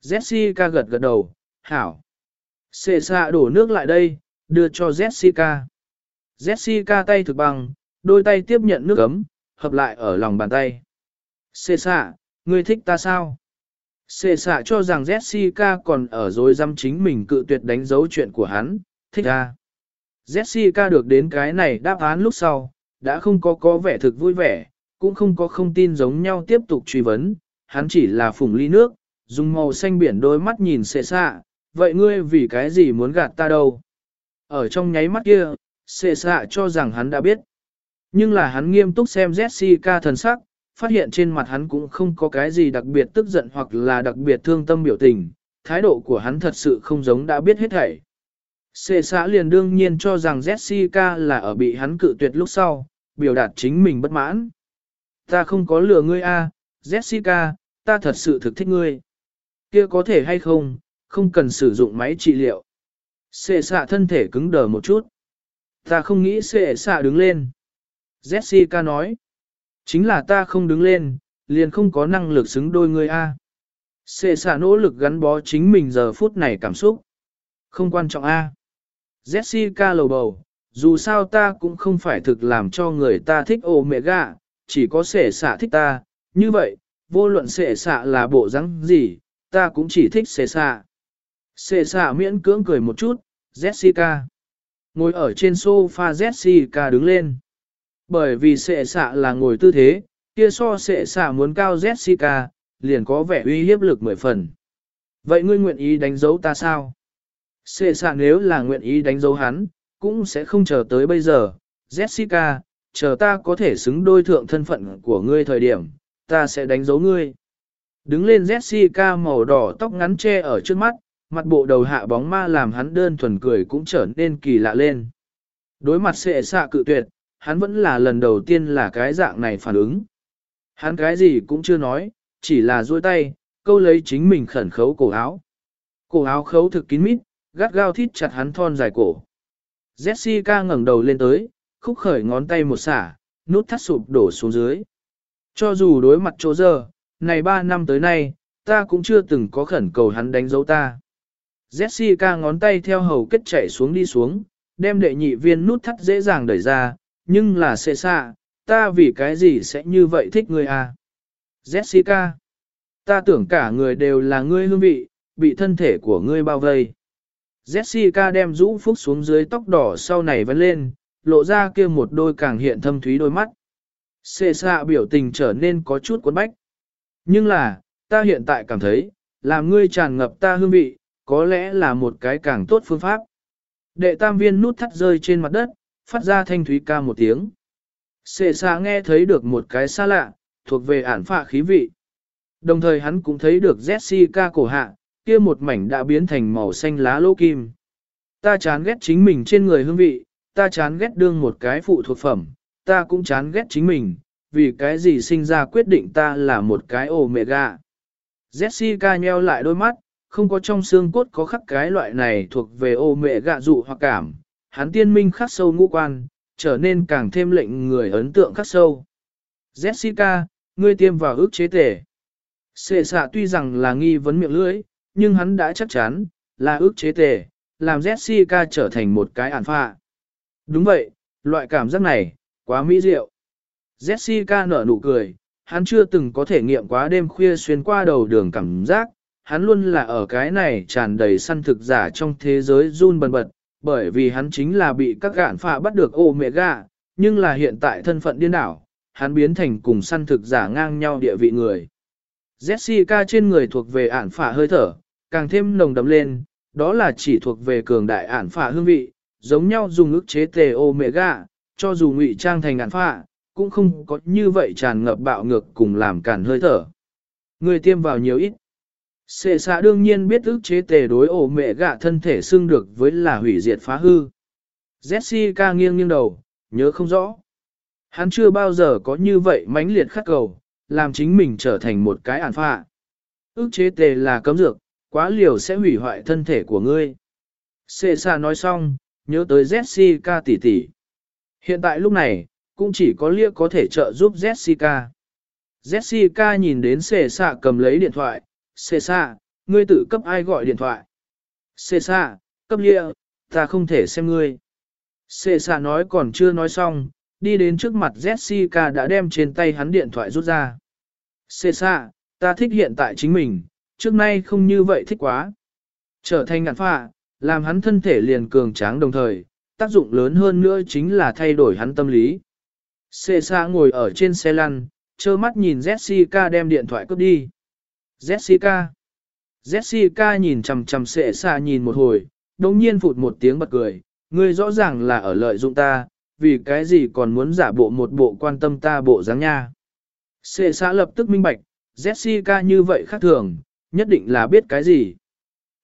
Jessica gật gật đầu, hảo. Cesa đổ nước lại đây, đưa cho Jessica. Jessica tay thực bằng, đôi tay tiếp nhận nước ấm, hợp lại ở lòng bàn tay. Xê xạ, ngươi thích ta sao? Xê xạ cho rằng Jessica còn ở dối dăm chính mình cự tuyệt đánh dấu chuyện của hắn, thích ta. Jessica được đến cái này đáp án lúc sau, đã không có có vẻ thực vui vẻ, cũng không có không tin giống nhau tiếp tục truy vấn, hắn chỉ là phùng ly nước, dùng màu xanh biển đôi mắt nhìn xệ xạ, vậy ngươi vì cái gì muốn gạt ta đâu? Ở trong nháy mắt kia, xệ xạ cho rằng hắn đã biết. Nhưng là hắn nghiêm túc xem Jessica thần sắc, phát hiện trên mặt hắn cũng không có cái gì đặc biệt tức giận hoặc là đặc biệt thương tâm biểu tình, thái độ của hắn thật sự không giống đã biết hết thảy. Xệ xã liền đương nhiên cho rằng Jessica là ở bị hắn cự tuyệt lúc sau, biểu đạt chính mình bất mãn. Ta không có lừa ngươi a, Jessica, ta thật sự thực thích ngươi. Kia có thể hay không, không cần sử dụng máy trị liệu. Sệ xạ thân thể cứng đờ một chút. Ta không nghĩ sệ xạ đứng lên. Jessica nói. Chính là ta không đứng lên, liền không có năng lực xứng đôi ngươi a. Sệ xạ nỗ lực gắn bó chính mình giờ phút này cảm xúc. Không quan trọng a. Jessica lầu bầu, dù sao ta cũng không phải thực làm cho người ta thích ồ mẹ gạ, chỉ có sệ xạ thích ta, như vậy, vô luận sệ xạ là bộ rắn gì, ta cũng chỉ thích sệ xạ. Xệ xạ miễn cưỡng cười một chút, Jessica. Ngồi ở trên sofa Jessica đứng lên. Bởi vì xệ xạ là ngồi tư thế, kia so xệ xạ muốn cao Jessica, liền có vẻ uy hiếp lực mười phần. Vậy ngươi nguyện ý đánh dấu ta sao? Xệ xạ nếu là nguyện ý đánh dấu hắn, cũng sẽ không chờ tới bây giờ. Jessica, chờ ta có thể xứng đôi thượng thân phận của ngươi thời điểm, ta sẽ đánh dấu ngươi. Đứng lên Jessica màu đỏ tóc ngắn che ở trước mắt, mặt bộ đầu hạ bóng ma làm hắn đơn thuần cười cũng trở nên kỳ lạ lên. Đối mặt xệ xạ cự tuyệt, hắn vẫn là lần đầu tiên là cái dạng này phản ứng. Hắn cái gì cũng chưa nói, chỉ là duỗi tay, câu lấy chính mình khẩn khấu cổ áo. Cổ áo khấu thực kín mít, gắt gao thít chặt hắn thon dài cổ. Jessica ngẩng đầu lên tới, khúc khởi ngón tay một xả, nút thắt sụp đổ xuống dưới. Cho dù đối mặt chỗ giờ, này ba năm tới nay, ta cũng chưa từng có khẩn cầu hắn đánh dấu ta. Jessica ngón tay theo hầu kết chạy xuống đi xuống, đem đệ nhị viên nút thắt dễ dàng đẩy ra, nhưng là xệ xạ, ta vì cái gì sẽ như vậy thích ngươi à? Jessica, ta tưởng cả người đều là ngươi hương vị, bị thân thể của ngươi bao vây. Jessica đem rũ phúc xuống dưới tóc đỏ sau này vẫn lên, lộ ra kia một đôi càng hiện thâm thúy đôi mắt. Xệ xạ biểu tình trở nên có chút cuốn bách. Nhưng là, ta hiện tại cảm thấy, làm ngươi tràn ngập ta hương vị, có lẽ là một cái càng tốt phương pháp. Đệ tam viên nút thắt rơi trên mặt đất, phát ra thanh thúy ca một tiếng. Sệ xa nghe thấy được một cái xa lạ, thuộc về ản phạ khí vị. Đồng thời hắn cũng thấy được Jessica cổ hạ, kia một mảnh đã biến thành màu xanh lá lô kim. Ta chán ghét chính mình trên người hương vị, ta chán ghét đương một cái phụ thuộc phẩm, ta cũng chán ghét chính mình, vì cái gì sinh ra quyết định ta là một cái omega. Jessica nheo lại đôi mắt, không có trong xương cốt có khắc cái loại này thuộc về ô mẹ gạ dụ hoặc cảm, hắn tiên minh khắc sâu ngũ quan, trở nên càng thêm lệnh người ấn tượng khắc sâu. Jessica, ngươi tiêm vào ước chế tể. Sệ xạ tuy rằng là nghi vấn miệng lưỡi, nhưng hắn đã chắc chắn, là ước chế tể, làm Jessica trở thành một cái ản phạ. Đúng vậy, loại cảm giác này, quá mỹ diệu. Jessica nở nụ cười, hắn chưa từng có thể nghiệm quá đêm khuya xuyên qua đầu đường cảm giác, hắn luôn là ở cái này tràn đầy săn thực giả trong thế giới run bần bật, bởi vì hắn chính là bị các gạn phạ bắt được ô mẹ gạ, nhưng là hiện tại thân phận điên đảo, hắn biến thành cùng săn thực giả ngang nhau địa vị người. Jessica trên người thuộc về ản phả hơi thở, càng thêm nồng đậm lên, đó là chỉ thuộc về cường đại ản phả hương vị, giống nhau dùng ức chế tề omega, cho dù ngụy trang thành ản phả, cũng không có như vậy tràn ngập bạo ngược cùng làm cản hơi thở. Người tiêm vào nhiều ít. Sệ xạ đương nhiên biết ức chế tề đối ổ mẹ gạ thân thể xưng được với là hủy diệt phá hư. Jessica nghiêng nghiêng đầu, nhớ không rõ. Hắn chưa bao giờ có như vậy mãnh liệt khắc cầu, làm chính mình trở thành một cái ản phạ. Ước chế tề là cấm dược, quá liều sẽ hủy hoại thân thể của ngươi. Sệ xạ nói xong, nhớ tới Jessica tỷ tỷ. Hiện tại lúc này, cũng chỉ có lia có thể trợ giúp Jessica. Jessica nhìn đến sệ xạ cầm lấy điện thoại, xê xa, ngươi tự cấp ai gọi điện thoại. Xê xa, cấp lia, ta không thể xem ngươi. Xê xa nói còn chưa nói xong, đi đến trước mặt Jessica đã đem trên tay hắn điện thoại rút ra. Xê xa, ta thích hiện tại chính mình, trước nay không như vậy thích quá. Trở thành ngạn phạ, làm hắn thân thể liền cường tráng đồng thời, tác dụng lớn hơn nữa chính là thay đổi hắn tâm lý. Xê xa ngồi ở trên xe lăn, trơ mắt nhìn Jessica đem điện thoại cướp đi. Jessica. Jessica nhìn chằm chằm sệ xa nhìn một hồi, đồng nhiên phụt một tiếng bật cười, ngươi rõ ràng là ở lợi dụng ta, vì cái gì còn muốn giả bộ một bộ quan tâm ta bộ dáng nha. Sệ xa lập tức minh bạch, Jessica như vậy khác thường, nhất định là biết cái gì.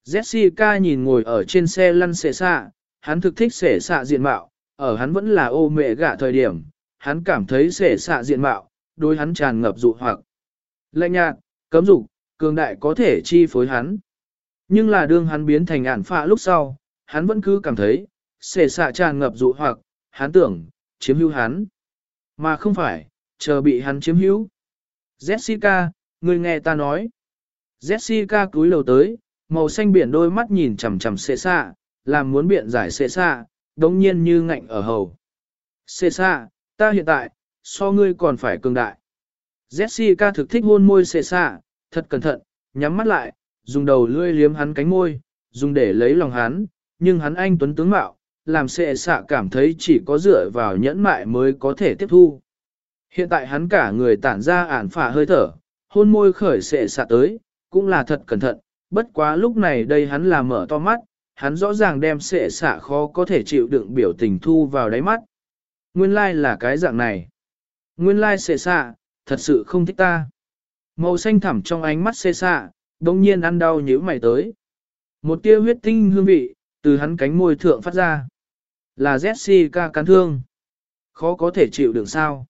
Jessica nhìn ngồi ở trên xe lăn sệ xạ, hắn thực thích sệ xạ diện mạo, ở hắn vẫn là ô mẹ gạ thời điểm, hắn cảm thấy sệ xạ diện mạo, đối hắn tràn ngập dụ hoặc. Lạnh nhạt, cấm dục, cường đại có thể chi phối hắn. Nhưng là đương hắn biến thành ản phạ lúc sau, hắn vẫn cứ cảm thấy, xề xạ tràn ngập dụ hoặc, hắn tưởng, chiếm hữu hắn. Mà không phải, chờ bị hắn chiếm hữu. Jessica, người nghe ta nói. Jessica cúi đầu tới, màu xanh biển đôi mắt nhìn chằm chằm xệ xạ, làm muốn biện giải xệ xạ, đống nhiên như ngạnh ở hầu. Xệ xạ, ta hiện tại, so ngươi còn phải cường đại. Jessica thực thích hôn môi xệ xạ, thật cẩn thận, nhắm mắt lại, dùng đầu lươi liếm hắn cánh môi, dùng để lấy lòng hắn, nhưng hắn anh tuấn tướng mạo, làm sệ xạ cảm thấy chỉ có dựa vào nhẫn mại mới có thể tiếp thu. Hiện tại hắn cả người tản ra ản phả hơi thở, hôn môi khởi sệ xạ tới, cũng là thật cẩn thận, bất quá lúc này đây hắn là mở to mắt, hắn rõ ràng đem sệ xạ khó có thể chịu đựng biểu tình thu vào đáy mắt. Nguyên lai like là cái dạng này. Nguyên lai like sệ xạ, thật sự không thích ta. Màu xanh thẳm trong ánh mắt xê xạ, đồng nhiên ăn đau nhíu mày tới. Một tia huyết tinh hương vị, từ hắn cánh môi thượng phát ra. Là Jessica cắn thương. Khó có thể chịu đựng sao.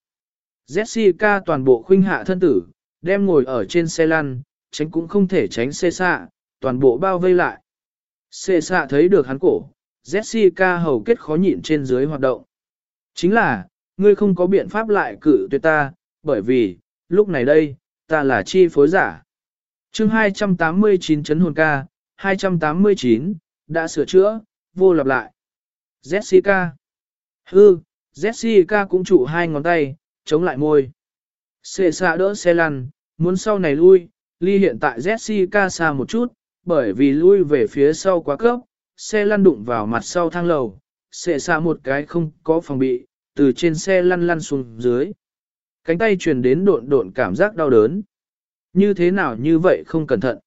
Jessica toàn bộ khuynh hạ thân tử, đem ngồi ở trên xe lăn, tránh cũng không thể tránh xê xạ, toàn bộ bao vây lại. Xê xạ thấy được hắn cổ, Jessica hầu kết khó nhịn trên dưới hoạt động. Chính là, ngươi không có biện pháp lại cử tuyệt ta, bởi vì, lúc này đây, ta là chi phối giả. chương 289 chấn hồn ca, 289, đã sửa chữa, vô lặp lại. Jessica. Hư, Jessica cũng trụ hai ngón tay, chống lại môi. Xê xạ đỡ xe lăn, muốn sau này lui, ly hiện tại Jessica xa một chút, bởi vì lui về phía sau quá cấp, xe lăn đụng vào mặt sau thang lầu, xệ xa một cái không có phòng bị, từ trên xe lăn lăn xuống dưới. Cánh tay truyền đến độn độn cảm giác đau đớn. Như thế nào như vậy không cẩn thận.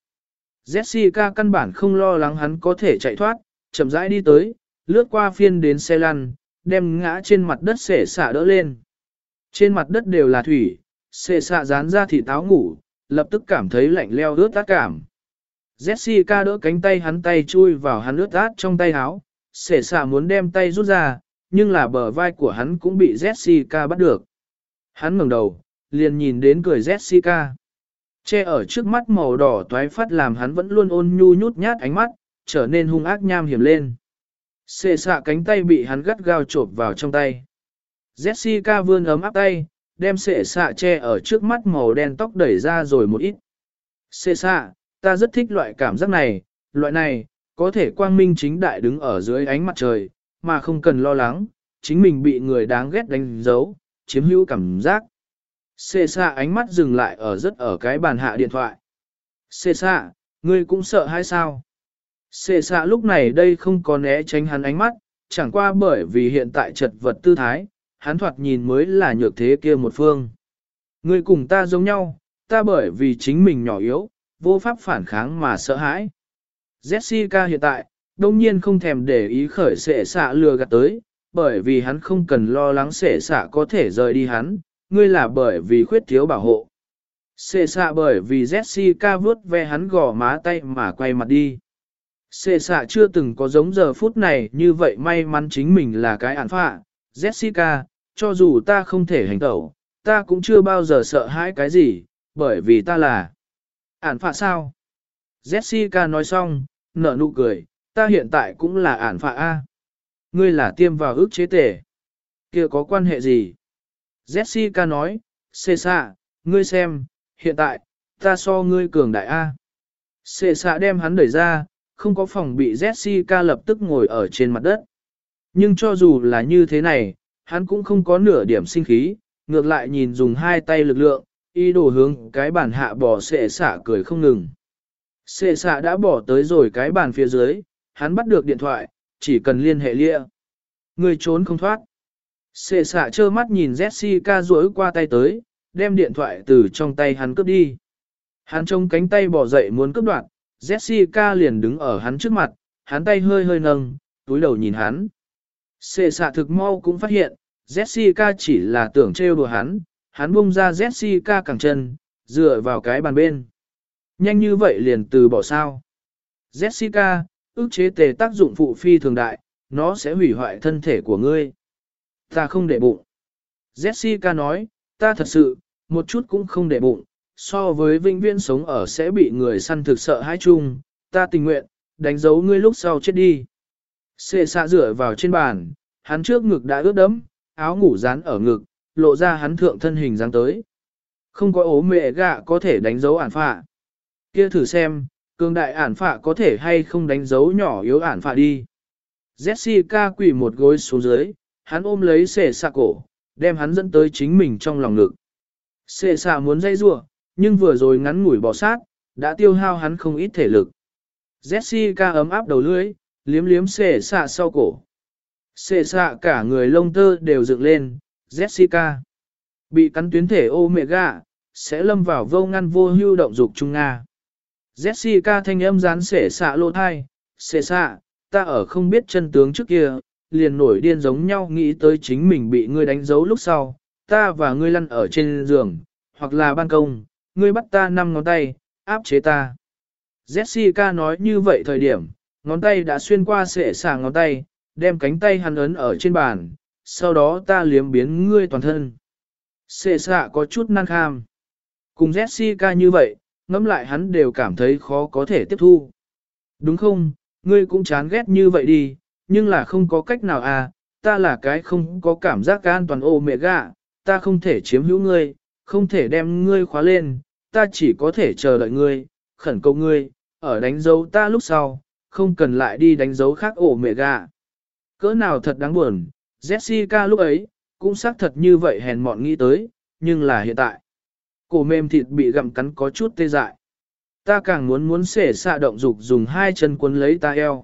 Jessica căn bản không lo lắng hắn có thể chạy thoát, chậm rãi đi tới, lướt qua phiên đến xe lăn, đem ngã trên mặt đất xệ xả đỡ lên. Trên mặt đất đều là thủy, xệ xạ dán ra thì táo ngủ, lập tức cảm thấy lạnh leo ướt át cảm. Jessica đỡ cánh tay hắn tay chui vào hắn ướt át trong tay áo, xệ xạ muốn đem tay rút ra, nhưng là bờ vai của hắn cũng bị Jessica bắt được. Hắn ngẩng đầu, liền nhìn đến cười Jessica. Che ở trước mắt màu đỏ toái phát làm hắn vẫn luôn ôn nhu nhút nhát ánh mắt, trở nên hung ác nham hiểm lên. Xệ xạ cánh tay bị hắn gắt gao chộp vào trong tay. Jessica vươn ấm áp tay, đem xệ xạ che ở trước mắt màu đen tóc đẩy ra rồi một ít. Xệ xạ, ta rất thích loại cảm giác này, loại này, có thể quang minh chính đại đứng ở dưới ánh mặt trời, mà không cần lo lắng, chính mình bị người đáng ghét đánh dấu, chiếm hữu cảm giác. Xê xạ ánh mắt dừng lại ở rất ở cái bàn hạ điện thoại. Xê xạ, ngươi cũng sợ hay sao? Xê xạ lúc này đây không có né tránh hắn ánh mắt, chẳng qua bởi vì hiện tại chật vật tư thái, hắn thoạt nhìn mới là nhược thế kia một phương. Ngươi cùng ta giống nhau, ta bởi vì chính mình nhỏ yếu, vô pháp phản kháng mà sợ hãi. Jessica hiện tại, đông nhiên không thèm để ý khởi sệ xạ lừa gạt tới, bởi vì hắn không cần lo lắng sệ xạ có thể rời đi hắn, ngươi là bởi vì khuyết thiếu bảo hộ. Sệ xạ bởi vì Jessica vướt ve hắn gò má tay mà quay mặt đi. Sệ xạ chưa từng có giống giờ phút này như vậy may mắn chính mình là cái ản phạ. Jessica, cho dù ta không thể hành tẩu, ta cũng chưa bao giờ sợ hãi cái gì, bởi vì ta là ản phạ sao? Jessica nói xong, nở nụ cười, ta hiện tại cũng là ản phạ A. Ngươi là tiêm vào ước chế tể. kia có quan hệ gì? Jessica nói, xê xạ, ngươi xem, hiện tại, ta so ngươi cường đại A. Xê xạ đem hắn đẩy ra, không có phòng bị Jessica lập tức ngồi ở trên mặt đất. Nhưng cho dù là như thế này, hắn cũng không có nửa điểm sinh khí, ngược lại nhìn dùng hai tay lực lượng, y đổ hướng cái bàn hạ bỏ xệ xạ cười không ngừng. Xệ xạ đã bỏ tới rồi cái bàn phía dưới, hắn bắt được điện thoại, chỉ cần liên hệ lia. Người trốn không thoát. Sệ xạ trơ mắt nhìn Jessica duỗi qua tay tới, đem điện thoại từ trong tay hắn cướp đi. Hắn trông cánh tay bỏ dậy muốn cướp đoạt, Jessica liền đứng ở hắn trước mặt, hắn tay hơi hơi nâng, túi đầu nhìn hắn. Sệ xạ thực mau cũng phát hiện, Jessica chỉ là tưởng trêu đùa hắn, hắn bung ra Jessica cẳng chân, dựa vào cái bàn bên. Nhanh như vậy liền từ bỏ sao. Jessica, ức chế tề tác dụng phụ phi thường đại, nó sẽ hủy hoại thân thể của ngươi. Ta không để bụng. Jessica nói, ta thật sự, một chút cũng không để bụng, so với vinh viên sống ở sẽ bị người săn thực sợ hãi chung, ta tình nguyện, đánh dấu ngươi lúc sau chết đi. Xê xạ rửa vào trên bàn, hắn trước ngực đã ướt đẫm, áo ngủ dán ở ngực, lộ ra hắn thượng thân hình dáng tới. Không có ố mẹ gạ có thể đánh dấu ản phạ. Kia thử xem, cường đại ản phạ có thể hay không đánh dấu nhỏ yếu ản phạ đi. Jessica quỳ một gối xuống dưới, hắn ôm lấy xệ xạ cổ, đem hắn dẫn tới chính mình trong lòng ngực. Xệ xạ muốn dây rua, nhưng vừa rồi ngắn ngủi bỏ sát, đã tiêu hao hắn không ít thể lực. Jessica ấm áp đầu lưỡi, liếm liếm xệ xạ sau cổ. Xệ xạ cả người lông tơ đều dựng lên, Jessica. Bị cắn tuyến thể Omega, sẽ lâm vào vô ngăn vô hưu động dục Trung Nga. Jessica thanh âm rán xệ xạ lô thai, xệ xạ, ta ở không biết chân tướng trước kia, liền nổi điên giống nhau nghĩ tới chính mình bị ngươi đánh dấu lúc sau, ta và ngươi lăn ở trên giường, hoặc là ban công, ngươi bắt ta năm ngón tay, áp chế ta. Jessica nói như vậy thời điểm, ngón tay đã xuyên qua sẻ xả ngón tay, đem cánh tay hắn ấn ở trên bàn, sau đó ta liếm biến ngươi toàn thân. sẻ xạ có chút năng kham. Cùng Jessica như vậy, ngẫm lại hắn đều cảm thấy khó có thể tiếp thu. Đúng không, ngươi cũng chán ghét như vậy đi, nhưng là không có cách nào à, ta là cái không có cảm giác an toàn ô mẹ gạ, ta không thể chiếm hữu ngươi, không thể đem ngươi khóa lên, ta chỉ có thể chờ đợi ngươi, khẩn cầu ngươi, ở đánh dấu ta lúc sau, không cần lại đi đánh dấu khác ổ mẹ gạ. Cỡ nào thật đáng buồn, Jessica lúc ấy, cũng xác thật như vậy hèn mọn nghĩ tới, nhưng là hiện tại. Cổ mềm thịt bị gặm cắn có chút tê dại. Ta càng muốn muốn xệ xạ động dục dùng hai chân cuốn lấy ta eo.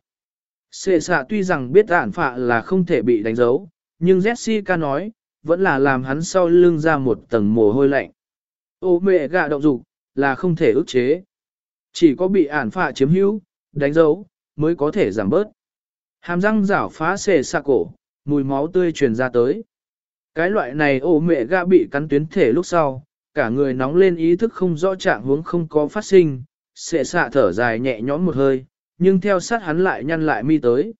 Xệ xạ tuy rằng biết ản phạ là không thể bị đánh dấu, nhưng Jessica nói, vẫn là làm hắn sau lưng ra một tầng mồ hôi lạnh. Ô mẹ gạ động dục, là không thể ức chế. Chỉ có bị ản phạ chiếm hữu, đánh dấu, mới có thể giảm bớt. Hàm răng rảo phá xệ xạ cổ, mùi máu tươi truyền ra tới. Cái loại này ô mẹ gạ bị cắn tuyến thể lúc sau, cả người nóng lên ý thức không rõ trạng huống không có phát sinh, xệ xạ thở dài nhẹ nhõm một hơi, nhưng theo sát hắn lại nhăn lại mi tới.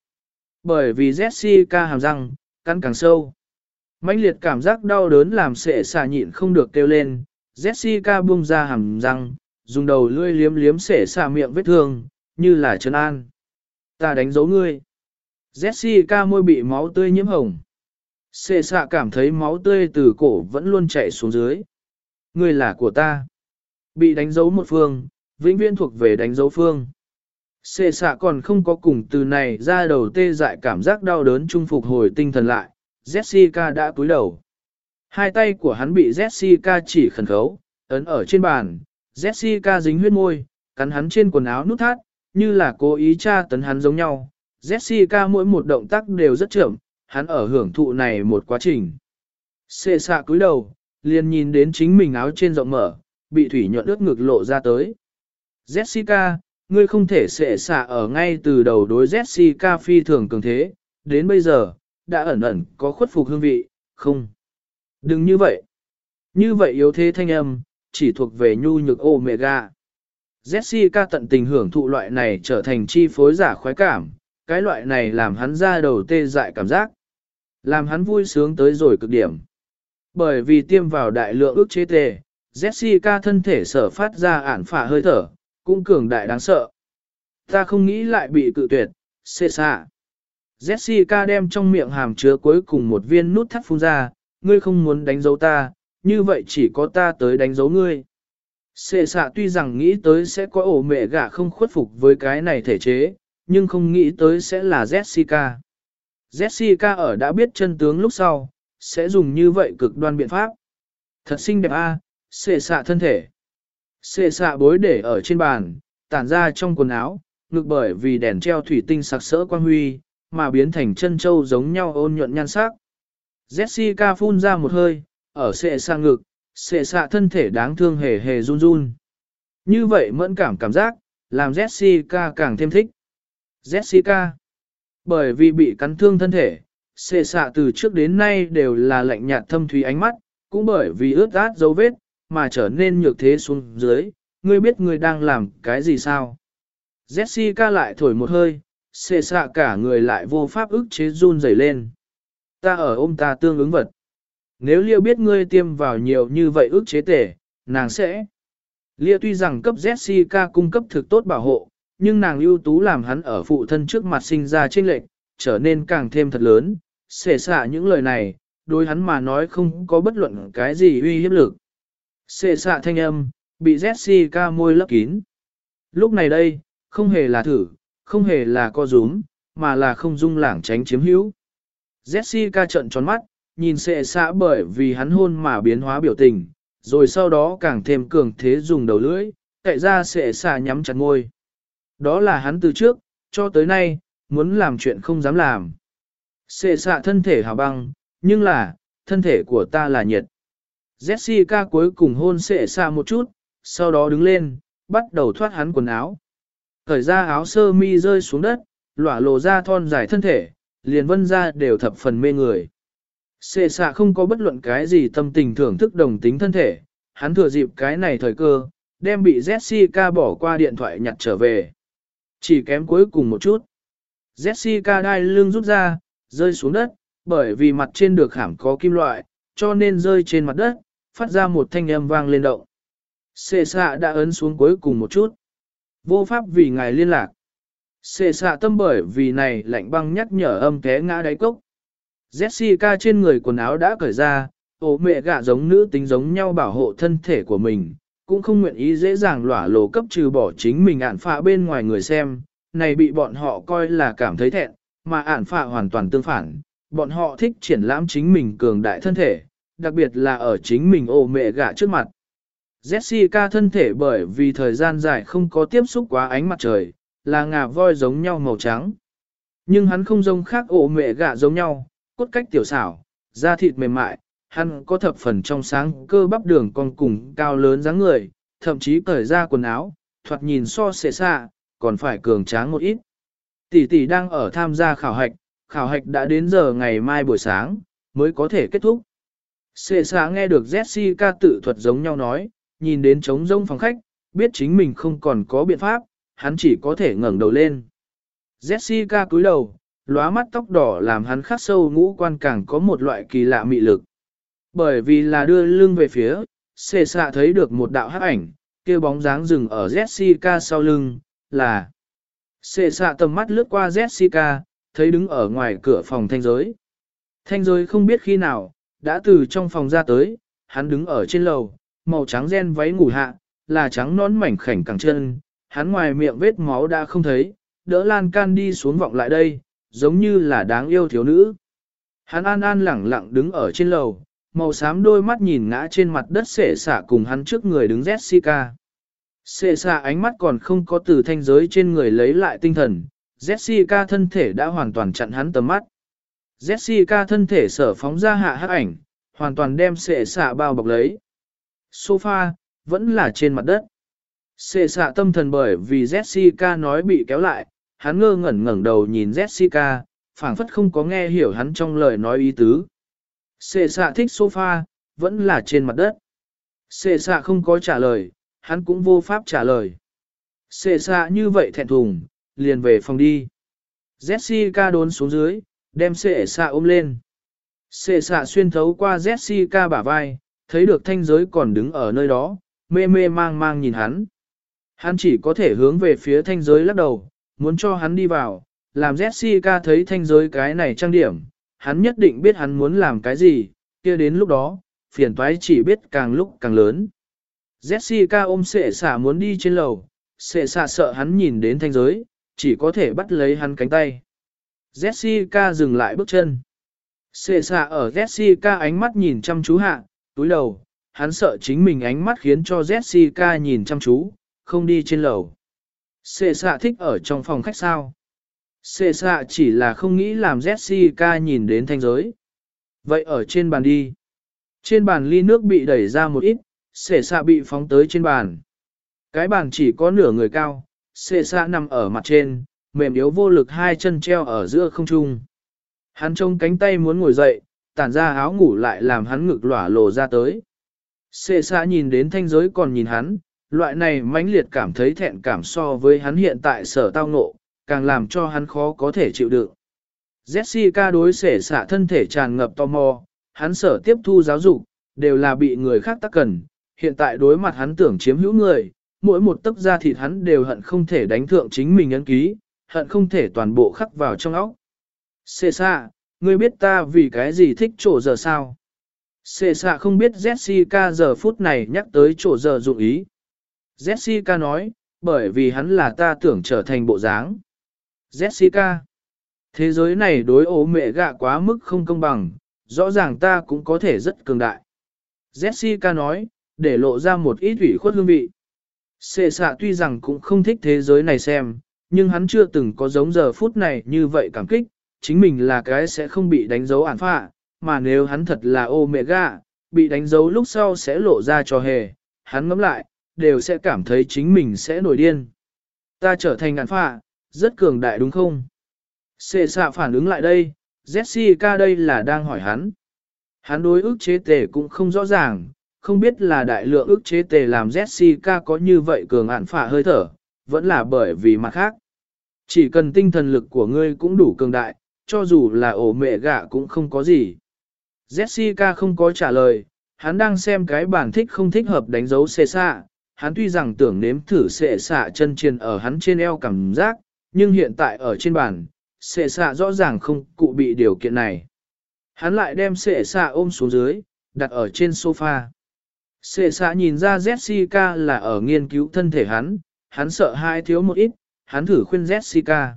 Bởi vì Jessica hàm răng, cắn càng sâu. mãnh liệt cảm giác đau đớn làm sệ xạ nhịn không được kêu lên, Jessica buông ra hàm răng, dùng đầu lươi liếm liếm sệ xạ miệng vết thương, như là trấn an. Ta đánh dấu ngươi. Jessica môi bị máu tươi nhiễm hồng. Sệ xạ cảm thấy máu tươi từ cổ vẫn luôn chảy xuống dưới. Ngươi là của ta. Bị đánh dấu một phương, vĩnh viễn thuộc về đánh dấu phương. Xê xạ còn không có cùng từ này ra đầu tê dại cảm giác đau đớn trung phục hồi tinh thần lại, Jessica đã cúi đầu. Hai tay của hắn bị Jessica chỉ khẩn khấu, ấn ở trên bàn, Jessica dính huyết môi, cắn hắn trên quần áo nút thắt, như là cố ý tra tấn hắn giống nhau. Jessica mỗi một động tác đều rất chậm, hắn ở hưởng thụ này một quá trình. Xê xạ cúi đầu, liền nhìn đến chính mình áo trên rộng mở, bị thủy nhuận ướt ngực lộ ra tới. Jessica, ngươi không thể xệ xạ ở ngay từ đầu đối Jessica phi thường cường thế, đến bây giờ, đã ẩn ẩn có khuất phục hương vị, không. Đừng như vậy. Như vậy yếu thế thanh âm, chỉ thuộc về nhu nhược Omega. Jessica tận tình hưởng thụ loại này trở thành chi phối giả khoái cảm, cái loại này làm hắn ra đầu tê dại cảm giác. Làm hắn vui sướng tới rồi cực điểm. Bởi vì tiêm vào đại lượng ức chế tề, Jessica thân thể sở phát ra ản phả hơi thở, cũng cường đại đáng sợ. Ta không nghĩ lại bị cự tuyệt, xê xạ. Jessica đem trong miệng hàm chứa cuối cùng một viên nút thắt phun ra, ngươi không muốn đánh dấu ta, như vậy chỉ có ta tới đánh dấu ngươi. Xê xạ tuy rằng nghĩ tới sẽ có ổ mẹ gả không khuất phục với cái này thể chế, nhưng không nghĩ tới sẽ là Jessica. Jessica ở đã biết chân tướng lúc sau, sẽ dùng như vậy cực đoan biện pháp. Thật xinh đẹp a, à, xệ xạ thân thể. Xệ xạ bối để ở trên bàn, tản ra trong quần áo, ngực bởi vì đèn treo thủy tinh sặc sỡ quang huy, mà biến thành chân châu giống nhau ôn nhuận nhan sắc. Jessica phun ra một hơi, ở xệ xạ ngực, xệ xạ thân thể đáng thương hề hề run run. Như vậy mẫn cảm cảm giác, làm Jessica càng thêm thích. Jessica, bởi vì bị cắn thương thân thể, xệ xạ từ trước đến nay đều là lạnh nhạt thâm thúy ánh mắt, cũng bởi vì ướt át dấu vết, mà trở nên nhược thế xuống dưới, ngươi biết ngươi đang làm cái gì sao? Jessica lại thổi một hơi, xệ xạ cả người lại vô pháp ức chế run rẩy lên. Ta ở ôm ta tương ứng vật. Nếu Lia biết ngươi tiêm vào nhiều như vậy ức chế tể, nàng sẽ. Lia tuy rằng cấp Jessica cung cấp thực tốt bảo hộ, nhưng nàng ưu tú làm hắn ở phụ thân trước mặt sinh ra chênh lệch, trở nên càng thêm thật lớn, xể xạ những lời này, đối hắn mà nói không có bất luận cái gì uy hiếp lực. Xệ xạ thanh âm, bị Jessica môi lấp kín. Lúc này đây, không hề là thử, không hề là co rúm, mà là không dung lảng tránh chiếm hữu. Jessica trợn tròn mắt, nhìn xệ xạ bởi vì hắn hôn mà biến hóa biểu tình, rồi sau đó càng thêm cường thế dùng đầu lưỡi, tại ra xệ xạ nhắm chặt ngôi. Đó là hắn từ trước, cho tới nay, muốn làm chuyện không dám làm. Xệ xạ thân thể hào băng, nhưng là, thân thể của ta là nhiệt. Jessica cuối cùng hôn xệ xạ một chút, sau đó đứng lên, bắt đầu thoát hắn quần áo. Thời ra áo sơ mi rơi xuống đất, lỏa lộ ra thon dài thân thể, liền vân ra đều thập phần mê người. Xệ xạ không có bất luận cái gì tâm tình thưởng thức đồng tính thân thể, hắn thừa dịp cái này thời cơ, đem bị Jessica bỏ qua điện thoại nhặt trở về. Chỉ kém cuối cùng một chút. Jessica đai lưng rút ra, rơi xuống đất, bởi vì mặt trên được khảm có kim loại, cho nên rơi trên mặt đất, phát ra một thanh âm vang lên động. Xê xạ đã ấn xuống cuối cùng một chút. Vô pháp vì ngài liên lạc. Xê xạ tâm bởi vì này lạnh băng nhắc nhở âm té ngã đáy cốc. Jessica trên người quần áo đã cởi ra, ổ mẹ gạ giống nữ tính giống nhau bảo hộ thân thể của mình, cũng không nguyện ý dễ dàng lỏa lồ cấp trừ bỏ chính mình ản phạ bên ngoài người xem, này bị bọn họ coi là cảm thấy thẹn, mà ản phạ hoàn toàn tương phản, bọn họ thích triển lãm chính mình cường đại thân thể, đặc biệt là ở chính mình ổ mẹ gạ trước mặt. Jessica thân thể bởi vì thời gian dài không có tiếp xúc quá ánh mặt trời, là ngà voi giống nhau màu trắng. Nhưng hắn không giống khác ổ mẹ gạ giống nhau, cốt cách tiểu xảo, da thịt mềm mại, hắn có thập phần trong sáng cơ bắp đường con cùng cao lớn dáng người, thậm chí cởi ra quần áo, thoạt nhìn so xệ xa, còn phải cường tráng một ít. Tỷ tỷ đang ở tham gia khảo hạch, khảo hạch đã đến giờ ngày mai buổi sáng, mới có thể kết thúc. Sệ xã nghe được Jessica tự thuật giống nhau nói, nhìn đến trống rông phòng khách, biết chính mình không còn có biện pháp, hắn chỉ có thể ngẩng đầu lên. Jessica cúi đầu, lóa mắt tóc đỏ làm hắn khắc sâu ngũ quan càng có một loại kỳ lạ mị lực. Bởi vì là đưa lưng về phía, xệ xạ thấy được một đạo hắc ảnh, kia bóng dáng dừng ở Jessica sau lưng, là xệ xạ tầm mắt lướt qua Jessica, thấy đứng ở ngoài cửa phòng thanh giới. Thanh giới không biết khi nào, đã từ trong phòng ra tới, hắn đứng ở trên lầu, màu trắng ren váy ngủ hạ, là trắng nón mảnh khảnh cẳng chân, hắn ngoài miệng vết máu đã không thấy, đỡ lan can đi xuống vọng lại đây, giống như là đáng yêu thiếu nữ. Hắn an an lẳng lặng đứng ở trên lầu, màu xám đôi mắt nhìn ngã trên mặt đất xệ xạ cùng hắn trước người đứng Jessica. Xê xa ánh mắt còn không có từ thanh giới trên người lấy lại tinh thần, Jessica thân thể đã hoàn toàn chặn hắn tầm mắt. Jessica thân thể sở phóng ra hạ hắc ảnh, hoàn toàn đem xệ xạ bao bọc lấy. Sofa, vẫn là trên mặt đất. Xệ xạ tâm thần bởi vì Jessica nói bị kéo lại, hắn ngơ ngẩn ngẩn đầu nhìn Jessica, phảng phất không có nghe hiểu hắn trong lời nói ý tứ. Xệ xạ thích sofa, vẫn là trên mặt đất. Xệ xạ không có trả lời, hắn cũng vô pháp trả lời. Xệ xạ như vậy thẹn thùng, liền về phòng đi. Jessica đốn xuống dưới, đem xệ xạ ôm lên. Xệ xạ xuyên thấu qua Jessica bả vai, thấy được thanh giới còn đứng ở nơi đó, mê mê mang mang nhìn hắn. Hắn chỉ có thể hướng về phía thanh giới lắc đầu, muốn cho hắn đi vào, làm Jessica thấy thanh giới cái này trang điểm, hắn nhất định biết hắn muốn làm cái gì, kia đến lúc đó, phiền toái chỉ biết càng lúc càng lớn. Jessica ôm sệ xả muốn đi trên lầu, sệ xả sợ hắn nhìn đến thanh giới, chỉ có thể bắt lấy hắn cánh tay. Jessica dừng lại bước chân. Sệ xả ở Jessica ánh mắt nhìn chăm chú hạ, túi đầu, hắn sợ chính mình ánh mắt khiến cho Jessica nhìn chăm chú, không đi trên lầu. Sệ xạ thích ở trong phòng khách sao. Sệ xạ chỉ là không nghĩ làm Jessica nhìn đến thanh giới. Vậy ở trên bàn đi. Trên bàn ly nước bị đẩy ra một ít, xệ xạ bị phóng tới trên bàn. Cái bàn chỉ có nửa người cao, xệ xạ nằm ở mặt trên, mềm yếu vô lực hai chân treo ở giữa không trung. Hắn trông cánh tay muốn ngồi dậy, tản ra áo ngủ lại làm hắn ngực lỏa lồ ra tới. Xệ xạ nhìn đến thanh giới còn nhìn hắn, loại này mãnh liệt cảm thấy thẹn cảm so với hắn hiện tại sở tao ngộ, càng làm cho hắn khó có thể chịu đựng. Jessica đối xệ xạ thân thể tràn ngập tò mò, hắn sở tiếp thu giáo dục, đều là bị người khác tác cần, hiện tại đối mặt hắn tưởng chiếm hữu người, mỗi một tấc da thịt hắn đều hận không thể đánh thượng chính mình ấn ký, hận không thể toàn bộ khắc vào trong óc. Xê xạ, ngươi biết ta vì cái gì thích chỗ giờ sao? Xê xạ không biết Jessica giờ phút này nhắc tới chỗ giờ dụng ý. Jessica nói, bởi vì hắn là ta tưởng trở thành bộ dáng. Jessica, thế giới này đối ố mẹ gạ quá mức không công bằng, rõ ràng ta cũng có thể rất cường đại. Jessica nói, để lộ ra một ít ủy khuất hương vị. Sệ xạ tuy rằng cũng không thích thế giới này xem, nhưng hắn chưa từng có giống giờ phút này như vậy cảm kích, chính mình là cái sẽ không bị đánh dấu ản phạ, mà nếu hắn thật là Omega, bị đánh dấu lúc sau sẽ lộ ra cho hề, hắn ngẫm lại, đều sẽ cảm thấy chính mình sẽ nổi điên. Ta trở thành ản phạ, rất cường đại đúng không? Sệ xạ phản ứng lại đây, Jessica đây là đang hỏi hắn. Hắn đối ức chế tể cũng không rõ ràng, không biết là đại lượng ức chế tề làm Jessica có như vậy cường ạn phả hơi thở, vẫn là bởi vì mặt khác. Chỉ cần tinh thần lực của ngươi cũng đủ cường đại, cho dù là ổ mẹ gạ cũng không có gì. Jessica không có trả lời, hắn đang xem cái bản thích không thích hợp đánh dấu xê xạ, hắn tuy rằng tưởng nếm thử xệ xạ chân chiền ở hắn trên eo cảm giác, nhưng hiện tại ở trên bàn, xệ xạ rõ ràng không cụ bị điều kiện này. Hắn lại đem xệ xạ ôm xuống dưới, đặt ở trên sofa. Sệ xạ nhìn ra Jessica là ở nghiên cứu thân thể hắn, hắn sợ hai thiếu một ít, hắn thử khuyên Jessica.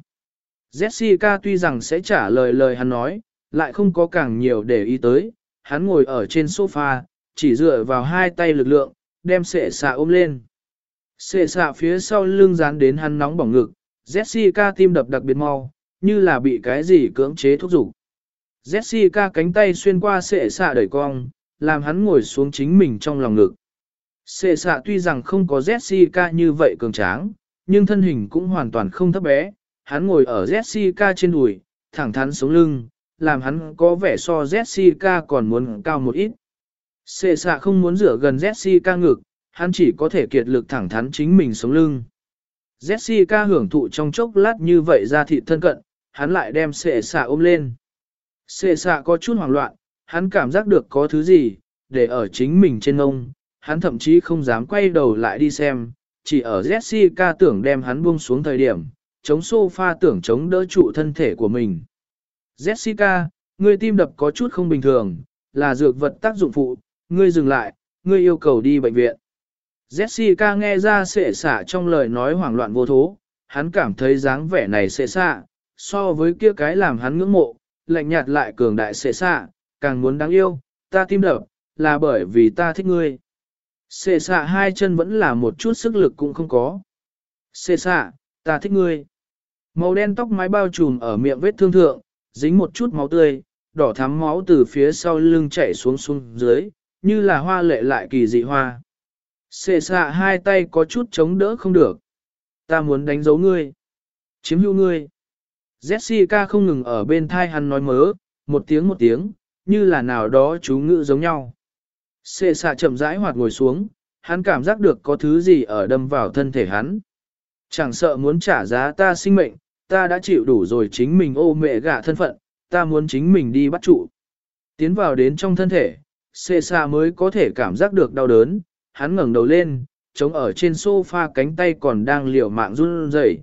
Jessica tuy rằng sẽ trả lời lời hắn nói, lại không có càng nhiều để ý tới, hắn ngồi ở trên sofa, chỉ dựa vào hai tay lực lượng, đem sệ xạ ôm lên. Sệ xạ phía sau lưng dán đến hắn nóng bỏng ngực, Jessica tim đập đặc biệt mau, như là bị cái gì cưỡng chế thúc giục. Jessica cánh tay xuyên qua sệ xạ đẩy cong, làm hắn ngồi xuống chính mình trong lòng ngực. Sệ xạ tuy rằng không có Jessica như vậy cường tráng, nhưng thân hình cũng hoàn toàn không thấp bé. Hắn ngồi ở Jessica trên đùi, thẳng thắn sống lưng, làm hắn có vẻ so Jessica còn muốn cao một ít. Sệ xạ không muốn rửa gần Jessica ngực, hắn chỉ có thể kiệt lực thẳng thắn chính mình sống lưng. Jessica hưởng thụ trong chốc lát như vậy ra thị thân cận, hắn lại đem sệ xạ ôm lên. Sệ xạ có chút hoảng loạn, hắn cảm giác được có thứ gì, để ở chính mình trên ông, hắn thậm chí không dám quay đầu lại đi xem, chỉ ở Jessica tưởng đem hắn buông xuống thời điểm, chống sofa tưởng chống đỡ trụ thân thể của mình. Jessica, người tim đập có chút không bình thường, là dược vật tác dụng phụ, ngươi dừng lại, ngươi yêu cầu đi bệnh viện. Jessica nghe ra sệ xả trong lời nói hoảng loạn vô thố, hắn cảm thấy dáng vẻ này sệ xạ, so với kia cái làm hắn ngưỡng mộ, lạnh nhạt lại cường đại sệ xạ, càng muốn đáng yêu, ta tim đập, là bởi vì ta thích ngươi. Sệ xạ hai chân vẫn là một chút sức lực cũng không có. Sệ xạ, ta thích ngươi. Màu đen tóc mái bao trùm ở miệng vết thương thượng, dính một chút máu tươi, đỏ thắm máu từ phía sau lưng chảy xuống xuống dưới, như là hoa lệ lại kỳ dị hoa. Xệ xạ hai tay có chút chống đỡ không được. Ta muốn đánh dấu ngươi. Chiếm hữu ngươi. Jessica không ngừng ở bên thai hắn nói mớ, một tiếng một tiếng, như là nào đó chú ngữ giống nhau. Xê xạ chậm rãi hoạt ngồi xuống, hắn cảm giác được có thứ gì ở đâm vào thân thể hắn. Chẳng sợ muốn trả giá ta sinh mệnh, ta đã chịu đủ rồi chính mình ô mẹ gả thân phận, ta muốn chính mình đi bắt trụ. Tiến vào đến trong thân thể, xê xạ mới có thể cảm giác được đau đớn, hắn ngẩng đầu lên, chống ở trên sofa cánh tay còn đang liều mạng run rẩy.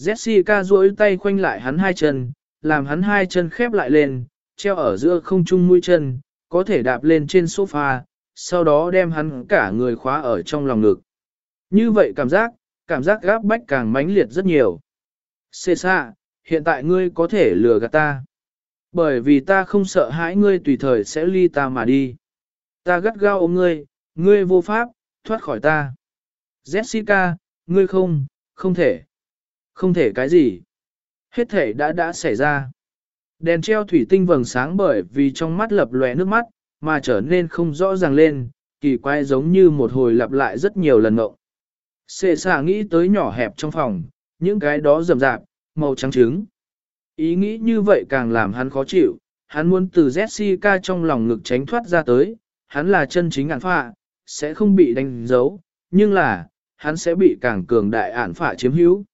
Jessica duỗi tay khoanh lại hắn hai chân, làm hắn hai chân khép lại lên, treo ở giữa không trung mũi chân, có thể đạp lên trên sofa, sau đó đem hắn cả người khóa ở trong lòng ngực. Như vậy cảm giác, cảm giác gáp bách càng mãnh liệt rất nhiều. Xê xa, hiện tại ngươi có thể lừa gạt ta. Bởi vì ta không sợ hãi ngươi tùy thời sẽ ly ta mà đi. Ta gắt gao ôm ngươi, ngươi vô pháp, thoát khỏi ta. Jessica, ngươi không, không thể. Không thể cái gì. Hết thể đã đã xảy ra. Đèn treo thủy tinh vầng sáng bởi vì trong mắt lập lòe nước mắt, mà trở nên không rõ ràng lên, kỳ quái giống như một hồi lặp lại rất nhiều lần ngộng. Xê xả nghĩ tới nhỏ hẹp trong phòng, những cái đó rầm rạp, màu trắng trứng. Ý nghĩ như vậy càng làm hắn khó chịu, hắn muốn từ Jessica trong lòng ngực tránh thoát ra tới, hắn là chân chính ản phạ, sẽ không bị đánh dấu, nhưng là, hắn sẽ bị càng cường đại ản phạ chiếm hữu.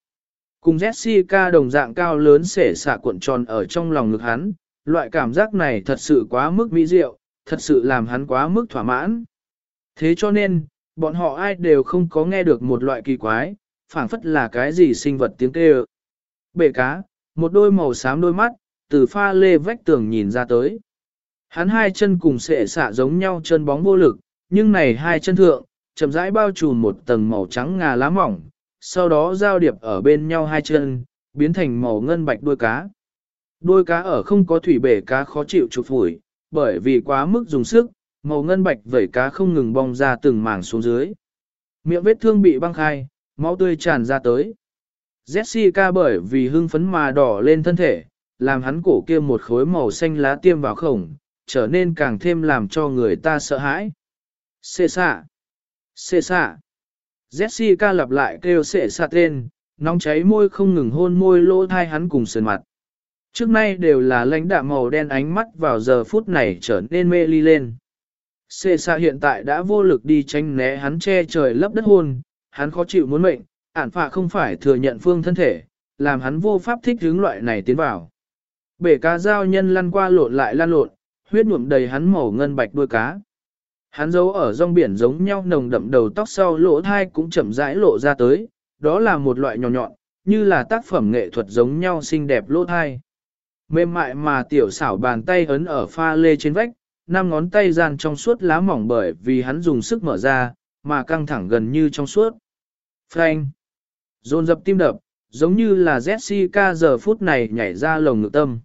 Cùng Jessica đồng dạng cao lớn sể xạ cuộn tròn ở trong lòng ngực hắn, loại cảm giác này thật sự quá mức mỹ diệu, thật sự làm hắn quá mức thỏa mãn. Thế cho nên, bọn họ ai đều không có nghe được một loại kỳ quái, phảng phất là cái gì sinh vật tiếng kêu. Bể cá, một đôi màu xám đôi mắt, từ pha lê vách tường nhìn ra tới. Hắn hai chân cùng sệ xạ giống nhau chân bóng vô lực, nhưng này hai chân thượng, chậm rãi bao trùm một tầng màu trắng ngà lá mỏng, sau đó giao điệp ở bên nhau hai chân, biến thành màu ngân bạch đuôi cá. Đuôi cá ở không có thủy bể cá khó chịu chụp phủi, bởi vì quá mức dùng sức, màu ngân bạch vẩy cá không ngừng bong ra từng mảng xuống dưới. Miệng vết thương bị băng khai, máu tươi tràn ra tới. Jessica bởi vì hưng phấn mà đỏ lên thân thể, làm hắn cổ kia một khối màu xanh lá tiêm vào khổng, trở nên càng thêm làm cho người ta sợ hãi. Xê xạ! Xê xạ! Jessica lặp lại kêu xệ xạ tên, nóng cháy môi không ngừng hôn môi lỗ thai hắn cùng sườn mặt. Trước nay đều là lãnh đạm màu đen ánh mắt vào giờ phút này trở nên mê ly lên. Sệ xạ hiện tại đã vô lực đi tránh né hắn che trời lấp đất hôn, hắn khó chịu muốn mệnh, ản phạ không phải thừa nhận phương thân thể, làm hắn vô pháp thích hướng loại này tiến vào. Bể cá giao nhân lăn qua lộn lại lăn lộn, huyết nhuộm đầy hắn màu ngân bạch đuôi cá. Hắn giấu ở rong biển giống nhau nồng đậm đầu tóc sau lỗ thai cũng chậm rãi lộ ra tới, đó là một loại nhỏ nhọn, như là tác phẩm nghệ thuật giống nhau xinh đẹp lỗ thai. Mềm mại mà tiểu xảo bàn tay ấn ở pha lê trên vách, năm ngón tay gian trong suốt lá mỏng bởi vì hắn dùng sức mở ra, mà căng thẳng gần như trong suốt. Frank! Dồn dập tim đập, giống như là Jessica giờ phút này nhảy ra lồng ngực tâm.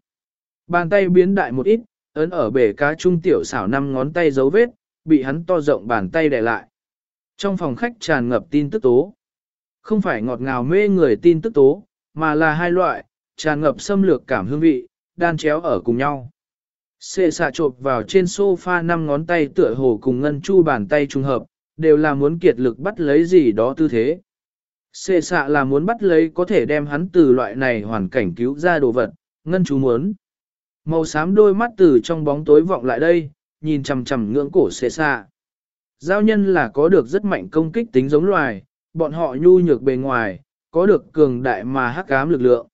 Bàn tay biến đại một ít, ấn ở bể cá trung tiểu xảo năm ngón tay dấu vết, bị hắn to rộng bàn tay đè lại. Trong phòng khách tràn ngập tin tức tố. Không phải ngọt ngào mê người tin tức tố, mà là hai loại, tràn ngập xâm lược cảm hương vị, đan chéo ở cùng nhau. Xê xạ trộp vào trên sofa năm ngón tay tựa hồ cùng ngân chu bàn tay trùng hợp, đều là muốn kiệt lực bắt lấy gì đó tư thế. Xê xạ là muốn bắt lấy có thể đem hắn từ loại này hoàn cảnh cứu ra đồ vật, ngân chú muốn. Màu xám đôi mắt từ trong bóng tối vọng lại đây, nhìn chằm chằm ngưỡng cổ xê xa. Giao nhân là có được rất mạnh công kích tính giống loài, bọn họ nhu nhược bề ngoài, có được cường đại mà hắc ám lực lượng.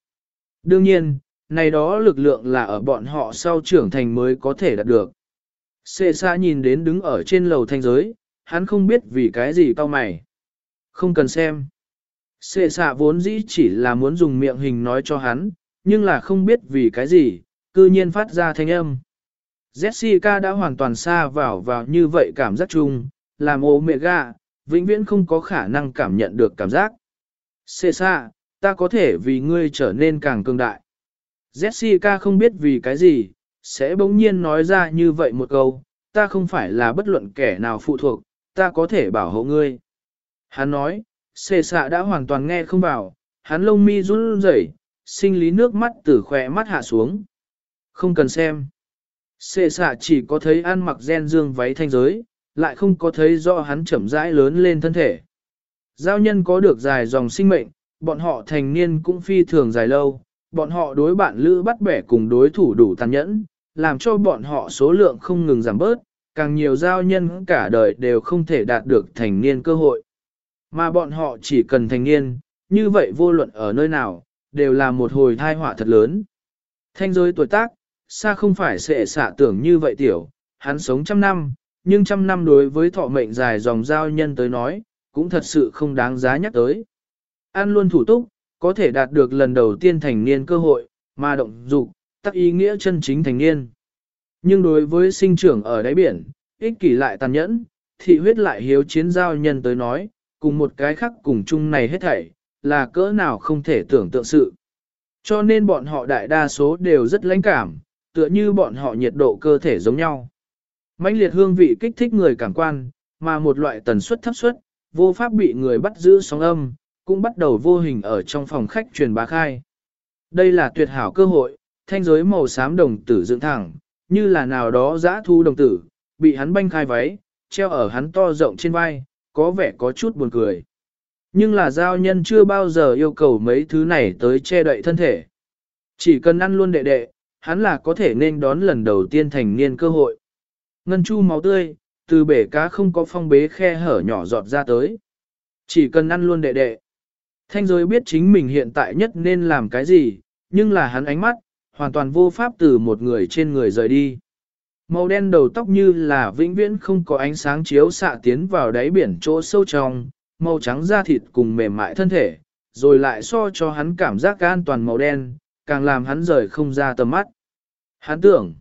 Đương nhiên, này đó lực lượng là ở bọn họ sau trưởng thành mới có thể đạt được. Xê xa nhìn đến đứng ở trên lầu thanh giới, hắn không biết vì cái gì cao mày. Không cần xem. Xê xa vốn dĩ chỉ là muốn dùng miệng hình nói cho hắn, nhưng là không biết vì cái gì, cư nhiên phát ra thanh âm. Jessica đã hoàn toàn xa vào vào như vậy cảm giác chung, làm ô mẹ gà, vĩnh viễn không có khả năng cảm nhận được cảm giác. Xê xa, ta có thể vì ngươi trở nên càng cường đại. Jessica không biết vì cái gì, sẽ bỗng nhiên nói ra như vậy một câu, ta không phải là bất luận kẻ nào phụ thuộc, ta có thể bảo hộ ngươi. Hắn nói, xê xạ đã hoàn toàn nghe không vào, hắn lông mi run rẩy, sinh lý nước mắt từ khỏe mắt hạ xuống. Không cần xem. Xê xạ chỉ có thấy ăn mặc gen dương váy thanh giới, lại không có thấy rõ hắn chậm rãi lớn lên thân thể. Giao nhân có được dài dòng sinh mệnh, bọn họ thành niên cũng phi thường dài lâu, bọn họ đối bạn lữ bắt bẻ cùng đối thủ đủ tàn nhẫn, làm cho bọn họ số lượng không ngừng giảm bớt, càng nhiều giao nhân cả đời đều không thể đạt được thành niên cơ hội. Mà bọn họ chỉ cần thành niên, như vậy vô luận ở nơi nào, đều là một hồi thai họa thật lớn. Thanh giới tuổi tác, xa không phải sẽ xạ tưởng như vậy tiểu, hắn sống trăm năm, nhưng trăm năm đối với thọ mệnh dài dòng giao nhân tới nói, cũng thật sự không đáng giá nhắc tới. An luôn thủ túc, có thể đạt được lần đầu tiên thành niên cơ hội, mà động dục, tắc ý nghĩa chân chính thành niên. Nhưng đối với sinh trưởng ở đáy biển, ích kỷ lại tàn nhẫn, thị huyết lại hiếu chiến giao nhân tới nói, cùng một cái khác cùng chung này hết thảy, là cỡ nào không thể tưởng tượng sự. Cho nên bọn họ đại đa số đều rất lãnh cảm, tựa như bọn họ nhiệt độ cơ thể giống nhau. mãnh liệt hương vị kích thích người cảm quan, mà một loại tần suất thấp suất, vô pháp bị người bắt giữ sóng âm, cũng bắt đầu vô hình ở trong phòng khách truyền bá khai. Đây là tuyệt hảo cơ hội, thanh giới màu xám đồng tử dựng thẳng, như là nào đó giã thu đồng tử, bị hắn banh khai váy, treo ở hắn to rộng trên vai, có vẻ có chút buồn cười. Nhưng là giao nhân chưa bao giờ yêu cầu mấy thứ này tới che đậy thân thể. Chỉ cần ăn luôn đệ đệ, hắn là có thể nên đón lần đầu tiên thành niên cơ hội. Ngân chu máu tươi, từ bể cá không có phong bế khe hở nhỏ giọt ra tới. Chỉ cần ăn luôn đệ đệ. Thanh giới biết chính mình hiện tại nhất nên làm cái gì, nhưng là hắn ánh mắt, hoàn toàn vô pháp từ một người trên người rời đi. Màu đen đầu tóc như là vĩnh viễn không có ánh sáng chiếu xạ tiến vào đáy biển chỗ sâu trong, màu trắng da thịt cùng mềm mại thân thể, rồi lại so cho hắn cảm giác an toàn màu đen, càng làm hắn rời không ra tầm mắt. Hắn tưởng,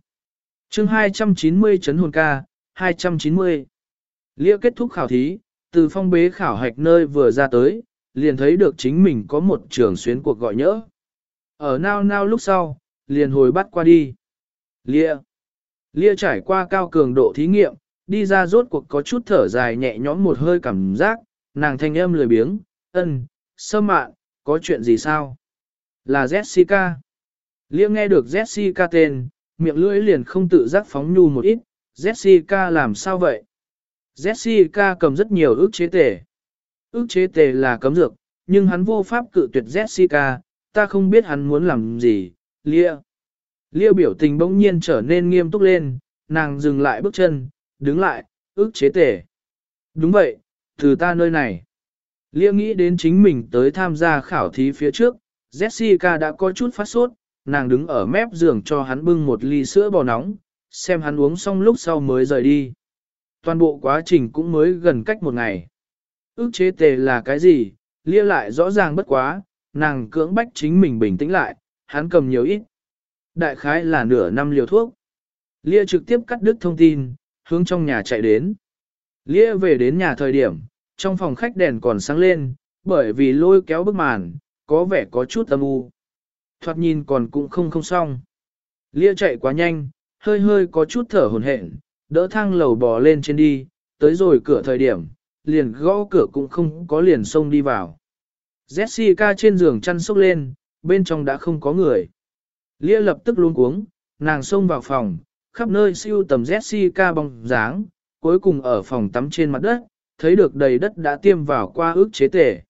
chương 290 chấn hồn ca, 290. Lia kết thúc khảo thí, từ phong bế khảo hạch nơi vừa ra tới, liền thấy được chính mình có một trường xuyến cuộc gọi nhỡ. Ở nao nao lúc sau, liền hồi bắt qua đi. Lia. Lia trải qua cao cường độ thí nghiệm, đi ra rốt cuộc có chút thở dài nhẹ nhõm một hơi cảm giác, nàng thanh âm lười biếng, ân, sơ mạn, có chuyện gì sao? Là Jessica. Lia nghe được Jessica tên, miệng lưỡi liền không tự giác phóng nhu một ít, Jessica làm sao vậy? Jessica cầm rất nhiều ước chế tề. Ước chế tề là cấm dược, nhưng hắn vô pháp cự tuyệt Jessica, ta không biết hắn muốn làm gì, Lia. Lia biểu tình bỗng nhiên trở nên nghiêm túc lên, nàng dừng lại bước chân, đứng lại, ước chế tề. Đúng vậy, từ ta nơi này. Lia nghĩ đến chính mình tới tham gia khảo thí phía trước, Jessica đã có chút phát sốt, nàng đứng ở mép giường cho hắn bưng một ly sữa bò nóng, xem hắn uống xong lúc sau mới rời đi. Toàn bộ quá trình cũng mới gần cách một ngày. Ước chế tề là cái gì, lia lại rõ ràng bất quá, nàng cưỡng bách chính mình bình tĩnh lại, hắn cầm nhiều ít. Đại khái là nửa năm liều thuốc. Lia trực tiếp cắt đứt thông tin, hướng trong nhà chạy đến. Lia về đến nhà thời điểm, trong phòng khách đèn còn sáng lên, bởi vì lôi kéo bức màn, có vẻ có chút âm u. Thoạt nhìn còn cũng không không xong. Lia chạy quá nhanh, hơi hơi có chút thở hồn hển, đỡ thang lầu bò lên trên đi, tới rồi cửa thời điểm, liền gõ cửa cũng không có liền xông đi vào. Jessica trên giường chăn sốc lên, bên trong đã không có người. Lia lập tức luống cuống, nàng xông vào phòng, khắp nơi siêu tầm Jessica bóng dáng, cuối cùng ở phòng tắm trên mặt đất, thấy được đầy đất đã tiêm vào qua ước chế tể.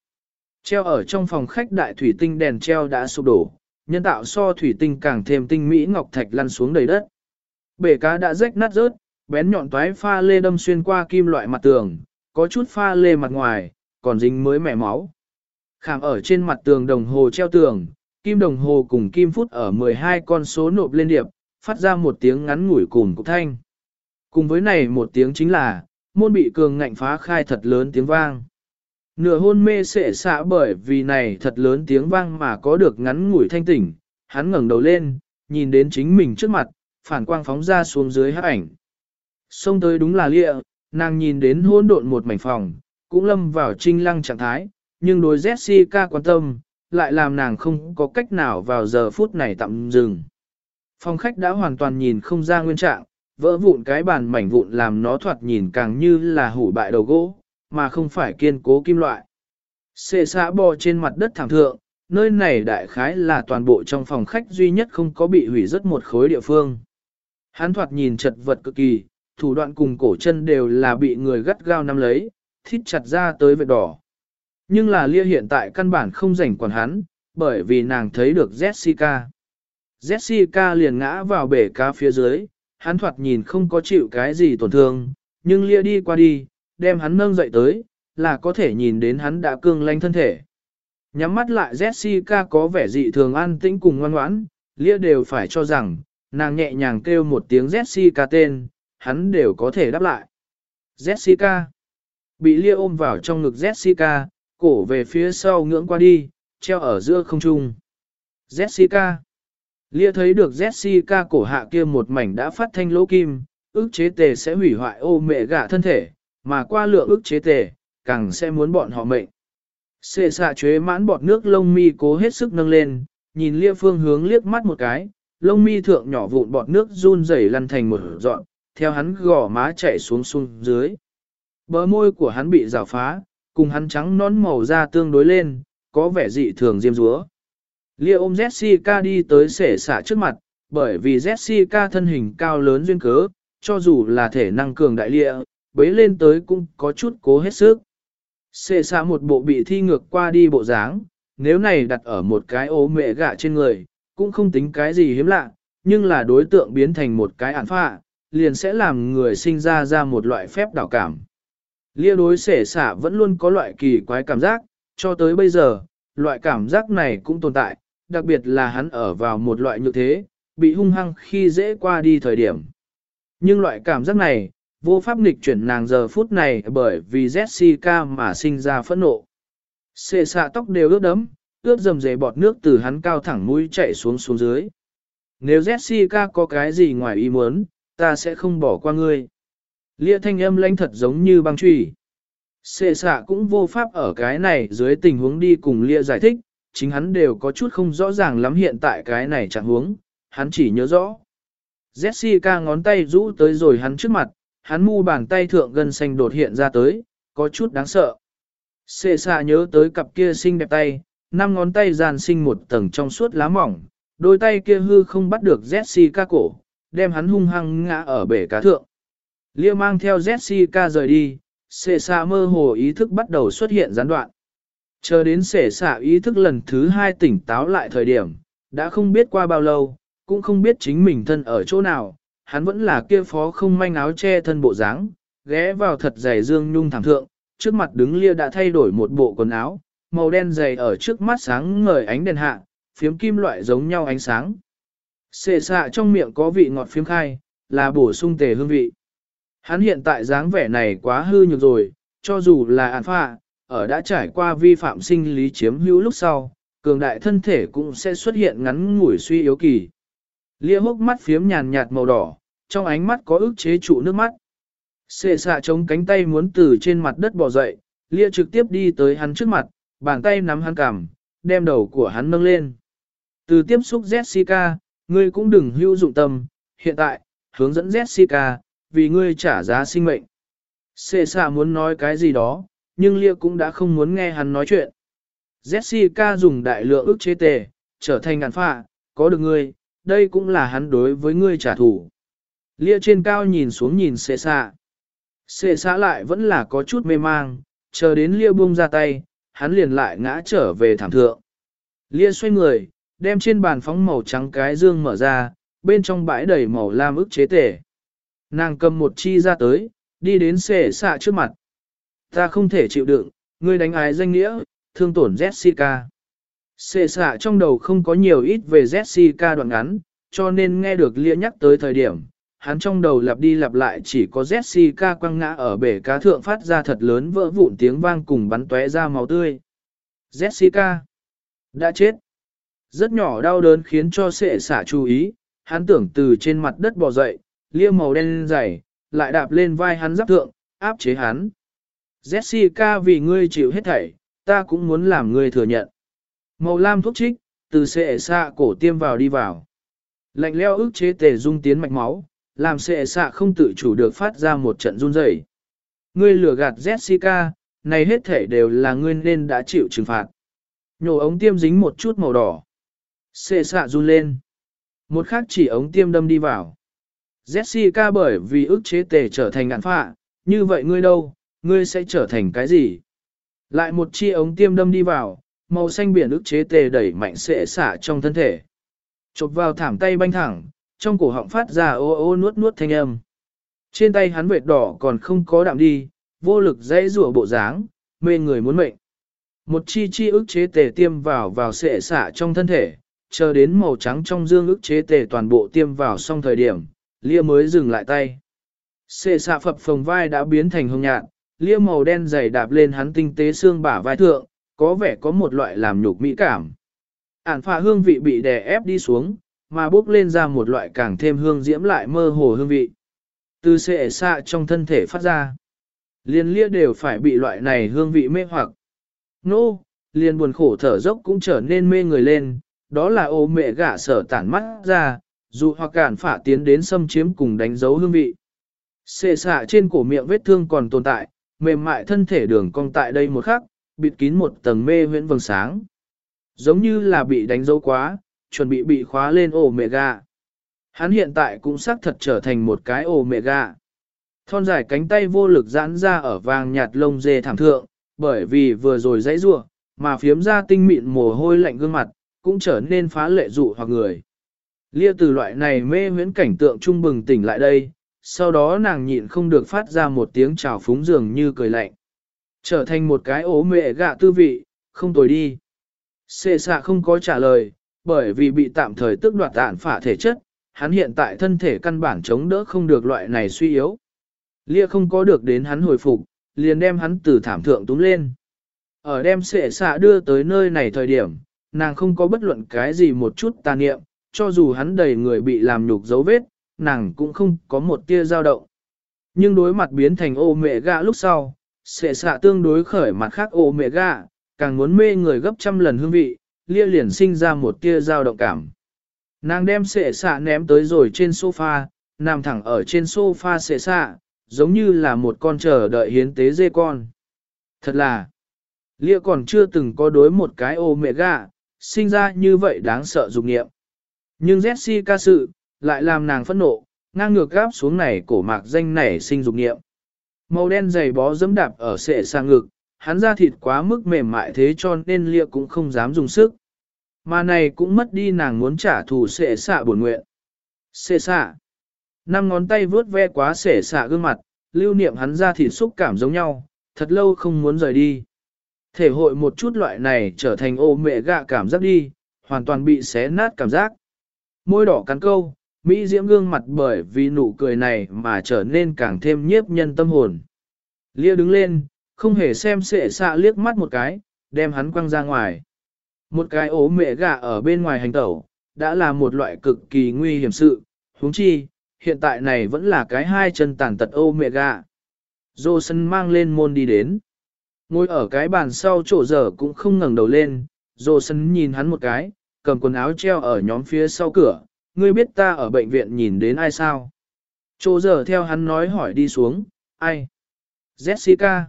Treo ở trong phòng khách đại thủy tinh đèn treo đã sụp đổ, nhân tạo so thủy tinh càng thêm tinh mỹ ngọc thạch lăn xuống đầy đất. Bể cá đã rách nát rớt, bén nhọn toái pha lê đâm xuyên qua kim loại mặt tường, có chút pha lê mặt ngoài, còn dính mới mẻ máu. Khảm ở trên mặt tường đồng hồ treo tường, kim đồng hồ cùng kim phút ở 12 con số nộp lên điệp, phát ra một tiếng ngắn ngủi cùng cục thanh. Cùng với này một tiếng chính là, môn bị cường ngạnh phá khai thật lớn tiếng vang. Nửa hôn mê sệ xạ bởi vì này thật lớn tiếng vang mà có được ngắn ngủi thanh tỉnh, hắn ngẩng đầu lên, nhìn đến chính mình trước mặt, phản quang phóng ra xuống dưới hát ảnh. Xông tới đúng là lịa, nàng nhìn đến hôn độn một mảnh phòng, cũng lâm vào trinh lăng trạng thái, nhưng đối Jessica quan tâm, lại làm nàng không có cách nào vào giờ phút này tạm dừng. Phòng khách đã hoàn toàn nhìn không ra nguyên trạng, vỡ vụn cái bàn mảnh vụn làm nó thoạt nhìn càng như là hủ bại đầu gỗ, mà không phải kiên cố kim loại. Xê xã bò trên mặt đất thảm thượng, nơi này đại khái là toàn bộ trong phòng khách duy nhất không có bị hủy rất một khối địa phương. Hắn thoạt nhìn chật vật cực kỳ, thủ đoạn cùng cổ chân đều là bị người gắt gao nắm lấy, thít chặt ra tới vệt đỏ. Nhưng là lia hiện tại căn bản không rảnh quản hắn, bởi vì nàng thấy được Jessica. Jessica liền ngã vào bể cá phía dưới, hắn thoạt nhìn không có chịu cái gì tổn thương, nhưng lia đi qua đi, đem hắn nâng dậy tới, là có thể nhìn đến hắn đã cương lanh thân thể. Nhắm mắt lại Jessica có vẻ dị thường an tĩnh cùng ngoan ngoãn, lia đều phải cho rằng, nàng nhẹ nhàng kêu một tiếng Jessica tên, hắn đều có thể đáp lại. Jessica. Bị lia ôm vào trong ngực Jessica, cổ về phía sau ngưỡng qua đi, treo ở giữa không trung. Jessica. Lia thấy được Jessica cổ hạ kia một mảnh đã phát thanh lỗ kim, ước chế tề sẽ hủy hoại ô mẹ gạ thân thể, mà qua lượng ức chế tề, càng sẽ muốn bọn họ mệnh. Xê xạ chế mãn bọt nước lông mi cố hết sức nâng lên, nhìn lia phương hướng liếc mắt một cái, lông mi thượng nhỏ vụn bọt nước run rẩy lăn thành một dọn, theo hắn gò má chạy xuống xuống dưới. Bờ môi của hắn bị rào phá, cùng hắn trắng nón màu da tương đối lên, có vẻ dị thường diêm rúa. Lia ôm Jessica đi tới xể xả trước mặt, bởi vì Jessica thân hình cao lớn duyên cớ, cho dù là thể năng cường đại lia, bấy lên tới cũng có chút cố hết sức. Sể xả một bộ bị thi ngược qua đi bộ dáng, nếu này đặt ở một cái ố mẹ gạ trên người, cũng không tính cái gì hiếm lạ, nhưng là đối tượng biến thành một cái ản phạ, liền sẽ làm người sinh ra ra một loại phép đảo cảm. Lia đối sể xả vẫn luôn có loại kỳ quái cảm giác, cho tới bây giờ, loại cảm giác này cũng tồn tại, đặc biệt là hắn ở vào một loại như thế, bị hung hăng khi dễ qua đi thời điểm. Nhưng loại cảm giác này, vô pháp nghịch chuyển nàng giờ phút này bởi vì Jessica mà sinh ra phẫn nộ. Xệ xạ tóc đều ướt đấm, ướt dầm dề bọt nước từ hắn cao thẳng mũi chạy xuống xuống dưới. Nếu Jessica có cái gì ngoài ý muốn, ta sẽ không bỏ qua ngươi. Lia thanh âm lãnh thật giống như băng truy. Xệ xạ cũng vô pháp ở cái này dưới tình huống đi cùng Lia giải thích, chính hắn đều có chút không rõ ràng lắm hiện tại cái này chẳng huống, hắn chỉ nhớ rõ. Jessica ngón tay rũ tới rồi hắn trước mặt, hắn mu bàn tay thượng gân xanh đột hiện ra tới, có chút đáng sợ. Xê xạ nhớ tới cặp kia xinh đẹp tay, năm ngón tay giàn sinh một tầng trong suốt lá mỏng, đôi tay kia hư không bắt được Jessica cổ, đem hắn hung hăng ngã ở bể cá thượng. Lia mang theo Jessica rời đi, xệ xạ mơ hồ ý thức bắt đầu xuất hiện gián đoạn. Chờ đến xệ xạ ý thức lần thứ hai tỉnh táo lại thời điểm, đã không biết qua bao lâu, cũng không biết chính mình thân ở chỗ nào, hắn vẫn là kia phó không manh áo che thân bộ dáng, ghé vào thật dày dương nhung thẳng thượng, trước mặt đứng lia đã thay đổi một bộ quần áo, màu đen dày ở trước mắt sáng ngời ánh đèn hạ, phiếm kim loại giống nhau ánh sáng. Xệ xạ trong miệng có vị ngọt phiếm khai, là bổ sung tề hương vị. Hắn hiện tại dáng vẻ này quá hư nhược rồi, cho dù là ản phạ, ở đã trải qua vi phạm sinh lý chiếm hữu lúc sau, cường đại thân thể cũng sẽ xuất hiện ngắn ngủi suy yếu kỳ. Lia hốc mắt phiếm nhàn nhạt màu đỏ, trong ánh mắt có ức chế trụ nước mắt. Xệ xạ chống cánh tay muốn từ trên mặt đất bò dậy, Lia trực tiếp đi tới hắn trước mặt, bàn tay nắm hắn cằm, đem đầu của hắn nâng lên. Từ tiếp xúc Jessica, ngươi cũng đừng hưu dụng tâm, hiện tại, hướng dẫn Jessica, vì ngươi trả giá sinh mệnh. Xệ xạ muốn nói cái gì đó, nhưng Lia cũng đã không muốn nghe hắn nói chuyện. Jessica dùng đại lượng ức chế tề, trở thành ngàn phạ, có được ngươi, đây cũng là hắn đối với ngươi trả thù. Lia trên cao nhìn xuống nhìn xệ xạ. Xệ xạ lại vẫn là có chút mê mang, chờ đến Lia buông ra tay, hắn liền lại ngã trở về thảm thượng. Lia xoay người, đem trên bàn phóng màu trắng cái dương mở ra, bên trong bãi đầy màu lam ức chế tể. Nàng cầm một chi ra tới, đi đến xệ xạ trước mặt. Ta không thể chịu đựng, ngươi đánh ái danh nghĩa, thương tổn Jessica. Xệ xạ trong đầu không có nhiều ít về Jessica đoạn ngắn, cho nên nghe được lia nhắc tới thời điểm, hắn trong đầu lặp đi lặp lại chỉ có Jessica quăng ngã ở bể cá thượng phát ra thật lớn vỡ vụn tiếng vang cùng bắn tóe ra máu tươi. Jessica đã chết. Rất nhỏ đau đớn khiến cho sệ xả chú ý, hắn tưởng từ trên mặt đất bò dậy, lia màu đen dày, lại đạp lên vai hắn giáp thượng, áp chế hắn. Jessica vì ngươi chịu hết thảy, ta cũng muốn làm ngươi thừa nhận. Màu lam thuốc trích, từ sệ xạ cổ tiêm vào đi vào. Lạnh leo ức chế tề dung tiến mạch máu, làm sệ xạ không tự chủ được phát ra một trận run rẩy. Ngươi lừa gạt Jessica, này hết thể đều là ngươi nên đã chịu trừng phạt. Nhổ ống tiêm dính một chút màu đỏ. Sệ xạ run lên. Một khác chỉ ống tiêm đâm đi vào. Jessica bởi vì ức chế tề trở thành ngạn phạ, như vậy ngươi đâu, ngươi sẽ trở thành cái gì? Lại một chi ống tiêm đâm đi vào, màu xanh biển ức chế tề đẩy mạnh sẽ xả trong thân thể. Chộp vào thảm tay banh thẳng, trong cổ họng phát ra ô ô nuốt nuốt thanh âm. Trên tay hắn vệt đỏ còn không có đạm đi, vô lực dãy rủa bộ dáng, mê người muốn mệnh. Một chi chi ức chế tề tiêm vào vào sệ xả trong thân thể, chờ đến màu trắng trong dương ức chế tề toàn bộ tiêm vào xong thời điểm, lia mới dừng lại tay. Sệ xạ phập phồng vai đã biến thành hồng nhạt, lia màu đen dày đạp lên hắn tinh tế xương bả vai thượng, có vẻ có một loại làm nhục mỹ cảm. Ản phà hương vị bị đè ép đi xuống, mà bốc lên ra một loại càng thêm hương diễm lại mơ hồ hương vị. Từ sệ xạ trong thân thể phát ra. Liên lia đều phải bị loại này hương vị mê hoặc. Nô, no, liền buồn khổ thở dốc cũng trở nên mê người lên, đó là ô mẹ gả sở tản mắt ra, dù hoặc cản phả tiến đến xâm chiếm cùng đánh dấu hương vị. Xệ xạ trên cổ miệng vết thương còn tồn tại, mềm mại thân thể đường cong tại đây một khắc, bịt kín một tầng mê huyễn vầng sáng. Giống như là bị đánh dấu quá, chuẩn bị bị khóa lên ổ mẹ gà. Hắn hiện tại cũng xác thật trở thành một cái ổ mẹ gà. Thon dài cánh tay vô lực giãn ra ở vàng nhạt lông dê thảm thượng, bởi vì vừa rồi dãy rua, mà phiếm ra tinh mịn mồ hôi lạnh gương mặt, cũng trở nên phá lệ dụ hoặc người. Lia từ loại này mê huyễn cảnh tượng trung bừng tỉnh lại đây, sau đó nàng nhịn không được phát ra một tiếng chào phúng dường như cười lạnh. Trở thành một cái ố mẹ gạ tư vị, không tồi đi. Xê xạ không có trả lời, bởi vì bị tạm thời tức đoạt tạn phả thể chất, hắn hiện tại thân thể căn bản chống đỡ không được loại này suy yếu. Lia không có được đến hắn hồi phục, liền đem hắn từ thảm thượng túm lên. Ở đem xệ xạ đưa tới nơi này thời điểm, nàng không có bất luận cái gì một chút tà niệm, cho dù hắn đầy người bị làm nhục dấu vết, nàng cũng không có một tia dao động. Nhưng đối mặt biến thành ô mẹ gạ lúc sau, sẽ xạ tương đối khởi mặt khác ô mẹ gà, càng muốn mê người gấp trăm lần hương vị, lia liền sinh ra một tia dao động cảm. Nàng đem sệ xạ ném tới rồi trên sofa, nằm thẳng ở trên sofa sệ xạ, giống như là một con chờ đợi hiến tế dê con. Thật là, lia còn chưa từng có đối một cái ô mẹ gà, sinh ra như vậy đáng sợ dục nghiệm. Nhưng Jessica sự, lại làm nàng phẫn nộ, ngang ngược gáp xuống này cổ mạc danh nảy sinh dục nghiệm. Màu đen dày bó dẫm đạp ở sệ sang ngực, hắn ra thịt quá mức mềm mại thế cho nên lia cũng không dám dùng sức. Mà này cũng mất đi nàng muốn trả thù sệ xạ buồn nguyện. Sệ xạ. Năm ngón tay vướt ve quá sệ xạ gương mặt, lưu niệm hắn ra thịt xúc cảm giống nhau, thật lâu không muốn rời đi. Thể hội một chút loại này trở thành ô mẹ gạ cảm giác đi, hoàn toàn bị xé nát cảm giác. Môi đỏ cắn câu, Mỹ diễm gương mặt bởi vì nụ cười này mà trở nên càng thêm nhiếp nhân tâm hồn. Lia đứng lên, không hề xem sệ xạ liếc mắt một cái, đem hắn quăng ra ngoài. Một cái ố mẹ gà ở bên ngoài hành tẩu, đã là một loại cực kỳ nguy hiểm sự, huống chi, hiện tại này vẫn là cái hai chân tàn tật ô mẹ gà. Dô sân mang lên môn đi đến. Ngồi ở cái bàn sau chỗ dở cũng không ngẩng đầu lên, dô sân nhìn hắn một cái, cầm quần áo treo ở nhóm phía sau cửa, ngươi biết ta ở bệnh viện nhìn đến ai sao? Chỗ giờ theo hắn nói hỏi đi xuống, ai? Jessica.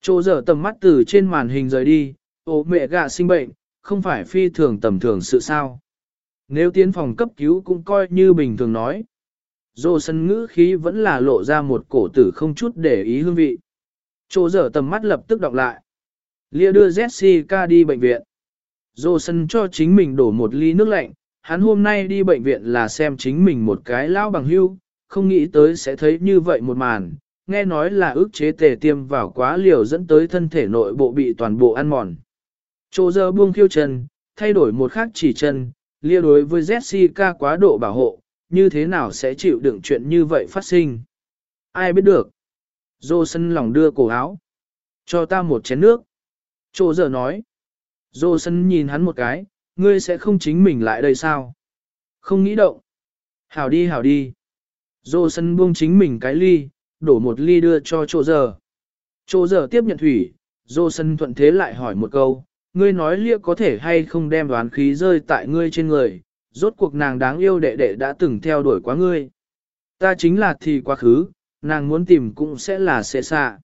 Chỗ giờ tầm mắt từ trên màn hình rời đi, Ô mẹ gạ sinh bệnh, không phải phi thường tầm thường sự sao. Nếu tiến phòng cấp cứu cũng coi như bình thường nói. Dô sân ngữ khí vẫn là lộ ra một cổ tử không chút để ý hương vị. Chỗ giờ tầm mắt lập tức đọc lại. Lia đưa Jessica đi bệnh viện. Dô sân cho chính mình đổ một ly nước lạnh, hắn hôm nay đi bệnh viện là xem chính mình một cái lão bằng hưu, không nghĩ tới sẽ thấy như vậy một màn, nghe nói là ức chế tề tiêm vào quá liều dẫn tới thân thể nội bộ bị toàn bộ ăn mòn. Chỗ giờ buông khiêu chân, thay đổi một khác chỉ chân, lia đối với Jessica quá độ bảo hộ, như thế nào sẽ chịu đựng chuyện như vậy phát sinh. Ai biết được. Dô sân lòng đưa cổ áo. Cho ta một chén nước. Chỗ giờ nói. Dô sân nhìn hắn một cái, ngươi sẽ không chính mình lại đây sao? Không nghĩ động. Hảo đi hảo đi. Dô sân buông chính mình cái ly, đổ một ly đưa cho chỗ giờ. Chỗ giờ tiếp nhận thủy, dô sân thuận thế lại hỏi một câu, ngươi nói lia có thể hay không đem đoán khí rơi tại ngươi trên người, rốt cuộc nàng đáng yêu đệ đệ đã từng theo đuổi quá ngươi. Ta chính là thì quá khứ, nàng muốn tìm cũng sẽ là sẽ xạ.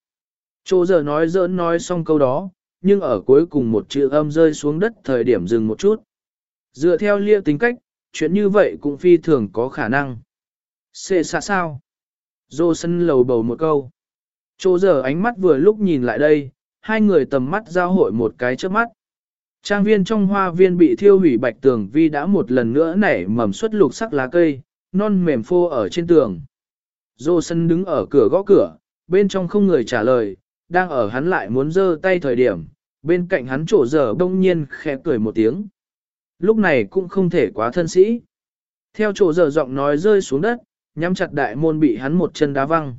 Chỗ giờ nói giỡn nói xong câu đó, nhưng ở cuối cùng một chữ âm rơi xuống đất thời điểm dừng một chút. Dựa theo lia tính cách, chuyện như vậy cũng phi thường có khả năng. Xê xa sao? Dô sân lầu bầu một câu. Chỗ giờ ánh mắt vừa lúc nhìn lại đây, hai người tầm mắt giao hội một cái trước mắt. Trang viên trong hoa viên bị thiêu hủy bạch tường vi đã một lần nữa nảy mầm xuất lục sắc lá cây, non mềm phô ở trên tường. Dô sân đứng ở cửa gõ cửa, bên trong không người trả lời, đang ở hắn lại muốn giơ tay thời điểm, bên cạnh hắn trổ giờ đông nhiên khẽ cười một tiếng. Lúc này cũng không thể quá thân sĩ. Theo trổ giờ giọng nói rơi xuống đất, nhắm chặt đại môn bị hắn một chân đá văng.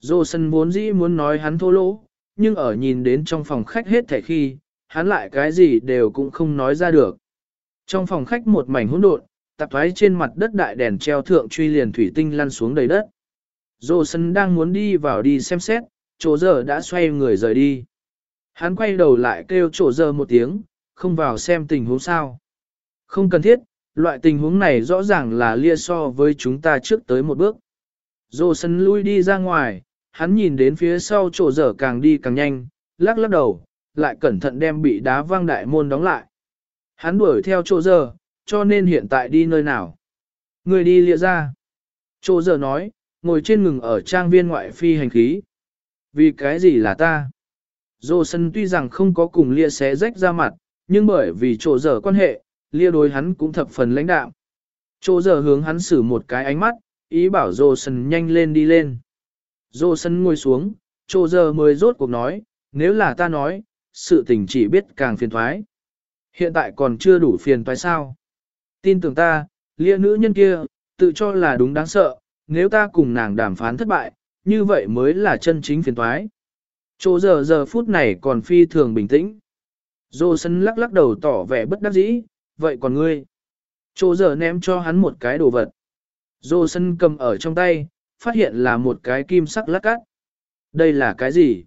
Dô sân vốn dĩ muốn nói hắn thô lỗ, nhưng ở nhìn đến trong phòng khách hết thảy khi, hắn lại cái gì đều cũng không nói ra được. Trong phòng khách một mảnh hỗn độn, tạp thoái trên mặt đất đại đèn treo thượng truy liền thủy tinh lăn xuống đầy đất. Dô sân đang muốn đi vào đi xem xét, chỗ giờ đã xoay người rời đi. Hắn quay đầu lại kêu chỗ giờ một tiếng, không vào xem tình huống sao. Không cần thiết, loại tình huống này rõ ràng là lia so với chúng ta trước tới một bước. Dô sân lui đi ra ngoài, hắn nhìn đến phía sau chỗ dở càng đi càng nhanh, lắc lắc đầu, lại cẩn thận đem bị đá văng đại môn đóng lại. Hắn đuổi theo chỗ dở, cho nên hiện tại đi nơi nào. Người đi lịa ra. Chỗ dở nói, ngồi trên ngừng ở trang viên ngoại phi hành khí. Vì cái gì là ta? Dô sân tuy rằng không có cùng lia xé rách ra mặt, nhưng bởi vì chỗ dở quan hệ, lia đối hắn cũng thập phần lãnh đạo. Chỗ dở hướng hắn xử một cái ánh mắt, ý bảo dô sân nhanh lên đi lên. Dô sân ngồi xuống, chỗ dở mới rốt cuộc nói, nếu là ta nói, sự tình chỉ biết càng phiền thoái. Hiện tại còn chưa đủ phiền toái sao. Tin tưởng ta, lia nữ nhân kia, tự cho là đúng đáng sợ, nếu ta cùng nàng đàm phán thất bại, như vậy mới là chân chính phiền toái. Chỗ giờ giờ phút này còn phi thường bình tĩnh. Dô sân lắc lắc đầu tỏ vẻ bất đắc dĩ, vậy còn ngươi? Chỗ giờ ném cho hắn một cái đồ vật. Dô sân cầm ở trong tay, phát hiện là một cái kim sắc lát cắt. Đây là cái gì?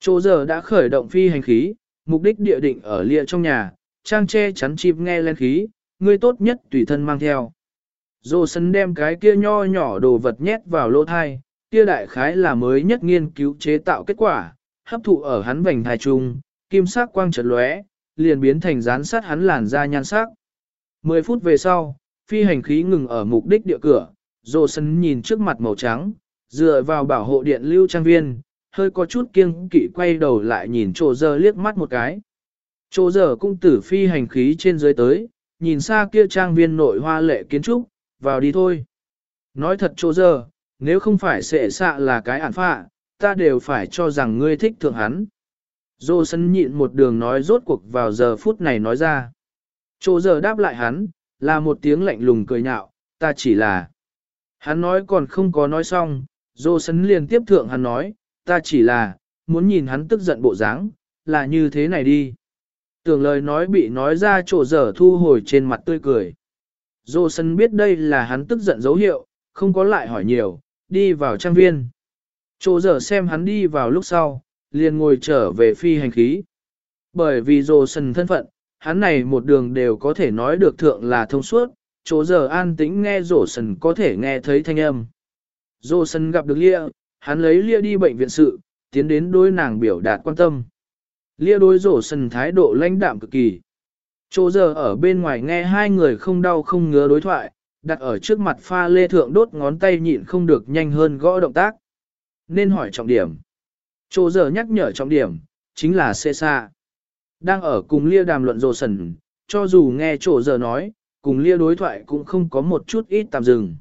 Chỗ giờ đã khởi động phi hành khí, mục đích địa định ở lịa trong nhà, trang che chắn chim nghe lên khí, ngươi tốt nhất tùy thân mang theo. Dô sân đem cái kia nho nhỏ đồ vật nhét vào lỗ thai, kia đại khái là mới nhất nghiên cứu chế tạo kết quả, hấp thụ ở hắn vành thai trung, kim sắc quang chợt lóe, liền biến thành rán sát hắn làn da nhan sắc. 10 phút về sau, phi hành khí ngừng ở mục đích địa cửa, Dô sân nhìn trước mặt màu trắng, dựa vào bảo hộ điện lưu trang viên, hơi có chút kiêng kỵ quay đầu lại nhìn trô giờ liếc mắt một cái. Trô giờ cũng tử phi hành khí trên dưới tới, nhìn xa kia trang viên nội hoa lệ kiến trúc, vào đi thôi. Nói thật trô giờ, nếu không phải sệ xạ là cái ản phạ, ta đều phải cho rằng ngươi thích thượng hắn. Dô sân nhịn một đường nói rốt cuộc vào giờ phút này nói ra. Trô giờ đáp lại hắn, là một tiếng lạnh lùng cười nhạo, ta chỉ là. Hắn nói còn không có nói xong, dô sân liền tiếp thượng hắn nói, ta chỉ là, muốn nhìn hắn tức giận bộ dáng, là như thế này đi. Tưởng lời nói bị nói ra chỗ giờ thu hồi trên mặt tươi cười. Dô sân biết đây là hắn tức giận dấu hiệu, không có lại hỏi nhiều, đi vào trang viên. Chỗ dở xem hắn đi vào lúc sau, liền ngồi trở về phi hành khí. Bởi vì dồ sần thân phận, hắn này một đường đều có thể nói được thượng là thông suốt, chỗ giờ an tĩnh nghe rổ sần có thể nghe thấy thanh âm. Rổ sần gặp được lia, hắn lấy lia đi bệnh viện sự, tiến đến đối nàng biểu đạt quan tâm. Lia đối rổ sần thái độ lãnh đạm cực kỳ. Chỗ giờ ở bên ngoài nghe hai người không đau không ngứa đối thoại, đặt ở trước mặt pha lê thượng đốt ngón tay nhịn không được nhanh hơn gõ động tác. Nên hỏi trọng điểm. Chỗ giờ nhắc nhở trọng điểm, chính là xê xa. Đang ở cùng lia đàm luận rồ sần, cho dù nghe chỗ giờ nói, cùng Lia đối thoại cũng không có một chút ít tạm dừng.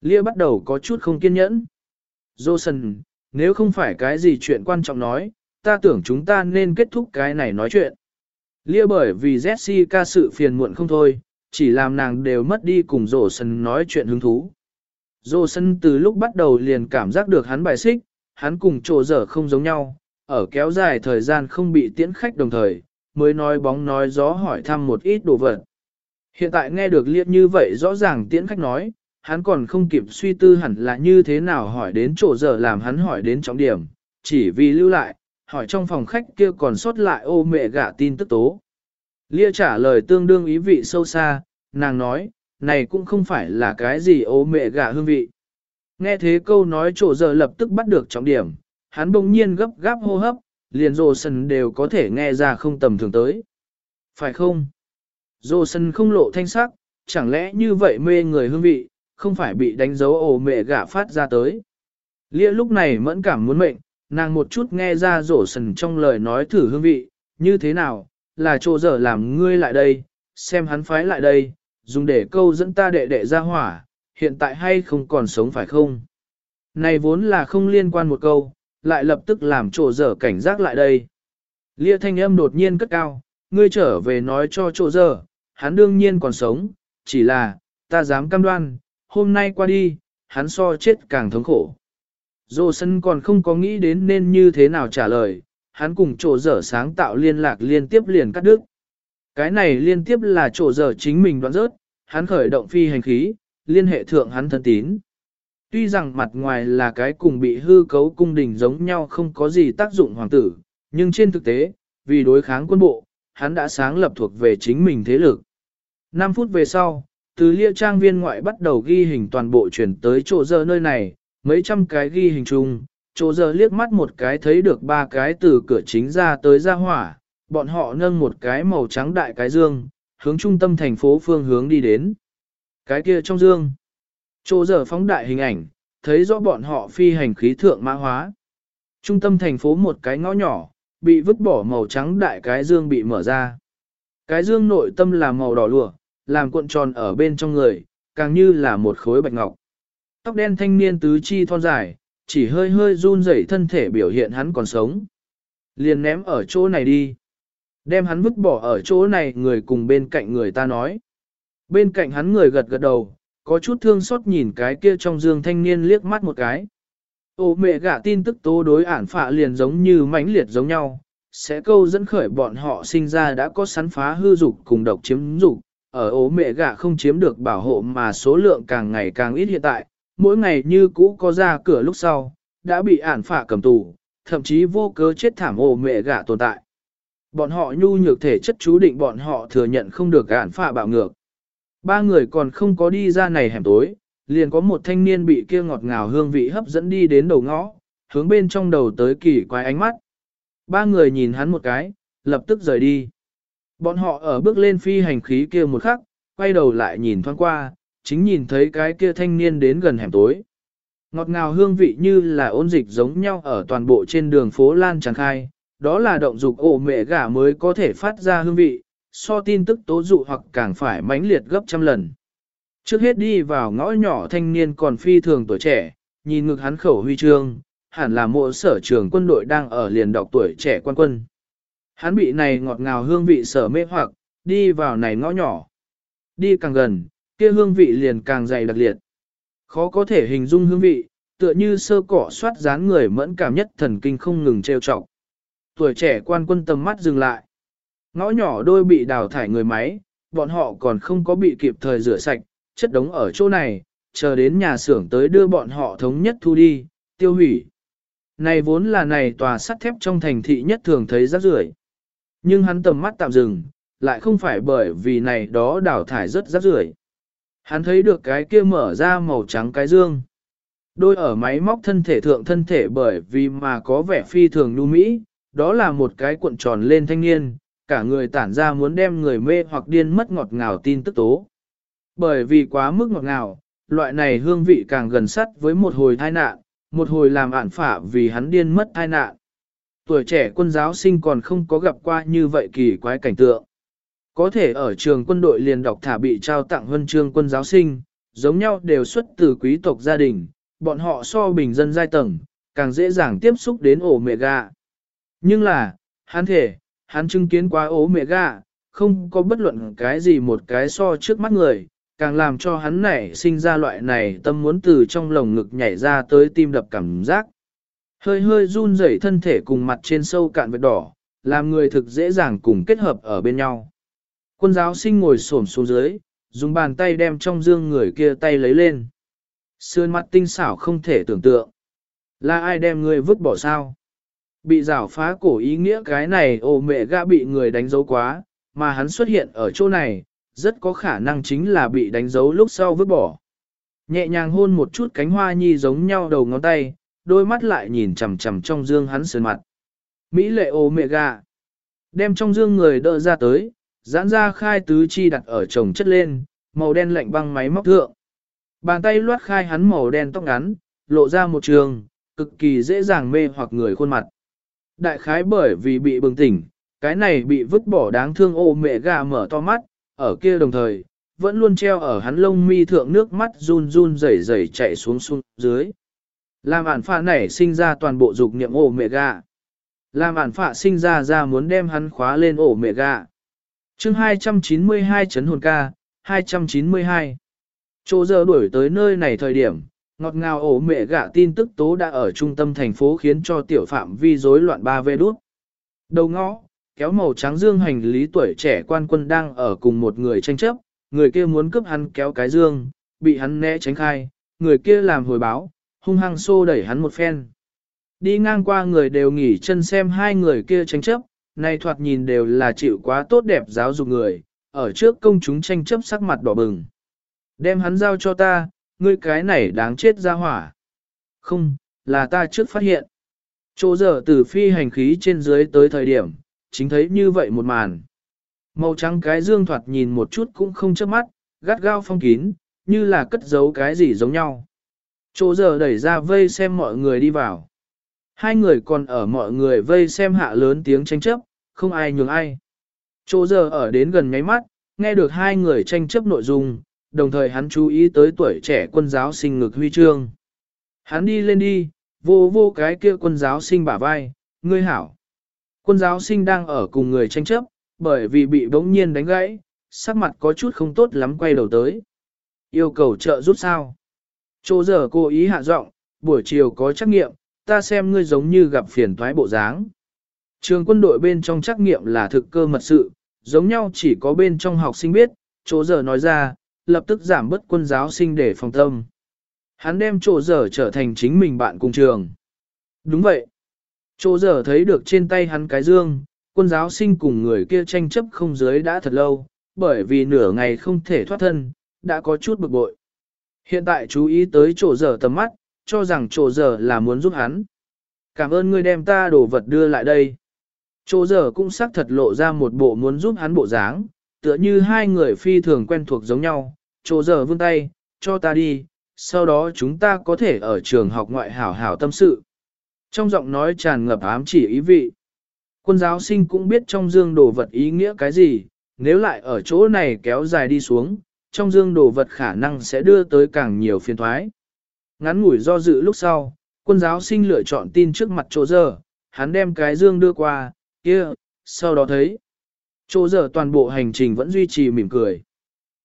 Lia bắt đầu có chút không kiên nhẫn. Johnson, nếu không phải cái gì chuyện quan trọng nói, ta tưởng chúng ta nên kết thúc cái này nói chuyện. Lia bởi vì Jessica sự phiền muộn không thôi, chỉ làm nàng đều mất đi cùng Johnson nói chuyện hứng thú. Johnson từ lúc bắt đầu liền cảm giác được hắn bài xích, hắn cùng trồ dở không giống nhau, ở kéo dài thời gian không bị tiễn khách đồng thời, mới nói bóng nói gió hỏi thăm một ít đồ vật. Hiện tại nghe được liệt như vậy rõ ràng tiễn khách nói, hắn còn không kịp suy tư hẳn là như thế nào hỏi đến chỗ giờ làm hắn hỏi đến trọng điểm, chỉ vì lưu lại, hỏi trong phòng khách kia còn sót lại ô mẹ gạ tin tức tố. Lia trả lời tương đương ý vị sâu xa, nàng nói, này cũng không phải là cái gì ố mẹ gà hương vị. Nghe thế câu nói chỗ giờ lập tức bắt được trọng điểm, hắn bỗng nhiên gấp gáp hô hấp, liền rồ sần đều có thể nghe ra không tầm thường tới. Phải không? Rồ sân không lộ thanh sắc, chẳng lẽ như vậy mê người hương vị, không phải bị đánh dấu ổ mẹ gà phát ra tới. Lia lúc này mẫn cảm muốn mệnh, nàng một chút nghe ra rổ sần trong lời nói thử hương vị, như thế nào, là chỗ dở làm ngươi lại đây, xem hắn phái lại đây, dùng để câu dẫn ta đệ đệ ra hỏa, hiện tại hay không còn sống phải không? Này vốn là không liên quan một câu, lại lập tức làm chỗ dở cảnh giác lại đây. Lia thanh âm đột nhiên cất cao, ngươi trở về nói cho chỗ dở, hắn đương nhiên còn sống, chỉ là, ta dám cam đoan, hôm nay qua đi, hắn so chết càng thống khổ. Dô sân còn không có nghĩ đến nên như thế nào trả lời, hắn cùng chỗ dở sáng tạo liên lạc liên tiếp liền cắt đứt. Cái này liên tiếp là chỗ dở chính mình đoạn rớt, hắn khởi động phi hành khí, liên hệ thượng hắn thân tín. Tuy rằng mặt ngoài là cái cùng bị hư cấu cung đình giống nhau không có gì tác dụng hoàng tử, nhưng trên thực tế, vì đối kháng quân bộ, hắn đã sáng lập thuộc về chính mình thế lực. 5 phút về sau, từ lia trang viên ngoại bắt đầu ghi hình toàn bộ chuyển tới chỗ giờ nơi này, mấy trăm cái ghi hình chung, chỗ giờ liếc mắt một cái thấy được ba cái từ cửa chính ra tới ra hỏa, bọn họ nâng một cái màu trắng đại cái dương, hướng trung tâm thành phố phương hướng đi đến. Cái kia trong dương, chỗ giờ phóng đại hình ảnh, thấy rõ bọn họ phi hành khí thượng mã hóa. Trung tâm thành phố một cái ngõ nhỏ, bị vứt bỏ màu trắng đại cái dương bị mở ra. Cái dương nội tâm là màu đỏ lụa, làm cuộn tròn ở bên trong người, càng như là một khối bạch ngọc. Tóc đen thanh niên tứ chi thon dài, chỉ hơi hơi run rẩy thân thể biểu hiện hắn còn sống. Liền ném ở chỗ này đi. Đem hắn vứt bỏ ở chỗ này người cùng bên cạnh người ta nói. Bên cạnh hắn người gật gật đầu, có chút thương xót nhìn cái kia trong dương thanh niên liếc mắt một cái. Ô mẹ gả tin tức tố đối ản phạ liền giống như mãnh liệt giống nhau, sẽ câu dẫn khởi bọn họ sinh ra đã có sắn phá hư dục cùng độc chiếm dục, ở ố mẹ gả không chiếm được bảo hộ mà số lượng càng ngày càng ít hiện tại, mỗi ngày như cũ có ra cửa lúc sau, đã bị ản phả cầm tù, thậm chí vô cớ chết thảm ồ mẹ gả tồn tại. Bọn họ nhu nhược thể chất chú định bọn họ thừa nhận không được ản phả bạo ngược. Ba người còn không có đi ra này hẻm tối, liền có một thanh niên bị kia ngọt ngào hương vị hấp dẫn đi đến đầu ngõ, hướng bên trong đầu tới kỳ quái ánh mắt. Ba người nhìn hắn một cái, lập tức rời đi. Bọn họ ở bước lên phi hành khí kia một khắc, quay đầu lại nhìn thoáng qua, chính nhìn thấy cái kia thanh niên đến gần hẻm tối. Ngọt ngào hương vị như là ôn dịch giống nhau ở toàn bộ trên đường phố Lan tràn khai, đó là động dục ổ mẹ gà mới có thể phát ra hương vị, so tin tức tố dụ hoặc càng phải mãnh liệt gấp trăm lần. Trước hết đi vào ngõ nhỏ thanh niên còn phi thường tuổi trẻ, nhìn ngực hắn khẩu huy chương, hẳn là mộ sở trường quân đội đang ở liền đọc tuổi trẻ quan quân. Hắn bị này ngọt ngào hương vị sở mê hoặc, đi vào này ngõ nhỏ. Đi càng gần, kia hương vị liền càng dày đặc liệt. Khó có thể hình dung hương vị, tựa như sơ cỏ soát dán người mẫn cảm nhất thần kinh không ngừng trêu chọc. Tuổi trẻ quan quân tầm mắt dừng lại. Ngõ nhỏ đôi bị đào thải người máy, bọn họ còn không có bị kịp thời rửa sạch, chất đống ở chỗ này, chờ đến nhà xưởng tới đưa bọn họ thống nhất thu đi, tiêu hủy. Này vốn là này tòa sắt thép trong thành thị nhất thường thấy rác rưởi. Nhưng hắn tầm mắt tạm dừng, lại không phải bởi vì này đó đào thải rất rác rưởi. Hắn thấy được cái kia mở ra màu trắng cái dương. Đôi ở máy móc thân thể thượng thân thể bởi vì mà có vẻ phi thường nu mỹ, đó là một cái cuộn tròn lên thanh niên, cả người tản ra muốn đem người mê hoặc điên mất ngọt ngào tin tức tố. Bởi vì quá mức ngọt ngào, loại này hương vị càng gần sắt với một hồi thai nạn, một hồi làm ản phả vì hắn điên mất thai nạn. Tuổi trẻ quân giáo sinh còn không có gặp qua như vậy kỳ quái cảnh tượng. Có thể ở trường quân đội liền đọc thả bị trao tặng huân chương quân giáo sinh, giống nhau đều xuất từ quý tộc gia đình, bọn họ so bình dân giai tầng, càng dễ dàng tiếp xúc đến ổ mẹ gà. Nhưng là, hắn thể, hắn chứng kiến quá ổ mẹ gà, không có bất luận cái gì một cái so trước mắt người, càng làm cho hắn nảy sinh ra loại này tâm muốn từ trong lồng ngực nhảy ra tới tim đập cảm giác. Hơi hơi run rẩy thân thể cùng mặt trên sâu cạn vết đỏ, làm người thực dễ dàng cùng kết hợp ở bên nhau. Quân giáo sinh ngồi xổm xuống dưới, dùng bàn tay đem trong dương người kia tay lấy lên. Sườn mặt tinh xảo không thể tưởng tượng. Là ai đem người vứt bỏ sao? Bị rảo phá cổ ý nghĩa cái này ồ mẹ gã bị người đánh dấu quá, mà hắn xuất hiện ở chỗ này, rất có khả năng chính là bị đánh dấu lúc sau vứt bỏ. Nhẹ nhàng hôn một chút cánh hoa nhi giống nhau đầu ngón tay, đôi mắt lại nhìn chằm chằm trong dương hắn sườn mặt. Mỹ lệ ồ mẹ gà. Đem trong dương người đỡ ra tới, giãn ra khai tứ chi đặt ở chồng chất lên, màu đen lạnh băng máy móc thượng. Bàn tay loát khai hắn màu đen tóc ngắn, lộ ra một trường, cực kỳ dễ dàng mê hoặc người khuôn mặt. Đại khái bởi vì bị bừng tỉnh, cái này bị vứt bỏ đáng thương ô mẹ gà mở to mắt, ở kia đồng thời, vẫn luôn treo ở hắn lông mi thượng nước mắt run run rẩy rẩy chạy xuống xuống dưới. Làm ản phạ nảy sinh ra toàn bộ dục niệm ổ mẹ gà. Làm ản phạ sinh ra ra muốn đem hắn khóa lên ổ mẹ gà chương 292 chấn hồn ca, 292. Chỗ giờ đuổi tới nơi này thời điểm, ngọt ngào ổ mẹ gạ tin tức tố đã ở trung tâm thành phố khiến cho tiểu phạm vi rối loạn ba vê đút. Đầu ngõ, kéo màu trắng dương hành lý tuổi trẻ quan quân đang ở cùng một người tranh chấp, người kia muốn cướp hắn kéo cái dương, bị hắn né tránh khai, người kia làm hồi báo, hung hăng xô đẩy hắn một phen. Đi ngang qua người đều nghỉ chân xem hai người kia tranh chấp, nay thoạt nhìn đều là chịu quá tốt đẹp giáo dục người, ở trước công chúng tranh chấp sắc mặt đỏ bừng. Đem hắn giao cho ta, ngươi cái này đáng chết ra hỏa. Không, là ta trước phát hiện. Chỗ giờ từ phi hành khí trên dưới tới thời điểm, chính thấy như vậy một màn. Màu trắng cái dương thoạt nhìn một chút cũng không chớp mắt, gắt gao phong kín, như là cất giấu cái gì giống nhau. Chỗ giờ đẩy ra vây xem mọi người đi vào. Hai người còn ở mọi người vây xem hạ lớn tiếng tranh chấp, không ai nhường ai. Chỗ giờ ở đến gần nháy mắt, nghe được hai người tranh chấp nội dung, đồng thời hắn chú ý tới tuổi trẻ quân giáo sinh ngực huy chương. Hắn đi lên đi, vô vô cái kia quân giáo sinh bả vai, ngươi hảo. Quân giáo sinh đang ở cùng người tranh chấp, bởi vì bị bỗng nhiên đánh gãy, sắc mặt có chút không tốt lắm quay đầu tới. Yêu cầu trợ giúp sao? Chỗ giờ cô ý hạ giọng, buổi chiều có trắc nghiệm, ta xem ngươi giống như gặp phiền toái bộ dáng. Trường quân đội bên trong trắc nghiệm là thực cơ mật sự, giống nhau chỉ có bên trong học sinh biết, chỗ giờ nói ra, lập tức giảm bớt quân giáo sinh để phòng tâm. Hắn đem chỗ giờ trở thành chính mình bạn cùng trường. Đúng vậy. Chỗ giờ thấy được trên tay hắn cái dương, quân giáo sinh cùng người kia tranh chấp không giới đã thật lâu, bởi vì nửa ngày không thể thoát thân, đã có chút bực bội. Hiện tại chú ý tới chỗ giờ tầm mắt, cho rằng chỗ giờ là muốn giúp hắn. Cảm ơn ngươi đem ta đồ vật đưa lại đây. Chỗ giờ cũng xác thật lộ ra một bộ muốn giúp hắn bộ dáng, tựa như hai người phi thường quen thuộc giống nhau, chỗ giờ vươn tay, cho ta đi, sau đó chúng ta có thể ở trường học ngoại hảo hảo tâm sự. Trong giọng nói tràn ngập ám chỉ ý vị. Quân giáo sinh cũng biết trong dương đồ vật ý nghĩa cái gì, nếu lại ở chỗ này kéo dài đi xuống, trong dương đồ vật khả năng sẽ đưa tới càng nhiều phiền thoái. Ngắn ngủi do dự lúc sau, quân giáo sinh lựa chọn tin trước mặt chỗ giờ, hắn đem cái dương đưa qua, kia, sau đó thấy. Chỗ giờ toàn bộ hành trình vẫn duy trì mỉm cười.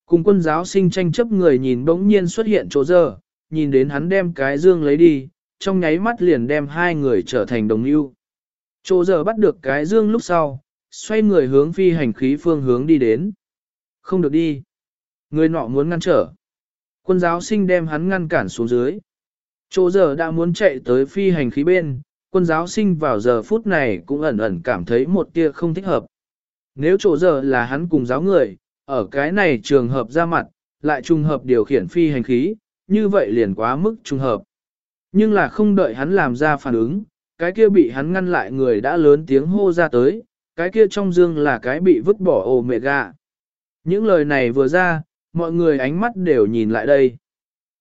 Cùng quân giáo sinh tranh chấp người nhìn bỗng nhiên xuất hiện chỗ giờ, nhìn đến hắn đem cái dương lấy đi, trong nháy mắt liền đem hai người trở thành đồng ưu. Chỗ giờ bắt được cái dương lúc sau, xoay người hướng phi hành khí phương hướng đi đến. Không được đi. Người nọ muốn ngăn trở. Quân giáo sinh đem hắn ngăn cản xuống dưới. Chỗ giờ đã muốn chạy tới phi hành khí bên, quân giáo sinh vào giờ phút này cũng ẩn ẩn cảm thấy một tia không thích hợp. Nếu chỗ giờ là hắn cùng giáo người, ở cái này trường hợp ra mặt, lại trùng hợp điều khiển phi hành khí, như vậy liền quá mức trùng hợp. Nhưng là không đợi hắn làm ra phản ứng, cái kia bị hắn ngăn lại người đã lớn tiếng hô ra tới, cái kia trong dương là cái bị vứt bỏ ồ mẹ gà. Những lời này vừa ra, mọi người ánh mắt đều nhìn lại đây.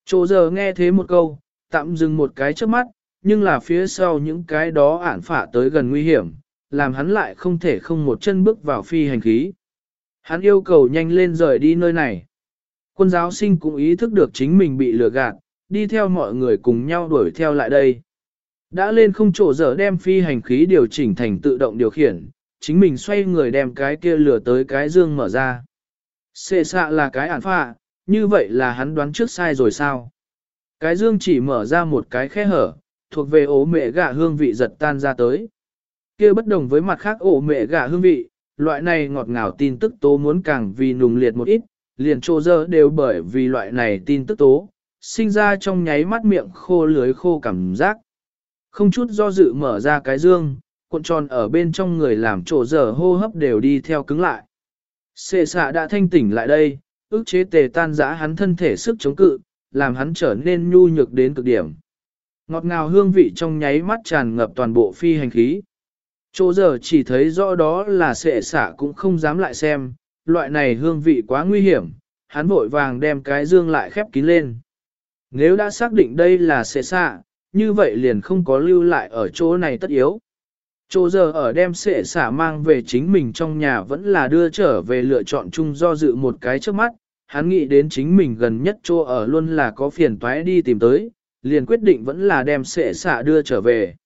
Chỗ giờ nghe thế một câu, tạm dừng một cái trước mắt, nhưng là phía sau những cái đó ản phả tới gần nguy hiểm, làm hắn lại không thể không một chân bước vào phi hành khí. Hắn yêu cầu nhanh lên rời đi nơi này. Quân giáo sinh cũng ý thức được chính mình bị lừa gạt, đi theo mọi người cùng nhau đuổi theo lại đây. Đã lên không chỗ dở đem phi hành khí điều chỉnh thành tự động điều khiển, chính mình xoay người đem cái kia lửa tới cái dương mở ra. Xê xạ là cái ản phạ, như vậy là hắn đoán trước sai rồi sao? Cái dương chỉ mở ra một cái khe hở, thuộc về ố mẹ gà hương vị giật tan ra tới. kia bất đồng với mặt khác ổ mẹ gà hương vị, loại này ngọt ngào tin tức tố muốn càng vì nùng liệt một ít, liền trô dơ đều bởi vì loại này tin tức tố, sinh ra trong nháy mắt miệng khô lưới khô cảm giác. Không chút do dự mở ra cái dương, cuộn tròn ở bên trong người làm trổ dở hô hấp đều đi theo cứng lại. Xê xạ đã thanh tỉnh lại đây, ức chế tề tan giã hắn thân thể sức chống cự, làm hắn trở nên nhu nhược đến cực điểm. Ngọt ngào hương vị trong nháy mắt tràn ngập toàn bộ phi hành khí. Chỗ giờ chỉ thấy rõ đó là sệ xả cũng không dám lại xem, loại này hương vị quá nguy hiểm, hắn vội vàng đem cái dương lại khép kín lên. Nếu đã xác định đây là xệ xả, như vậy liền không có lưu lại ở chỗ này tất yếu. Chỗ giờ ở đem xệ xả mang về chính mình trong nhà vẫn là đưa trở về lựa chọn chung do dự một cái trước mắt, hắn nghĩ đến chính mình gần nhất chỗ ở luôn là có phiền toái đi tìm tới, liền quyết định vẫn là đem sệ xả đưa trở về.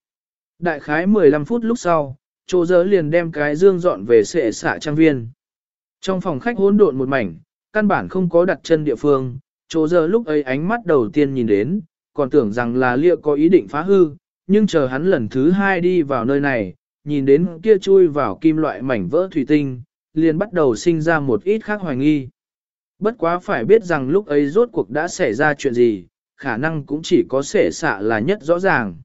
Đại khái 15 phút lúc sau, chỗ giờ liền đem cái dương dọn về sệ xả trang viên. Trong phòng khách hỗn độn một mảnh, căn bản không có đặt chân địa phương, chỗ giờ lúc ấy ánh mắt đầu tiên nhìn đến, còn tưởng rằng là lia có ý định phá hư, nhưng chờ hắn lần thứ hai đi vào nơi này, nhìn đến kia chui vào kim loại mảnh vỡ thủy tinh, liền bắt đầu sinh ra một ít khác hoài nghi. Bất quá phải biết rằng lúc ấy rốt cuộc đã xảy ra chuyện gì, khả năng cũng chỉ có sệ xạ là nhất rõ ràng.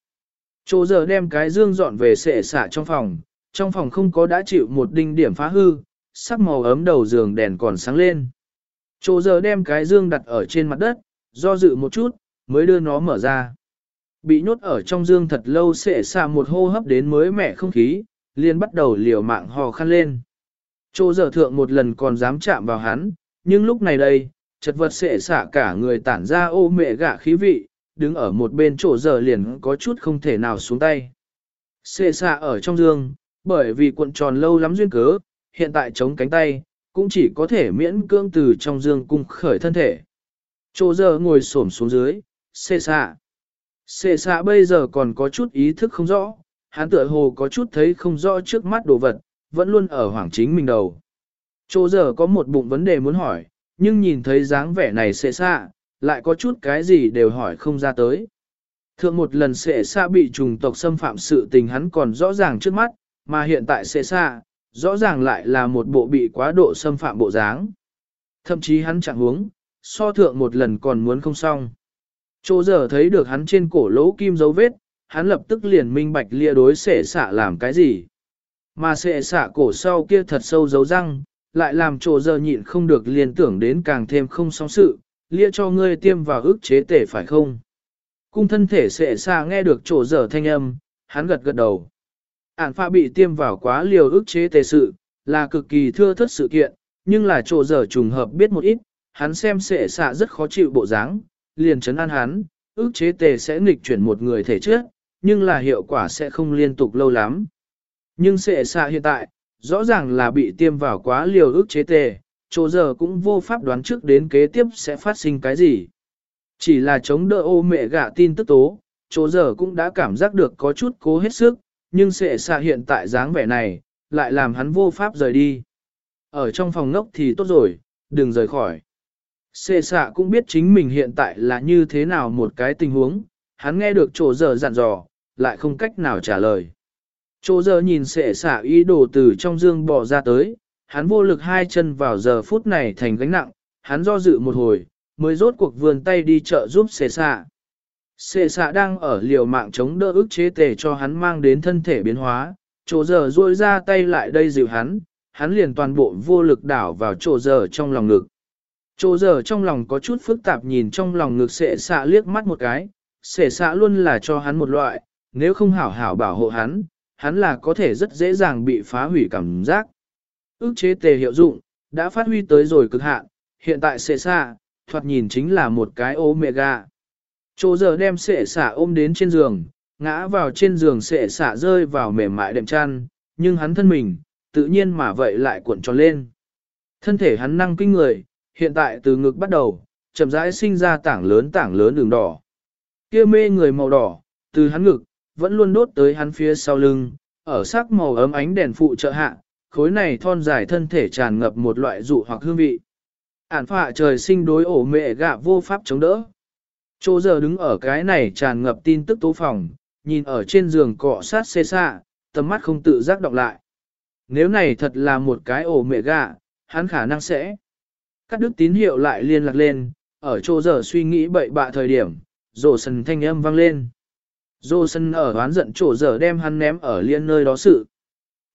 Chỗ giờ đem cái dương dọn về sệ xạ trong phòng, trong phòng không có đã chịu một đinh điểm phá hư, sắc màu ấm đầu giường đèn còn sáng lên. Chỗ giờ đem cái dương đặt ở trên mặt đất, do dự một chút, mới đưa nó mở ra. Bị nhốt ở trong dương thật lâu sệ xạ một hô hấp đến mới mẻ không khí, liền bắt đầu liều mạng hò khăn lên. Chỗ giờ thượng một lần còn dám chạm vào hắn, nhưng lúc này đây, chật vật sệ xả cả người tản ra ô mẹ gạ khí vị, đứng ở một bên chỗ giờ liền có chút không thể nào xuống tay. Xệ xạ ở trong giường, bởi vì cuộn tròn lâu lắm duyên cớ, hiện tại chống cánh tay, cũng chỉ có thể miễn cương từ trong giường cung khởi thân thể. Chỗ giờ ngồi xổm xuống dưới, xệ xạ. Xệ xạ bây giờ còn có chút ý thức không rõ, hắn tựa hồ có chút thấy không rõ trước mắt đồ vật, vẫn luôn ở hoảng chính mình đầu. Chỗ giờ có một bụng vấn đề muốn hỏi, nhưng nhìn thấy dáng vẻ này xệ xa, lại có chút cái gì đều hỏi không ra tới. Thượng một lần xệ xa bị trùng tộc xâm phạm sự tình hắn còn rõ ràng trước mắt, mà hiện tại xệ xa rõ ràng lại là một bộ bị quá độ xâm phạm bộ dáng. Thậm chí hắn chẳng huống, so thượng một lần còn muốn không xong. Chỗ giờ thấy được hắn trên cổ lỗ kim dấu vết, hắn lập tức liền minh bạch lia đối sẽ xạ làm cái gì. Mà sẽ xạ cổ sau kia thật sâu dấu răng, lại làm trộ giờ nhịn không được liền tưởng đến càng thêm không song sự, lia cho ngươi tiêm vào ức chế tể phải không? Cung thân thể sẽ xa nghe được trộ giờ thanh âm, hắn gật gật đầu. Ản pha bị tiêm vào quá liều ức chế tề sự, là cực kỳ thưa thất sự kiện, nhưng là trộ giờ trùng hợp biết một ít, hắn xem sẽ xạ rất khó chịu bộ dáng, liền chấn an hắn, ức chế tề sẽ nghịch chuyển một người thể trước, nhưng là hiệu quả sẽ không liên tục lâu lắm. Nhưng sẽ xạ hiện tại, rõ ràng là bị tiêm vào quá liều ức chế tề, chỗ giờ cũng vô pháp đoán trước đến kế tiếp sẽ phát sinh cái gì. Chỉ là chống đỡ ô mẹ gạ tin tức tố, chỗ giờ cũng đã cảm giác được có chút cố hết sức, nhưng sẽ xạ hiện tại dáng vẻ này, lại làm hắn vô pháp rời đi. Ở trong phòng ngốc thì tốt rồi, đừng rời khỏi. Sệ xạ cũng biết chính mình hiện tại là như thế nào một cái tình huống, hắn nghe được chỗ giờ dặn dò, lại không cách nào trả lời. Chỗ giờ nhìn sệ xạ ý đồ từ trong dương bỏ ra tới, hắn vô lực hai chân vào giờ phút này thành gánh nặng, hắn do dự một hồi, mới rốt cuộc vườn tay đi chợ giúp sệ xạ. Sệ xạ đang ở liều mạng chống đỡ ức chế tề cho hắn mang đến thân thể biến hóa, chỗ giờ duỗi ra tay lại đây dịu hắn, hắn liền toàn bộ vô lực đảo vào chỗ giờ trong lòng ngực. Chỗ giờ trong lòng có chút phức tạp nhìn trong lòng ngực sệ xạ liếc mắt một cái, sệ xạ luôn là cho hắn một loại, nếu không hảo hảo bảo hộ hắn, hắn là có thể rất dễ dàng bị phá hủy cảm giác. Ước chế tề hiệu dụng, đã phát huy tới rồi cực hạn, hiện tại sệ xạ, thoạt nhìn chính là một cái omega. Chỗ giờ đem sệ xạ ôm đến trên giường, ngã vào trên giường sệ xạ rơi vào mềm mại đệm chăn, nhưng hắn thân mình, tự nhiên mà vậy lại cuộn tròn lên. Thân thể hắn năng kinh người, hiện tại từ ngực bắt đầu, chậm rãi sinh ra tảng lớn tảng lớn đường đỏ. Kia mê người màu đỏ, từ hắn ngực, vẫn luôn đốt tới hắn phía sau lưng, ở sắc màu ấm ánh đèn phụ trợ hạ, khối này thon dài thân thể tràn ngập một loại dụ hoặc hương vị. Ản phạ trời sinh đối ổ mẹ gạ vô pháp chống đỡ. Chỗ giờ đứng ở cái này tràn ngập tin tức tố phòng, nhìn ở trên giường cọ sát xê xạ, tầm mắt không tự giác đọc lại. Nếu này thật là một cái ổ mẹ gạ, hắn khả năng sẽ. Cắt đứt tín hiệu lại liên lạc lên, ở chỗ giờ suy nghĩ bậy bạ thời điểm, rổ sần thanh âm vang lên. Dô sân ở oán giận chỗ giờ đem hắn ném ở liên nơi đó sự.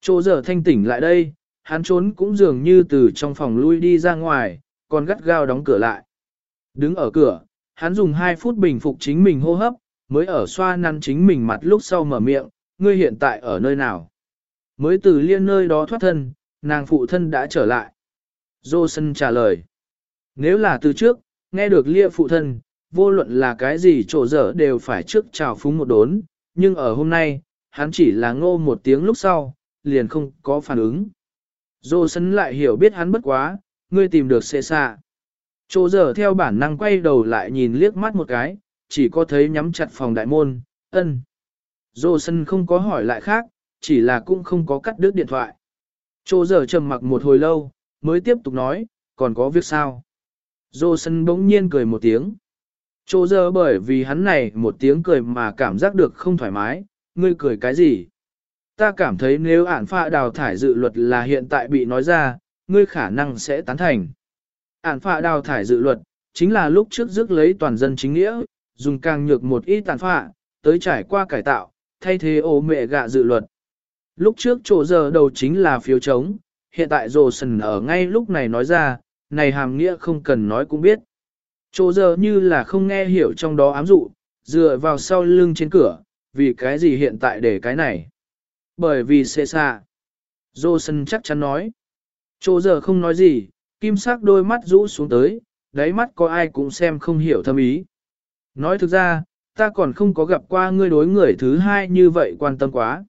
Chỗ giờ thanh tỉnh lại đây, hắn trốn cũng dường như từ trong phòng lui đi ra ngoài, còn gắt gao đóng cửa lại. Đứng ở cửa, hắn dùng 2 phút bình phục chính mình hô hấp, mới ở xoa năn chính mình mặt lúc sau mở miệng, ngươi hiện tại ở nơi nào? Mới từ liên nơi đó thoát thân, nàng phụ thân đã trở lại. Johnson trả lời. Nếu là từ trước, nghe được lia phụ thân, vô luận là cái gì chỗ dở đều phải trước chào phúng một đốn, nhưng ở hôm nay, hắn chỉ là ngô một tiếng lúc sau, liền không có phản ứng. Dô sân lại hiểu biết hắn bất quá, ngươi tìm được xệ xạ. Chỗ dở theo bản năng quay đầu lại nhìn liếc mắt một cái, chỉ có thấy nhắm chặt phòng đại môn, ân. Dô sân không có hỏi lại khác, chỉ là cũng không có cắt đứt điện thoại. Chỗ dở trầm mặc một hồi lâu, mới tiếp tục nói, còn có việc sao? Dô sân bỗng nhiên cười một tiếng. Chỗ giờ bởi vì hắn này một tiếng cười mà cảm giác được không thoải mái, ngươi cười cái gì? Ta cảm thấy nếu ản phạ đào thải dự luật là hiện tại bị nói ra, ngươi khả năng sẽ tán thành. Ản phạ đào thải dự luật, chính là lúc trước dứt lấy toàn dân chính nghĩa, dùng càng nhược một ít tàn phạ, tới trải qua cải tạo, thay thế ô mẹ gạ dự luật. Lúc trước chỗ giờ đầu chính là phiếu chống, hiện tại rồ sần ở ngay lúc này nói ra, này hàm nghĩa không cần nói cũng biết. Chỗ giờ như là không nghe hiểu trong đó ám dụ, dựa vào sau lưng trên cửa, vì cái gì hiện tại để cái này. Bởi vì xê xa. Johnson chắc chắn nói. Chỗ giờ không nói gì, kim sắc đôi mắt rũ xuống tới, đáy mắt có ai cũng xem không hiểu thâm ý. Nói thực ra, ta còn không có gặp qua ngươi đối người thứ hai như vậy quan tâm quá.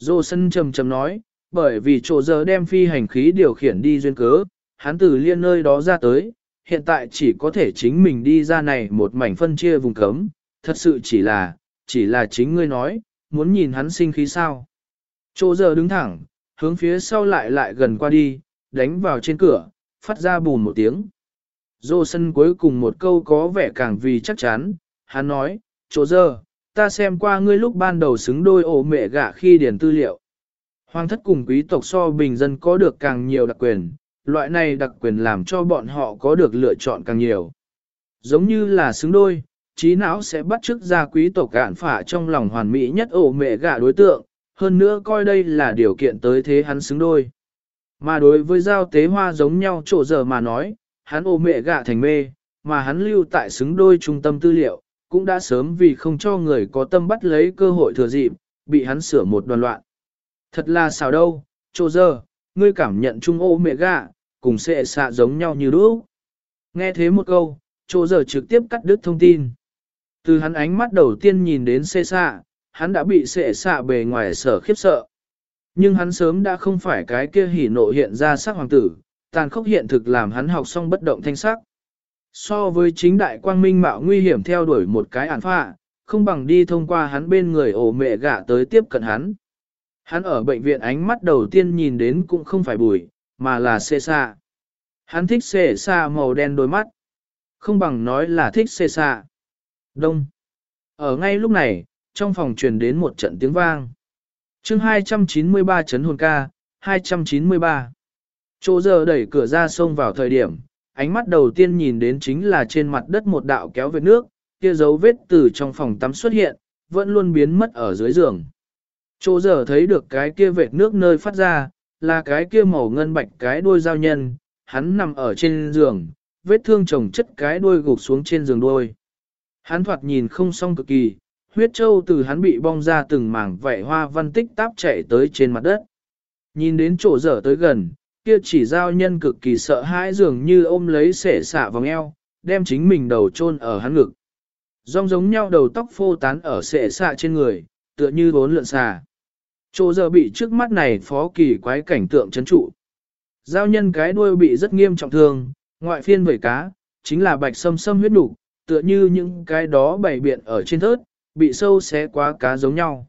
Johnson trầm trầm nói, bởi vì chỗ giờ đem phi hành khí điều khiển đi duyên cớ, hắn từ liên nơi đó ra tới, hiện tại chỉ có thể chính mình đi ra này một mảnh phân chia vùng cấm, thật sự chỉ là, chỉ là chính ngươi nói, muốn nhìn hắn sinh khí sao. Chỗ giờ đứng thẳng, hướng phía sau lại lại gần qua đi, đánh vào trên cửa, phát ra bùn một tiếng. Dô sân cuối cùng một câu có vẻ càng vì chắc chắn, hắn nói, chỗ giờ, ta xem qua ngươi lúc ban đầu xứng đôi ổ mẹ gạ khi điền tư liệu. Hoàng thất cùng quý tộc so bình dân có được càng nhiều đặc quyền, loại này đặc quyền làm cho bọn họ có được lựa chọn càng nhiều. Giống như là xứng đôi, trí não sẽ bắt chước ra quý tộc cạn phả trong lòng hoàn mỹ nhất ổ mẹ gạ đối tượng, hơn nữa coi đây là điều kiện tới thế hắn xứng đôi. Mà đối với giao tế hoa giống nhau chỗ giờ mà nói, hắn ổ mẹ gạ thành mê, mà hắn lưu tại xứng đôi trung tâm tư liệu, cũng đã sớm vì không cho người có tâm bắt lấy cơ hội thừa dịp, bị hắn sửa một đoàn loạn. Thật là xào đâu, chỗ giờ, ngươi cảm nhận chung ô mẹ gạ, cùng sẽ xạ giống nhau như đúc. Nghe thế một câu, chỗ giờ trực tiếp cắt đứt thông tin. Từ hắn ánh mắt đầu tiên nhìn đến xê xạ, hắn đã bị xệ xạ bề ngoài sở khiếp sợ. Nhưng hắn sớm đã không phải cái kia hỉ nộ hiện ra sắc hoàng tử, tàn khốc hiện thực làm hắn học xong bất động thanh sắc. So với chính đại quang minh mạo nguy hiểm theo đuổi một cái ản phạ, không bằng đi thông qua hắn bên người ổ mẹ gạ tới tiếp cận hắn. Hắn ở bệnh viện ánh mắt đầu tiên nhìn đến cũng không phải bùi, mà là xê xa. Hắn thích xê xa màu đen đôi mắt. Không bằng nói là thích xê xa. Đông. Ở ngay lúc này, trong phòng truyền đến một trận tiếng vang. chương 293 chấn hồn ca, 293. Chỗ giờ đẩy cửa ra xông vào thời điểm, ánh mắt đầu tiên nhìn đến chính là trên mặt đất một đạo kéo về nước, kia dấu vết từ trong phòng tắm xuất hiện, vẫn luôn biến mất ở dưới giường. Chỗ giờ thấy được cái kia vệt nước nơi phát ra, là cái kia màu ngân bạch cái đuôi giao nhân, hắn nằm ở trên giường, vết thương chồng chất cái đuôi gục xuống trên giường đuôi. Hắn thoạt nhìn không xong cực kỳ, huyết châu từ hắn bị bong ra từng mảng vảy hoa văn tích táp chảy tới trên mặt đất. Nhìn đến chỗ dở tới gần, kia chỉ giao nhân cực kỳ sợ hãi dường như ôm lấy sẻ xả vòng eo, đem chính mình đầu chôn ở hắn ngực. Rong giống nhau đầu tóc phô tán ở sẻ xạ trên người, tựa như bốn lượn xà. Chỗ giờ bị trước mắt này phó kỳ quái cảnh tượng chấn trụ. Giao nhân cái đuôi bị rất nghiêm trọng thương, ngoại phiên vẩy cá, chính là bạch sâm sâm huyết đủ, tựa như những cái đó bày biện ở trên thớt, bị sâu xé quá cá giống nhau.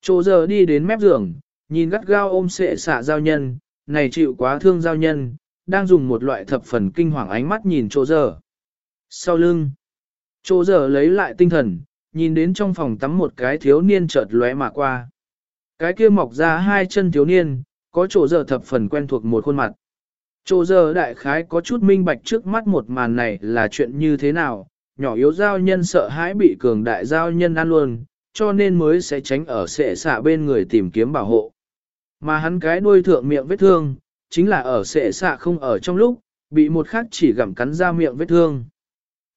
Chỗ giờ đi đến mép giường, nhìn gắt gao ôm sệ xạ giao nhân, này chịu quá thương giao nhân, đang dùng một loại thập phần kinh hoàng ánh mắt nhìn chỗ giờ. Sau lưng, chỗ giờ lấy lại tinh thần, nhìn đến trong phòng tắm một cái thiếu niên chợt lóe mà qua. Cái kia mọc ra hai chân thiếu niên, có chỗ giờ thập phần quen thuộc một khuôn mặt. Chỗ giờ đại khái có chút minh bạch trước mắt một màn này là chuyện như thế nào, nhỏ yếu giao nhân sợ hãi bị cường đại giao nhân ăn luôn, cho nên mới sẽ tránh ở sệ xạ bên người tìm kiếm bảo hộ. Mà hắn cái đuôi thượng miệng vết thương, chính là ở sệ xạ không ở trong lúc, bị một khắc chỉ gặm cắn ra miệng vết thương.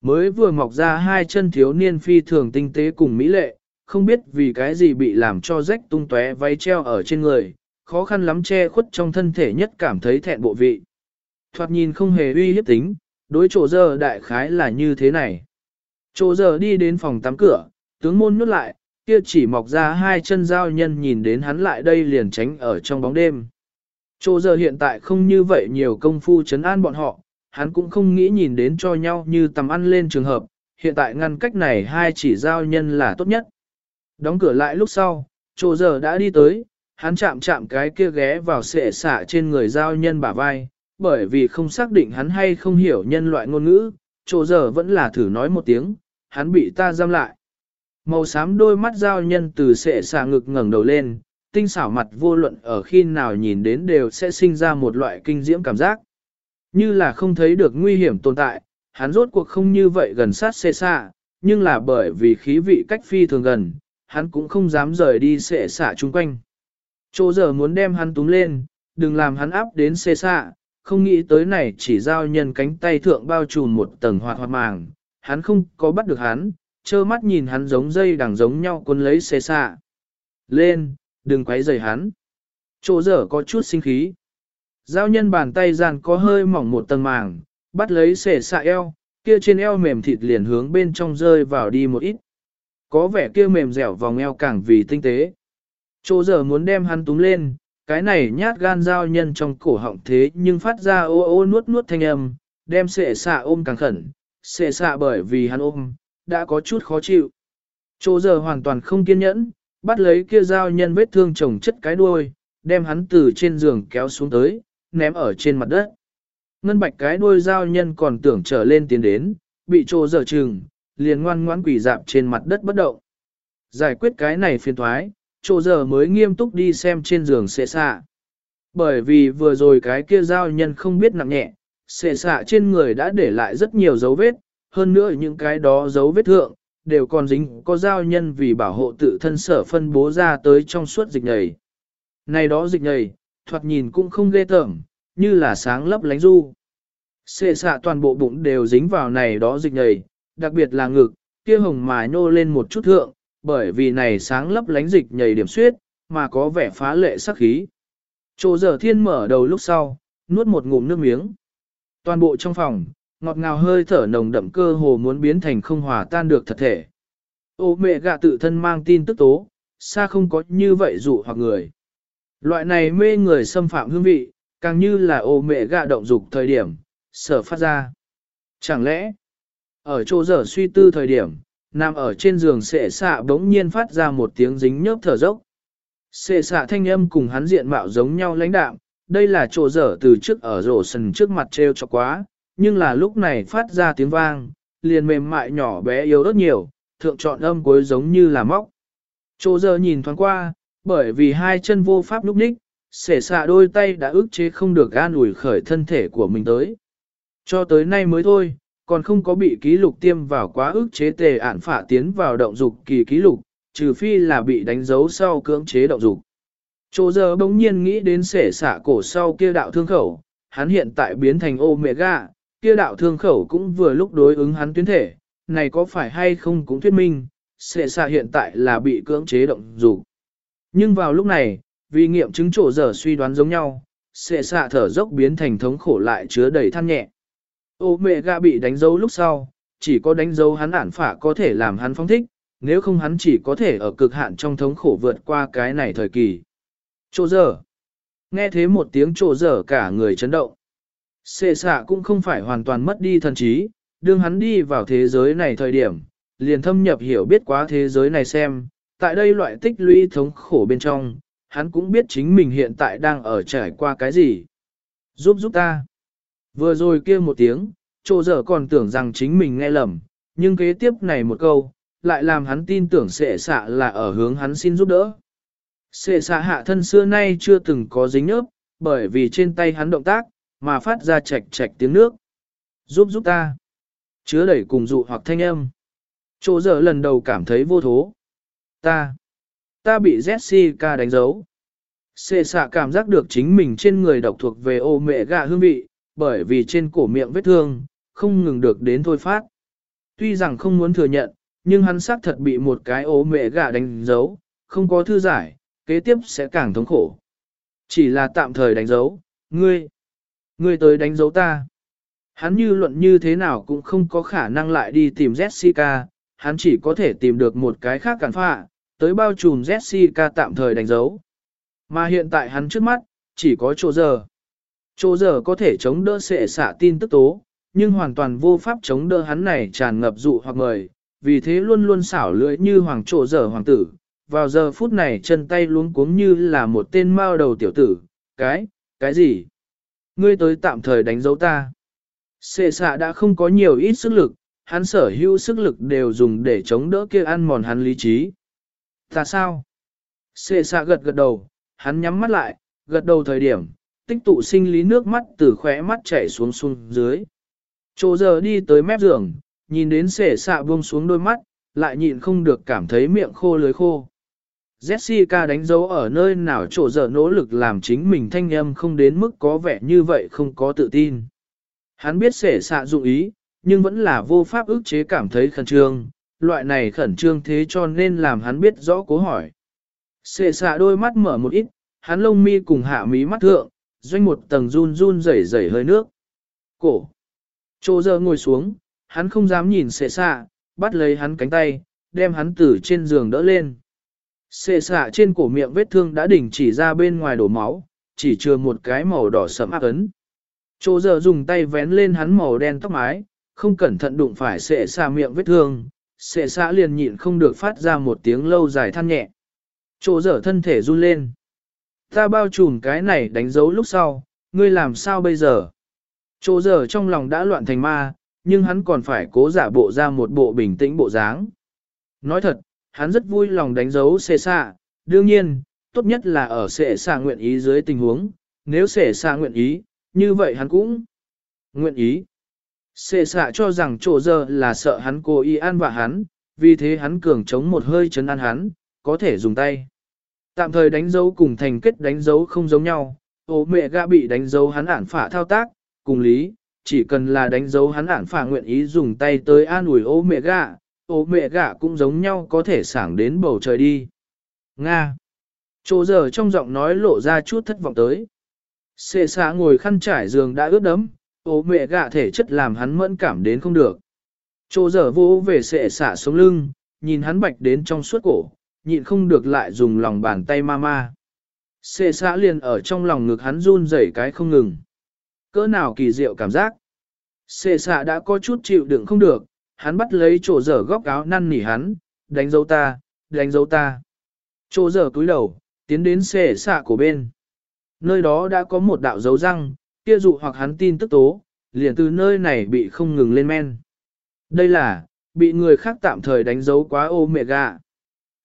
Mới vừa mọc ra hai chân thiếu niên phi thường tinh tế cùng mỹ lệ, không biết vì cái gì bị làm cho rách tung tóe váy treo ở trên người, khó khăn lắm che khuất trong thân thể nhất cảm thấy thẹn bộ vị. Thoạt nhìn không hề uy hiếp tính, đối chỗ giờ đại khái là như thế này. Chỗ giờ đi đến phòng tắm cửa, tướng môn nhốt lại, kia chỉ mọc ra hai chân giao nhân nhìn đến hắn lại đây liền tránh ở trong bóng đêm. Chỗ giờ hiện tại không như vậy nhiều công phu chấn an bọn họ, hắn cũng không nghĩ nhìn đến cho nhau như tầm ăn lên trường hợp, hiện tại ngăn cách này hai chỉ giao nhân là tốt nhất. Đóng cửa lại lúc sau, chỗ giờ đã đi tới, hắn chạm chạm cái kia ghé vào sệ xả trên người giao nhân bả vai, bởi vì không xác định hắn hay không hiểu nhân loại ngôn ngữ, chỗ giờ vẫn là thử nói một tiếng, hắn bị ta giam lại. Màu xám đôi mắt giao nhân từ sệ xả ngực ngẩng đầu lên, tinh xảo mặt vô luận ở khi nào nhìn đến đều sẽ sinh ra một loại kinh diễm cảm giác. Như là không thấy được nguy hiểm tồn tại, hắn rốt cuộc không như vậy gần sát sệ xa, nhưng là bởi vì khí vị cách phi thường gần, hắn cũng không dám rời đi xệ xả chung quanh. Chỗ giờ muốn đem hắn túm lên, đừng làm hắn áp đến xê xạ, không nghĩ tới này chỉ giao nhân cánh tay thượng bao trùm một tầng hoạt hoạt màng, hắn không có bắt được hắn, trơ mắt nhìn hắn giống dây đằng giống nhau cuốn lấy xê xạ. Lên, đừng quấy rầy hắn. Chỗ giờ có chút sinh khí. Giao nhân bàn tay giàn có hơi mỏng một tầng màng, bắt lấy xệ xạ eo, kia trên eo mềm thịt liền hướng bên trong rơi vào đi một ít. Có vẻ kia mềm dẻo vòng eo càng vì tinh tế. Chỗ giờ muốn đem hắn túm lên, cái này nhát gan giao nhân trong cổ họng thế nhưng phát ra ô ô nuốt nuốt thanh âm, đem sệ xạ ôm càng khẩn, sệ xạ bởi vì hắn ôm, đã có chút khó chịu. Chỗ giờ hoàn toàn không kiên nhẫn, bắt lấy kia giao nhân vết thương chồng chất cái đuôi, đem hắn từ trên giường kéo xuống tới, ném ở trên mặt đất. Ngân bạch cái đuôi giao nhân còn tưởng trở lên tiến đến, bị trô giờ chừng, liền ngoan ngoãn quỳ dạp trên mặt đất bất động. Giải quyết cái này phiền thoái, chỗ giờ mới nghiêm túc đi xem trên giường xệ xạ. Bởi vì vừa rồi cái kia giao nhân không biết nặng nhẹ, xệ xạ trên người đã để lại rất nhiều dấu vết, hơn nữa những cái đó dấu vết thượng, đều còn dính có giao nhân vì bảo hộ tự thân sở phân bố ra tới trong suốt dịch nhầy. Này đó dịch nhầy, thoạt nhìn cũng không ghê tởm, như là sáng lấp lánh du. Xệ xạ toàn bộ bụng đều dính vào này đó dịch nhầy, đặc biệt là ngực, kia hồng mà nô lên một chút thượng, bởi vì này sáng lấp lánh dịch nhầy điểm suyết, mà có vẻ phá lệ sắc khí. Chỗ giờ thiên mở đầu lúc sau, nuốt một ngụm nước miếng. Toàn bộ trong phòng, ngọt ngào hơi thở nồng đậm cơ hồ muốn biến thành không hòa tan được thật thể. Ô mẹ gạ tự thân mang tin tức tố, xa không có như vậy dụ hoặc người. Loại này mê người xâm phạm hương vị, càng như là ô mẹ gạ động dục thời điểm, sở phát ra. Chẳng lẽ, ở chỗ giờ suy tư thời điểm, nằm ở trên giường sệ xạ bỗng nhiên phát ra một tiếng dính nhớp thở dốc. Sệ xạ thanh âm cùng hắn diện mạo giống nhau lãnh đạm, đây là chỗ dở từ trước ở rổ sần trước mặt treo cho quá, nhưng là lúc này phát ra tiếng vang, liền mềm mại nhỏ bé yếu rất nhiều, thượng chọn âm cuối giống như là móc. Chỗ dở nhìn thoáng qua, bởi vì hai chân vô pháp lúc ních, sệ xạ đôi tay đã ức chế không được an ủi khởi thân thể của mình tới. Cho tới nay mới thôi, còn không có bị ký lục tiêm vào quá ức chế tề ản phả tiến vào động dục kỳ ký lục, trừ phi là bị đánh dấu sau cưỡng chế động dục. Chô giờ bỗng nhiên nghĩ đến sể xả cổ sau kia đạo thương khẩu, hắn hiện tại biến thành omega, kia đạo thương khẩu cũng vừa lúc đối ứng hắn tuyến thể, này có phải hay không cũng thuyết minh, sể xả hiện tại là bị cưỡng chế động dục. Nhưng vào lúc này, vì nghiệm chứng chỗ giờ suy đoán giống nhau, sệ xạ thở dốc biến thành thống khổ lại chứa đầy than nhẹ. Ô mẹ gạ bị đánh dấu lúc sau, chỉ có đánh dấu hắn ản phả có thể làm hắn phong thích, nếu không hắn chỉ có thể ở cực hạn trong thống khổ vượt qua cái này thời kỳ. Chỗ dở! Nghe thế một tiếng chỗ dở cả người chấn động. Xê xạ cũng không phải hoàn toàn mất đi thần trí, đương hắn đi vào thế giới này thời điểm, liền thâm nhập hiểu biết quá thế giới này xem, tại đây loại tích lũy thống khổ bên trong, hắn cũng biết chính mình hiện tại đang ở trải qua cái gì. Giúp giúp ta. Vừa rồi kia một tiếng, trộ dở còn tưởng rằng chính mình nghe lầm, nhưng kế tiếp này một câu, lại làm hắn tin tưởng sệ xạ là ở hướng hắn xin giúp đỡ. Sệ xạ hạ thân xưa nay chưa từng có dính nhớp, bởi vì trên tay hắn động tác, mà phát ra chạch chạch tiếng nước. Giúp giúp ta. Chứa đẩy cùng dụ hoặc thanh âm. Chỗ giờ lần đầu cảm thấy vô thố. Ta. Ta bị Jessica đánh dấu. Sệ xạ cảm giác được chính mình trên người độc thuộc về ô mẹ gà hương vị, bởi vì trên cổ miệng vết thương, không ngừng được đến thôi phát. Tuy rằng không muốn thừa nhận, nhưng hắn xác thật bị một cái ố mẹ gà đánh dấu, không có thư giải, kế tiếp sẽ càng thống khổ. Chỉ là tạm thời đánh dấu, ngươi, ngươi tới đánh dấu ta. Hắn như luận như thế nào cũng không có khả năng lại đi tìm Jessica, hắn chỉ có thể tìm được một cái khác cản phạ, tới bao trùm Jessica tạm thời đánh dấu. Mà hiện tại hắn trước mắt, chỉ có chỗ giờ. Chỗ giờ có thể chống đỡ sệ xạ tin tức tố, nhưng hoàn toàn vô pháp chống đỡ hắn này tràn ngập dụ hoặc mời, vì thế luôn luôn xảo lưỡi như hoàng chỗ giờ hoàng tử. Vào giờ phút này chân tay luống cuống như là một tên mao đầu tiểu tử, cái, cái gì? Ngươi tới tạm thời đánh dấu ta. Sệ xạ đã không có nhiều ít sức lực, hắn sở hữu sức lực đều dùng để chống đỡ kia ăn mòn hắn lý trí. Ta sao? Sệ xạ gật gật đầu, hắn nhắm mắt lại, gật đầu thời điểm, tích tụ sinh lý nước mắt từ khóe mắt chảy xuống xuống dưới. Chỗ giờ đi tới mép giường, nhìn đến sể xạ buông xuống đôi mắt, lại nhịn không được cảm thấy miệng khô lưới khô. Jessica đánh dấu ở nơi nào chỗ giờ nỗ lực làm chính mình thanh âm không đến mức có vẻ như vậy không có tự tin. Hắn biết sể xạ dụng ý, nhưng vẫn là vô pháp ức chế cảm thấy khẩn trương, loại này khẩn trương thế cho nên làm hắn biết rõ cố hỏi. Sệ xạ đôi mắt mở một ít, hắn lông mi cùng hạ mí mắt thượng, doanh một tầng run run rẩy rẩy hơi nước. Cổ. Chô giờ ngồi xuống, hắn không dám nhìn xệ xạ, bắt lấy hắn cánh tay, đem hắn từ trên giường đỡ lên. Xệ xạ trên cổ miệng vết thương đã đỉnh chỉ ra bên ngoài đổ máu, chỉ chừa một cái màu đỏ sẫm ác ấn. Chô giờ dùng tay vén lên hắn màu đen tóc mái, không cẩn thận đụng phải xệ xạ miệng vết thương, xệ xạ liền nhịn không được phát ra một tiếng lâu dài than nhẹ. Chô giờ thân thể run lên. Ta bao trùm cái này đánh dấu lúc sau, ngươi làm sao bây giờ? Chỗ giờ trong lòng đã loạn thành ma, nhưng hắn còn phải cố giả bộ ra một bộ bình tĩnh bộ dáng. Nói thật, hắn rất vui lòng đánh dấu xệ xạ, đương nhiên, tốt nhất là ở xệ xạ nguyện ý dưới tình huống, nếu xệ xạ nguyện ý, như vậy hắn cũng nguyện ý. Xệ xạ cho rằng chỗ giờ là sợ hắn cố ý an và hắn, vì thế hắn cường chống một hơi chấn an hắn, có thể dùng tay. Tạm thời đánh dấu cùng thành kết đánh dấu không giống nhau, Ô mẹ gã bị đánh dấu hắn ản phả thao tác, cùng lý, chỉ cần là đánh dấu hắn ản phả nguyện ý dùng tay tới an ủi ô mẹ gã, ô mẹ gã cũng giống nhau có thể sảng đến bầu trời đi. Nga. Chỗ giờ trong giọng nói lộ ra chút thất vọng tới. Xê xá ngồi khăn trải giường đã ướt đấm, ô mẹ gã thể chất làm hắn mẫn cảm đến không được. Chỗ giờ vô về xệ xả sống lưng, nhìn hắn bạch đến trong suốt cổ, nhịn không được lại dùng lòng bàn tay ma ma. Xê xã liền ở trong lòng ngực hắn run rẩy cái không ngừng. Cỡ nào kỳ diệu cảm giác. Xê xã đã có chút chịu đựng không được, hắn bắt lấy chỗ dở góc áo năn nỉ hắn, đánh dấu ta, đánh dấu ta. Chỗ dở cúi đầu, tiến đến xê xã của bên. Nơi đó đã có một đạo dấu răng, kia dụ hoặc hắn tin tức tố, liền từ nơi này bị không ngừng lên men. Đây là, bị người khác tạm thời đánh dấu quá ô mẹ gạ.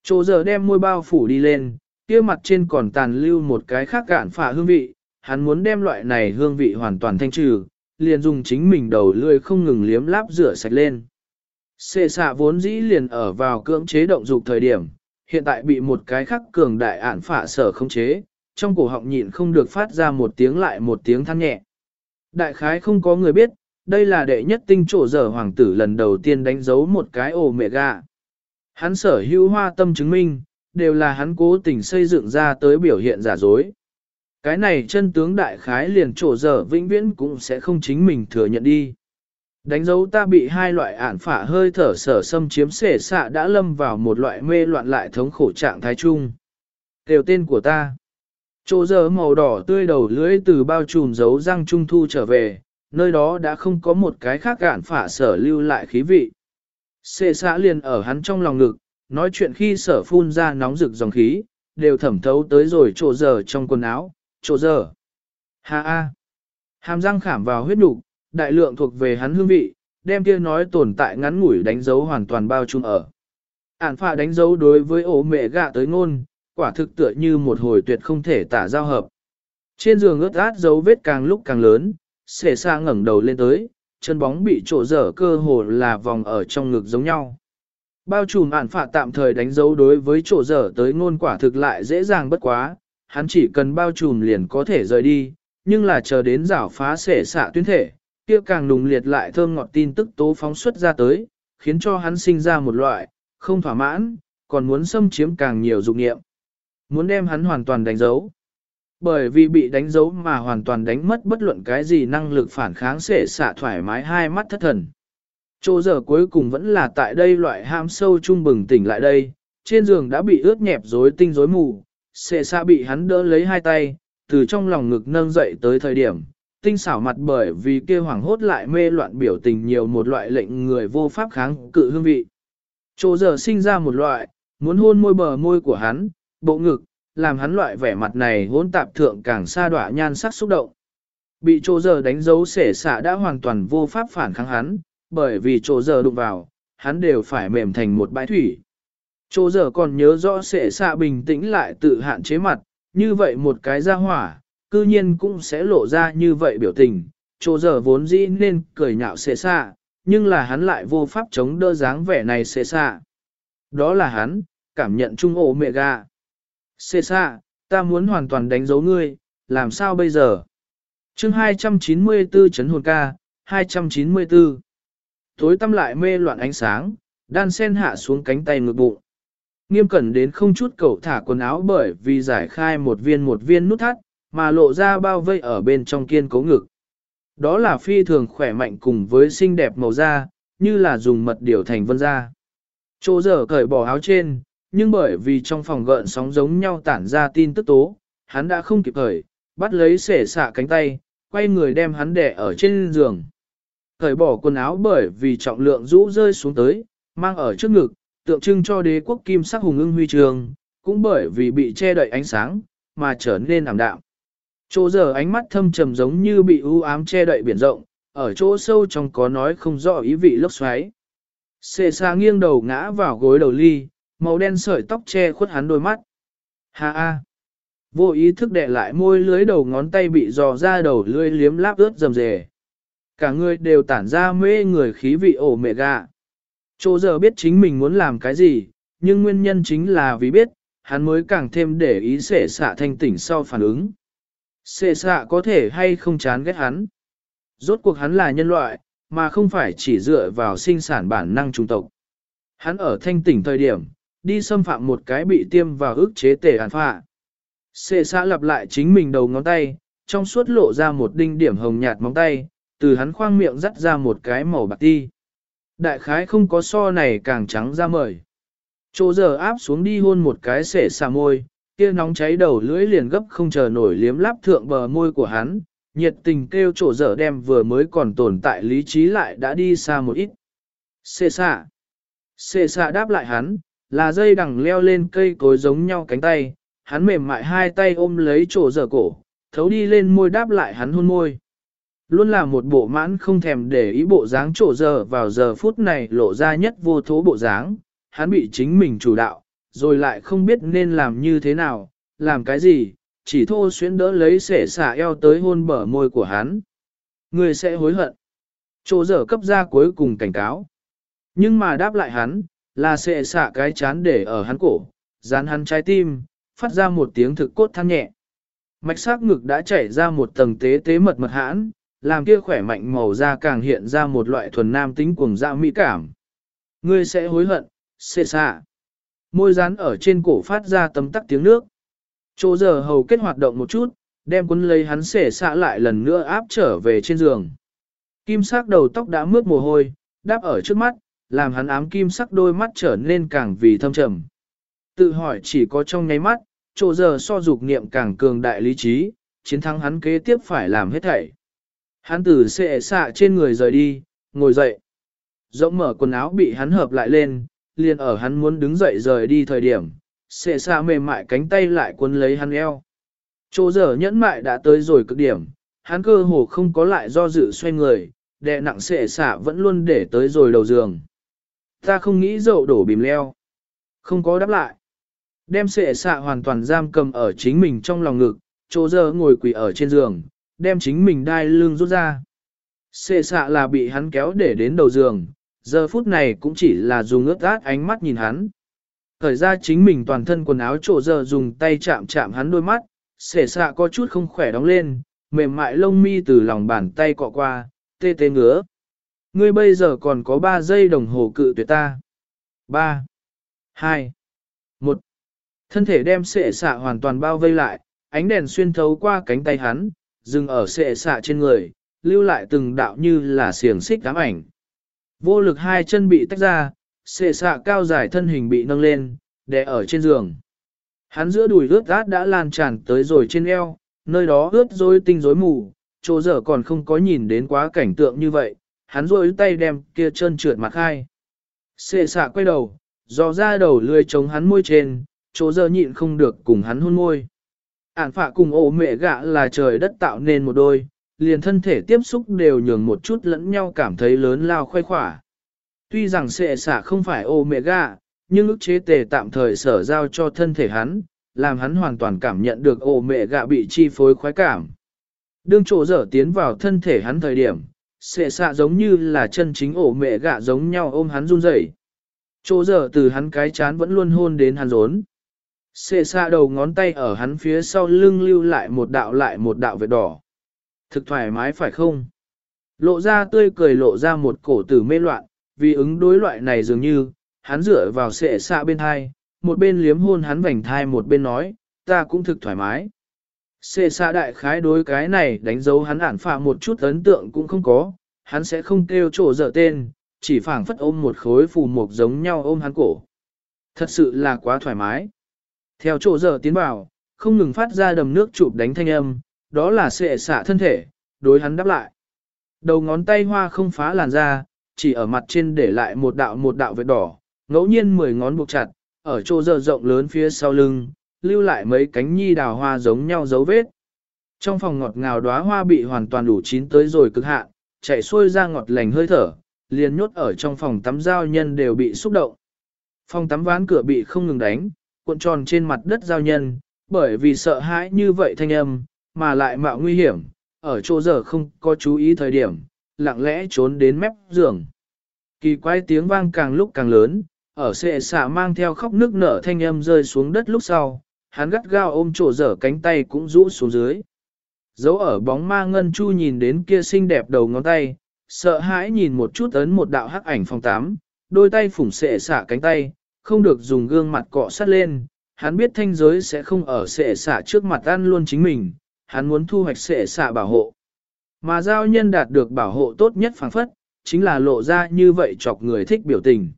Chỗ giờ đem môi bao phủ đi lên, kia mặt trên còn tàn lưu một cái khác cạn phả hương vị, hắn muốn đem loại này hương vị hoàn toàn thanh trừ, liền dùng chính mình đầu lươi không ngừng liếm láp rửa sạch lên. Xê xạ vốn dĩ liền ở vào cưỡng chế động dục thời điểm, hiện tại bị một cái khắc cường đại ản phả sở không chế, trong cổ họng nhịn không được phát ra một tiếng lại một tiếng than nhẹ. Đại khái không có người biết, đây là đệ nhất tinh trổ dở hoàng tử lần đầu tiên đánh dấu một cái ổ mẹ gà. Hắn sở hữu hoa tâm chứng minh, đều là hắn cố tình xây dựng ra tới biểu hiện giả dối. Cái này chân tướng đại khái liền trổ dở vĩnh viễn cũng sẽ không chính mình thừa nhận đi. Đánh dấu ta bị hai loại ản phả hơi thở sở xâm chiếm xể xạ đã lâm vào một loại mê loạn lại thống khổ trạng thái chung. Kêu tên của ta. Chỗ giờ màu đỏ tươi đầu lưỡi từ bao trùm dấu răng trung thu trở về, nơi đó đã không có một cái khác ản phả sở lưu lại khí vị. Xê xã liền ở hắn trong lòng ngực, nói chuyện khi sở phun ra nóng rực dòng khí, đều thẩm thấu tới rồi chỗ giờ trong quần áo, chỗ giờ. Ha ha. Hàm răng khảm vào huyết nục, đại lượng thuộc về hắn hương vị, đem kia nói tồn tại ngắn ngủi đánh dấu hoàn toàn bao trùm ở. Ản phạ đánh dấu đối với ổ mẹ gạ tới ngôn, quả thực tựa như một hồi tuyệt không thể tả giao hợp. Trên giường ướt át dấu vết càng lúc càng lớn, xể xa ngẩng đầu lên tới, chân bóng bị trổ dở cơ hồ là vòng ở trong ngực giống nhau. Bao trùm ản phạ tạm thời đánh dấu đối với trổ dở tới ngôn quả thực lại dễ dàng bất quá, hắn chỉ cần bao trùm liền có thể rời đi, nhưng là chờ đến rảo phá xể xạ tuyến thể, kia càng nùng liệt lại thơm ngọt tin tức tố phóng xuất ra tới, khiến cho hắn sinh ra một loại, không thỏa mãn, còn muốn xâm chiếm càng nhiều dục nghiệm. Muốn đem hắn hoàn toàn đánh dấu. Bởi vì bị đánh dấu mà hoàn toàn đánh mất bất luận cái gì năng lực phản kháng sẽ xả thoải mái hai mắt thất thần. Chỗ giờ cuối cùng vẫn là tại đây loại ham sâu trung bừng tỉnh lại đây, trên giường đã bị ướt nhẹp rối tinh rối mù, sẽ xa bị hắn đỡ lấy hai tay, từ trong lòng ngực nâng dậy tới thời điểm, tinh xảo mặt bởi vì kia hoảng hốt lại mê loạn biểu tình nhiều một loại lệnh người vô pháp kháng cự hương vị. Chỗ giờ sinh ra một loại, muốn hôn môi bờ môi của hắn, bộ ngực, làm hắn loại vẻ mặt này hỗn tạp thượng càng xa đọa nhan sắc xúc động. Bị chỗ giờ đánh dấu sể xạ đã hoàn toàn vô pháp phản kháng hắn, bởi vì chỗ giờ đụng vào, hắn đều phải mềm thành một bãi thủy. Chỗ giờ còn nhớ rõ sể xạ bình tĩnh lại tự hạn chế mặt, như vậy một cái ra hỏa, cư nhiên cũng sẽ lộ ra như vậy biểu tình. Chỗ giờ vốn dĩ nên cười nhạo sể xạ, nhưng là hắn lại vô pháp chống đỡ dáng vẻ này sể xạ. Đó là hắn, cảm nhận trung ổ mẹ gà. Xê xa, ta muốn hoàn toàn đánh dấu ngươi, làm sao bây giờ? chương 294 chấn hồn ca, 294. Tối tăm lại mê loạn ánh sáng, đan sen hạ xuống cánh tay ngực bụng. Nghiêm cẩn đến không chút cầu thả quần áo bởi vì giải khai một viên một viên nút thắt, mà lộ ra bao vây ở bên trong kiên cố ngực. Đó là phi thường khỏe mạnh cùng với xinh đẹp màu da, như là dùng mật điều thành vân da. Chỗ giờ cởi bỏ áo trên, nhưng bởi vì trong phòng gợn sóng giống nhau tản ra tin tức tố, hắn đã không kịp thời bắt lấy sể xạ cánh tay, quay người đem hắn đè ở trên giường. Cởi bỏ quần áo bởi vì trọng lượng rũ rơi xuống tới, mang ở trước ngực, tượng trưng cho đế quốc kim sắc hùng ưng huy trường, cũng bởi vì bị che đậy ánh sáng, mà trở nên ảm đạm. Chỗ giờ ánh mắt thâm trầm giống như bị u ám che đậy biển rộng, ở chỗ sâu trong có nói không rõ ý vị lốc xoáy. Xê xa nghiêng đầu ngã vào gối đầu ly, màu đen sợi tóc che khuất hắn đôi mắt. Ha ha! Vô ý thức đè lại môi lưới đầu ngón tay bị dò ra đầu lưỡi liếm láp ướt rầm rề. Cả người đều tản ra mê người khí vị ổ mẹ gà. Chỗ giờ biết chính mình muốn làm cái gì, nhưng nguyên nhân chính là vì biết, hắn mới càng thêm để ý sệ xạ thanh tỉnh sau phản ứng. Sệ xạ có thể hay không chán ghét hắn. Rốt cuộc hắn là nhân loại, mà không phải chỉ dựa vào sinh sản bản năng trung tộc. Hắn ở thanh tỉnh thời điểm, đi xâm phạm một cái bị tiêm vào ức chế tể hàn phạ. Xê xã lặp lại chính mình đầu ngón tay, trong suốt lộ ra một đinh điểm hồng nhạt móng tay, từ hắn khoang miệng dắt ra một cái màu bạc ti. Đại khái không có so này càng trắng ra mời. Chỗ giờ áp xuống đi hôn một cái xể xà môi, kia nóng cháy đầu lưỡi liền gấp không chờ nổi liếm láp thượng bờ môi của hắn, nhiệt tình kêu chỗ dở đem vừa mới còn tồn tại lý trí lại đã đi xa một ít. Xê xạ. Xê xạ đáp lại hắn, là dây đằng leo lên cây cối giống nhau cánh tay, hắn mềm mại hai tay ôm lấy chỗ dở cổ, thấu đi lên môi đáp lại hắn hôn môi. Luôn là một bộ mãn không thèm để ý bộ dáng chỗ giờ vào giờ phút này lộ ra nhất vô thố bộ dáng, hắn bị chính mình chủ đạo, rồi lại không biết nên làm như thế nào, làm cái gì, chỉ thô xuyến đỡ lấy sể xả eo tới hôn bờ môi của hắn. Người sẽ hối hận. Chỗ giờ cấp ra cuối cùng cảnh cáo. Nhưng mà đáp lại hắn, là sẽ xạ cái chán để ở hắn cổ, dán hắn trái tim, phát ra một tiếng thực cốt than nhẹ. Mạch sắc ngực đã chảy ra một tầng tế tế mật mật hãn, làm kia khỏe mạnh màu da càng hiện ra một loại thuần nam tính cuồng dã mỹ cảm. Ngươi sẽ hối hận, xệ xạ. Môi dán ở trên cổ phát ra tấm tắc tiếng nước. Chỗ giờ hầu kết hoạt động một chút, đem quân lấy hắn xệ xạ lại lần nữa áp trở về trên giường. Kim sắc đầu tóc đã mướt mồ hôi, đáp ở trước mắt, làm hắn ám kim sắc đôi mắt trở nên càng vì thâm trầm. Tự hỏi chỉ có trong nháy mắt, chỗ giờ so dục niệm càng cường đại lý trí, chiến thắng hắn kế tiếp phải làm hết thảy. Hắn từ xệ xạ trên người rời đi, ngồi dậy. Rỗng mở quần áo bị hắn hợp lại lên, liền ở hắn muốn đứng dậy rời đi thời điểm, xệ xạ mềm mại cánh tay lại cuốn lấy hắn eo. Chỗ giờ nhẫn mại đã tới rồi cực điểm, hắn cơ hồ không có lại do dự xoay người, đè nặng xệ xạ vẫn luôn để tới rồi đầu giường. Ta không nghĩ dậu đổ bìm leo. Không có đáp lại. Đem sệ xạ hoàn toàn giam cầm ở chính mình trong lòng ngực, chỗ giờ ngồi quỳ ở trên giường, đem chính mình đai lưng rút ra. Sệ xạ là bị hắn kéo để đến đầu giường, giờ phút này cũng chỉ là dùng ướt át ánh mắt nhìn hắn. Thời ra chính mình toàn thân quần áo chỗ giờ dùng tay chạm chạm hắn đôi mắt, sệ xạ có chút không khỏe đóng lên, mềm mại lông mi từ lòng bàn tay cọ qua, tê tê ngứa. Ngươi bây giờ còn có 3 giây đồng hồ cự tuyệt ta. 3, 2, 1. Thân thể đem sệ xạ hoàn toàn bao vây lại, ánh đèn xuyên thấu qua cánh tay hắn, dừng ở sệ xạ trên người, lưu lại từng đạo như là xiềng xích ám ảnh. Vô lực hai chân bị tách ra, sệ xạ cao dài thân hình bị nâng lên, đè ở trên giường. Hắn giữa đùi ướt át đã lan tràn tới rồi trên eo, nơi đó ướt rối tinh rối mù, chỗ giờ còn không có nhìn đến quá cảnh tượng như vậy, hắn rôi tay đem kia chân trượt mặt hai. Xệ xạ quay đầu, dò ra đầu lươi chống hắn môi trên, chỗ giờ nhịn không được cùng hắn hôn môi. Ản phạ cùng ổ mẹ gạ là trời đất tạo nên một đôi, liền thân thể tiếp xúc đều nhường một chút lẫn nhau cảm thấy lớn lao khoai khỏa. Tuy rằng xệ xạ không phải ổ mẹ gạ, nhưng ức chế tề tạm thời sở giao cho thân thể hắn, làm hắn hoàn toàn cảm nhận được ổ mẹ gạ bị chi phối khoái cảm. Đương chỗ dở tiến vào thân thể hắn thời điểm, xệ xạ giống như là chân chính ổ mẹ gạ giống nhau ôm hắn run rẩy. Chỗ dở từ hắn cái chán vẫn luôn hôn đến hắn rốn. Xệ xạ đầu ngón tay ở hắn phía sau lưng lưu lại một đạo lại một đạo vệt đỏ. Thực thoải mái phải không? Lộ ra tươi cười lộ ra một cổ tử mê loạn, vì ứng đối loại này dường như, hắn dựa vào xệ xạ bên thai, một bên liếm hôn hắn vành thai một bên nói, ta cũng thực thoải mái. Xê xạ đại khái đối cái này đánh dấu hắn ản phạ một chút ấn tượng cũng không có, hắn sẽ không kêu trổ dở tên, chỉ phảng phất ôm một khối phù mục giống nhau ôm hắn cổ. Thật sự là quá thoải mái. Theo chỗ dở tiến vào, không ngừng phát ra đầm nước chụp đánh thanh âm, đó là xệ xạ thân thể, đối hắn đáp lại. Đầu ngón tay hoa không phá làn da, chỉ ở mặt trên để lại một đạo một đạo vết đỏ, ngẫu nhiên mười ngón buộc chặt, ở chỗ dở rộng lớn phía sau lưng, lưu lại mấy cánh nhi đào hoa giống nhau dấu vết. Trong phòng ngọt ngào đóa hoa bị hoàn toàn đủ chín tới rồi cực hạn, chạy xuôi ra ngọt lành hơi thở, liền nhốt ở trong phòng tắm giao nhân đều bị xúc động. Phòng tắm ván cửa bị không ngừng đánh, cuộn tròn trên mặt đất giao nhân, bởi vì sợ hãi như vậy thanh âm, mà lại mạo nguy hiểm, ở chỗ giờ không có chú ý thời điểm, lặng lẽ trốn đến mép giường. Kỳ quái tiếng vang càng lúc càng lớn, ở xệ xạ mang theo khóc nước nở thanh âm rơi xuống đất lúc sau, hắn gắt gao ôm trổ dở cánh tay cũng rũ xuống dưới. Dấu ở bóng ma ngân chu nhìn đến kia xinh đẹp đầu ngón tay, sợ hãi nhìn một chút ấn một đạo hắc ảnh phòng tám, đôi tay phủng xệ xả cánh tay, không được dùng gương mặt cọ sát lên, hắn biết thanh giới sẽ không ở xệ xả trước mặt ăn luôn chính mình, hắn muốn thu hoạch xệ xả bảo hộ. Mà giao nhân đạt được bảo hộ tốt nhất phảng phất, chính là lộ ra như vậy chọc người thích biểu tình.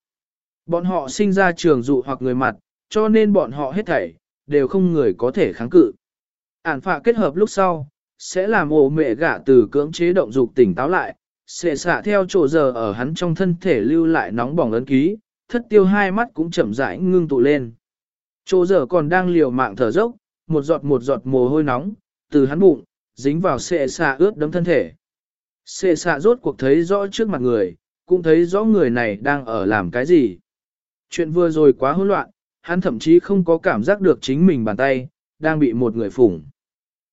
Bọn họ sinh ra trường dụ hoặc người mặt, cho nên bọn họ hết thảy, đều không người có thể kháng cự. Ản phạ kết hợp lúc sau, sẽ làm ổ mẹ gạ từ cưỡng chế động dục tỉnh táo lại, sẽ xả theo chỗ giờ ở hắn trong thân thể lưu lại nóng bỏng ấn ký, thất tiêu hai mắt cũng chậm rãi ngưng tụ lên. Chỗ giờ còn đang liều mạng thở dốc, một giọt một giọt mồ hôi nóng, từ hắn bụng, dính vào xệ xạ ướt đấm thân thể. Xệ xạ rốt cuộc thấy rõ trước mặt người, cũng thấy rõ người này đang ở làm cái gì. Chuyện vừa rồi quá hỗn loạn, hắn thậm chí không có cảm giác được chính mình bàn tay, đang bị một người phủng.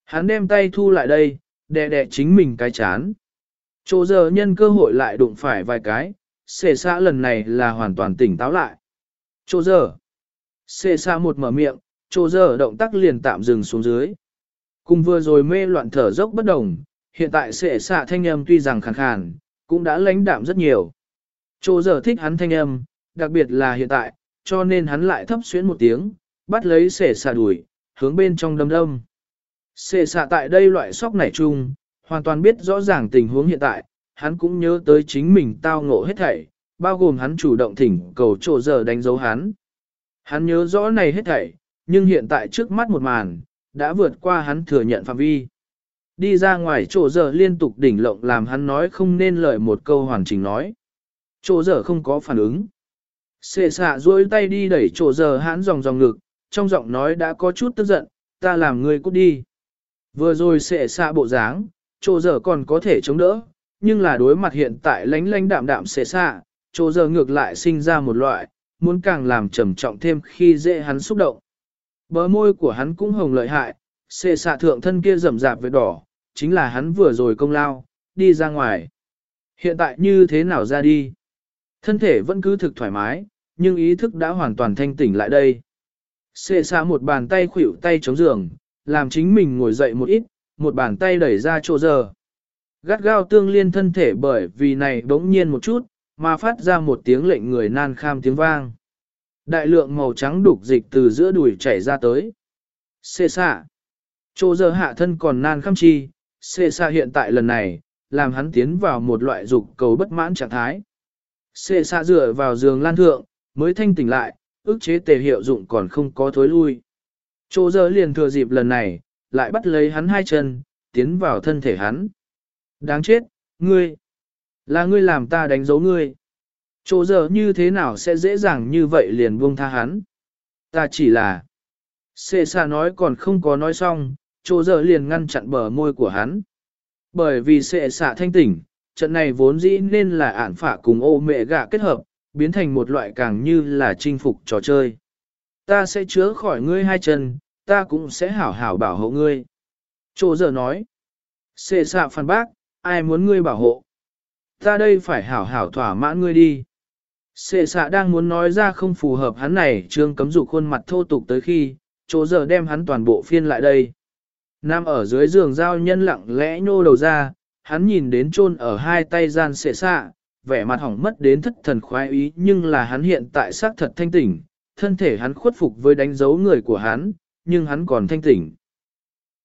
Hắn đem tay thu lại đây, đè đè chính mình cái chán. Chỗ giờ nhân cơ hội lại đụng phải vài cái, xệ xã lần này là hoàn toàn tỉnh táo lại. Chỗ giờ. Xệ xã một mở miệng, chỗ giờ động tác liền tạm dừng xuống dưới. Cùng vừa rồi mê loạn thở dốc bất đồng, hiện tại xệ xạ thanh âm tuy rằng khàn khàn, cũng đã lãnh đạm rất nhiều. Chỗ giờ thích hắn thanh âm, đặc biệt là hiện tại, cho nên hắn lại thấp xuyến một tiếng, bắt lấy xệ xạ đuổi, hướng bên trong đâm đâm. Xệ xạ tại đây loại sóc nảy chung, hoàn toàn biết rõ ràng tình huống hiện tại, hắn cũng nhớ tới chính mình tao ngộ hết thảy, bao gồm hắn chủ động thỉnh cầu chỗ giờ đánh dấu hắn. Hắn nhớ rõ này hết thảy, nhưng hiện tại trước mắt một màn, đã vượt qua hắn thừa nhận phạm vi. Đi ra ngoài chỗ giờ liên tục đỉnh lộng làm hắn nói không nên lời một câu hoàn chỉnh nói. Chỗ giờ không có phản ứng. Xệ xạ duỗi tay đi đẩy chỗ giờ hắn dòng dòng ngực, trong giọng nói đã có chút tức giận, ta làm ngươi cút đi. Vừa rồi xệ xạ bộ dáng, chỗ giờ còn có thể chống đỡ, nhưng là đối mặt hiện tại lánh lánh đạm đạm xệ xạ, chỗ giờ ngược lại sinh ra một loại, muốn càng làm trầm trọng thêm khi dễ hắn xúc động. Bờ môi của hắn cũng hồng lợi hại, xệ xạ thượng thân kia rầm rạp với đỏ, chính là hắn vừa rồi công lao, đi ra ngoài. Hiện tại như thế nào ra đi? Thân thể vẫn cứ thực thoải mái, nhưng ý thức đã hoàn toàn thanh tỉnh lại đây. Xê xa một bàn tay khuỷu tay chống giường, làm chính mình ngồi dậy một ít, một bàn tay đẩy ra chỗ giờ. Gắt gao tương liên thân thể bởi vì này bỗng nhiên một chút, mà phát ra một tiếng lệnh người nan kham tiếng vang. Đại lượng màu trắng đục dịch từ giữa đùi chảy ra tới. Xê xạ. Chỗ giờ hạ thân còn nan khăm chi, xê xa hiện tại lần này, làm hắn tiến vào một loại dục cầu bất mãn trạng thái. Xê xa dựa vào giường lan thượng, mới thanh tỉnh lại, ức chế tề hiệu dụng còn không có thối lui. Chỗ giờ liền thừa dịp lần này, lại bắt lấy hắn hai chân, tiến vào thân thể hắn. Đáng chết, ngươi! Là ngươi làm ta đánh dấu ngươi. Chỗ giờ như thế nào sẽ dễ dàng như vậy liền buông tha hắn. Ta chỉ là... Xê xa nói còn không có nói xong, chỗ giờ liền ngăn chặn bờ môi của hắn. Bởi vì xệ xạ thanh tỉnh, trận này vốn dĩ nên là ản phả cùng ô mẹ gạ kết hợp, biến thành một loại càng như là chinh phục trò chơi. Ta sẽ chứa khỏi ngươi hai chân, ta cũng sẽ hảo hảo bảo hộ ngươi. Chỗ giờ nói, xệ xạ phản bác, ai muốn ngươi bảo hộ? Ta đây phải hảo hảo thỏa mãn ngươi đi. Xệ xạ đang muốn nói ra không phù hợp hắn này trương cấm dục khuôn mặt thô tục tới khi, chỗ giờ đem hắn toàn bộ phiên lại đây. Nam ở dưới giường giao nhân lặng lẽ nhô đầu ra, hắn nhìn đến chôn ở hai tay gian xệ xạ, vẻ mặt hỏng mất đến thất thần khoái ý nhưng là hắn hiện tại xác thật thanh tỉnh, thân thể hắn khuất phục với đánh dấu người của hắn, nhưng hắn còn thanh tỉnh.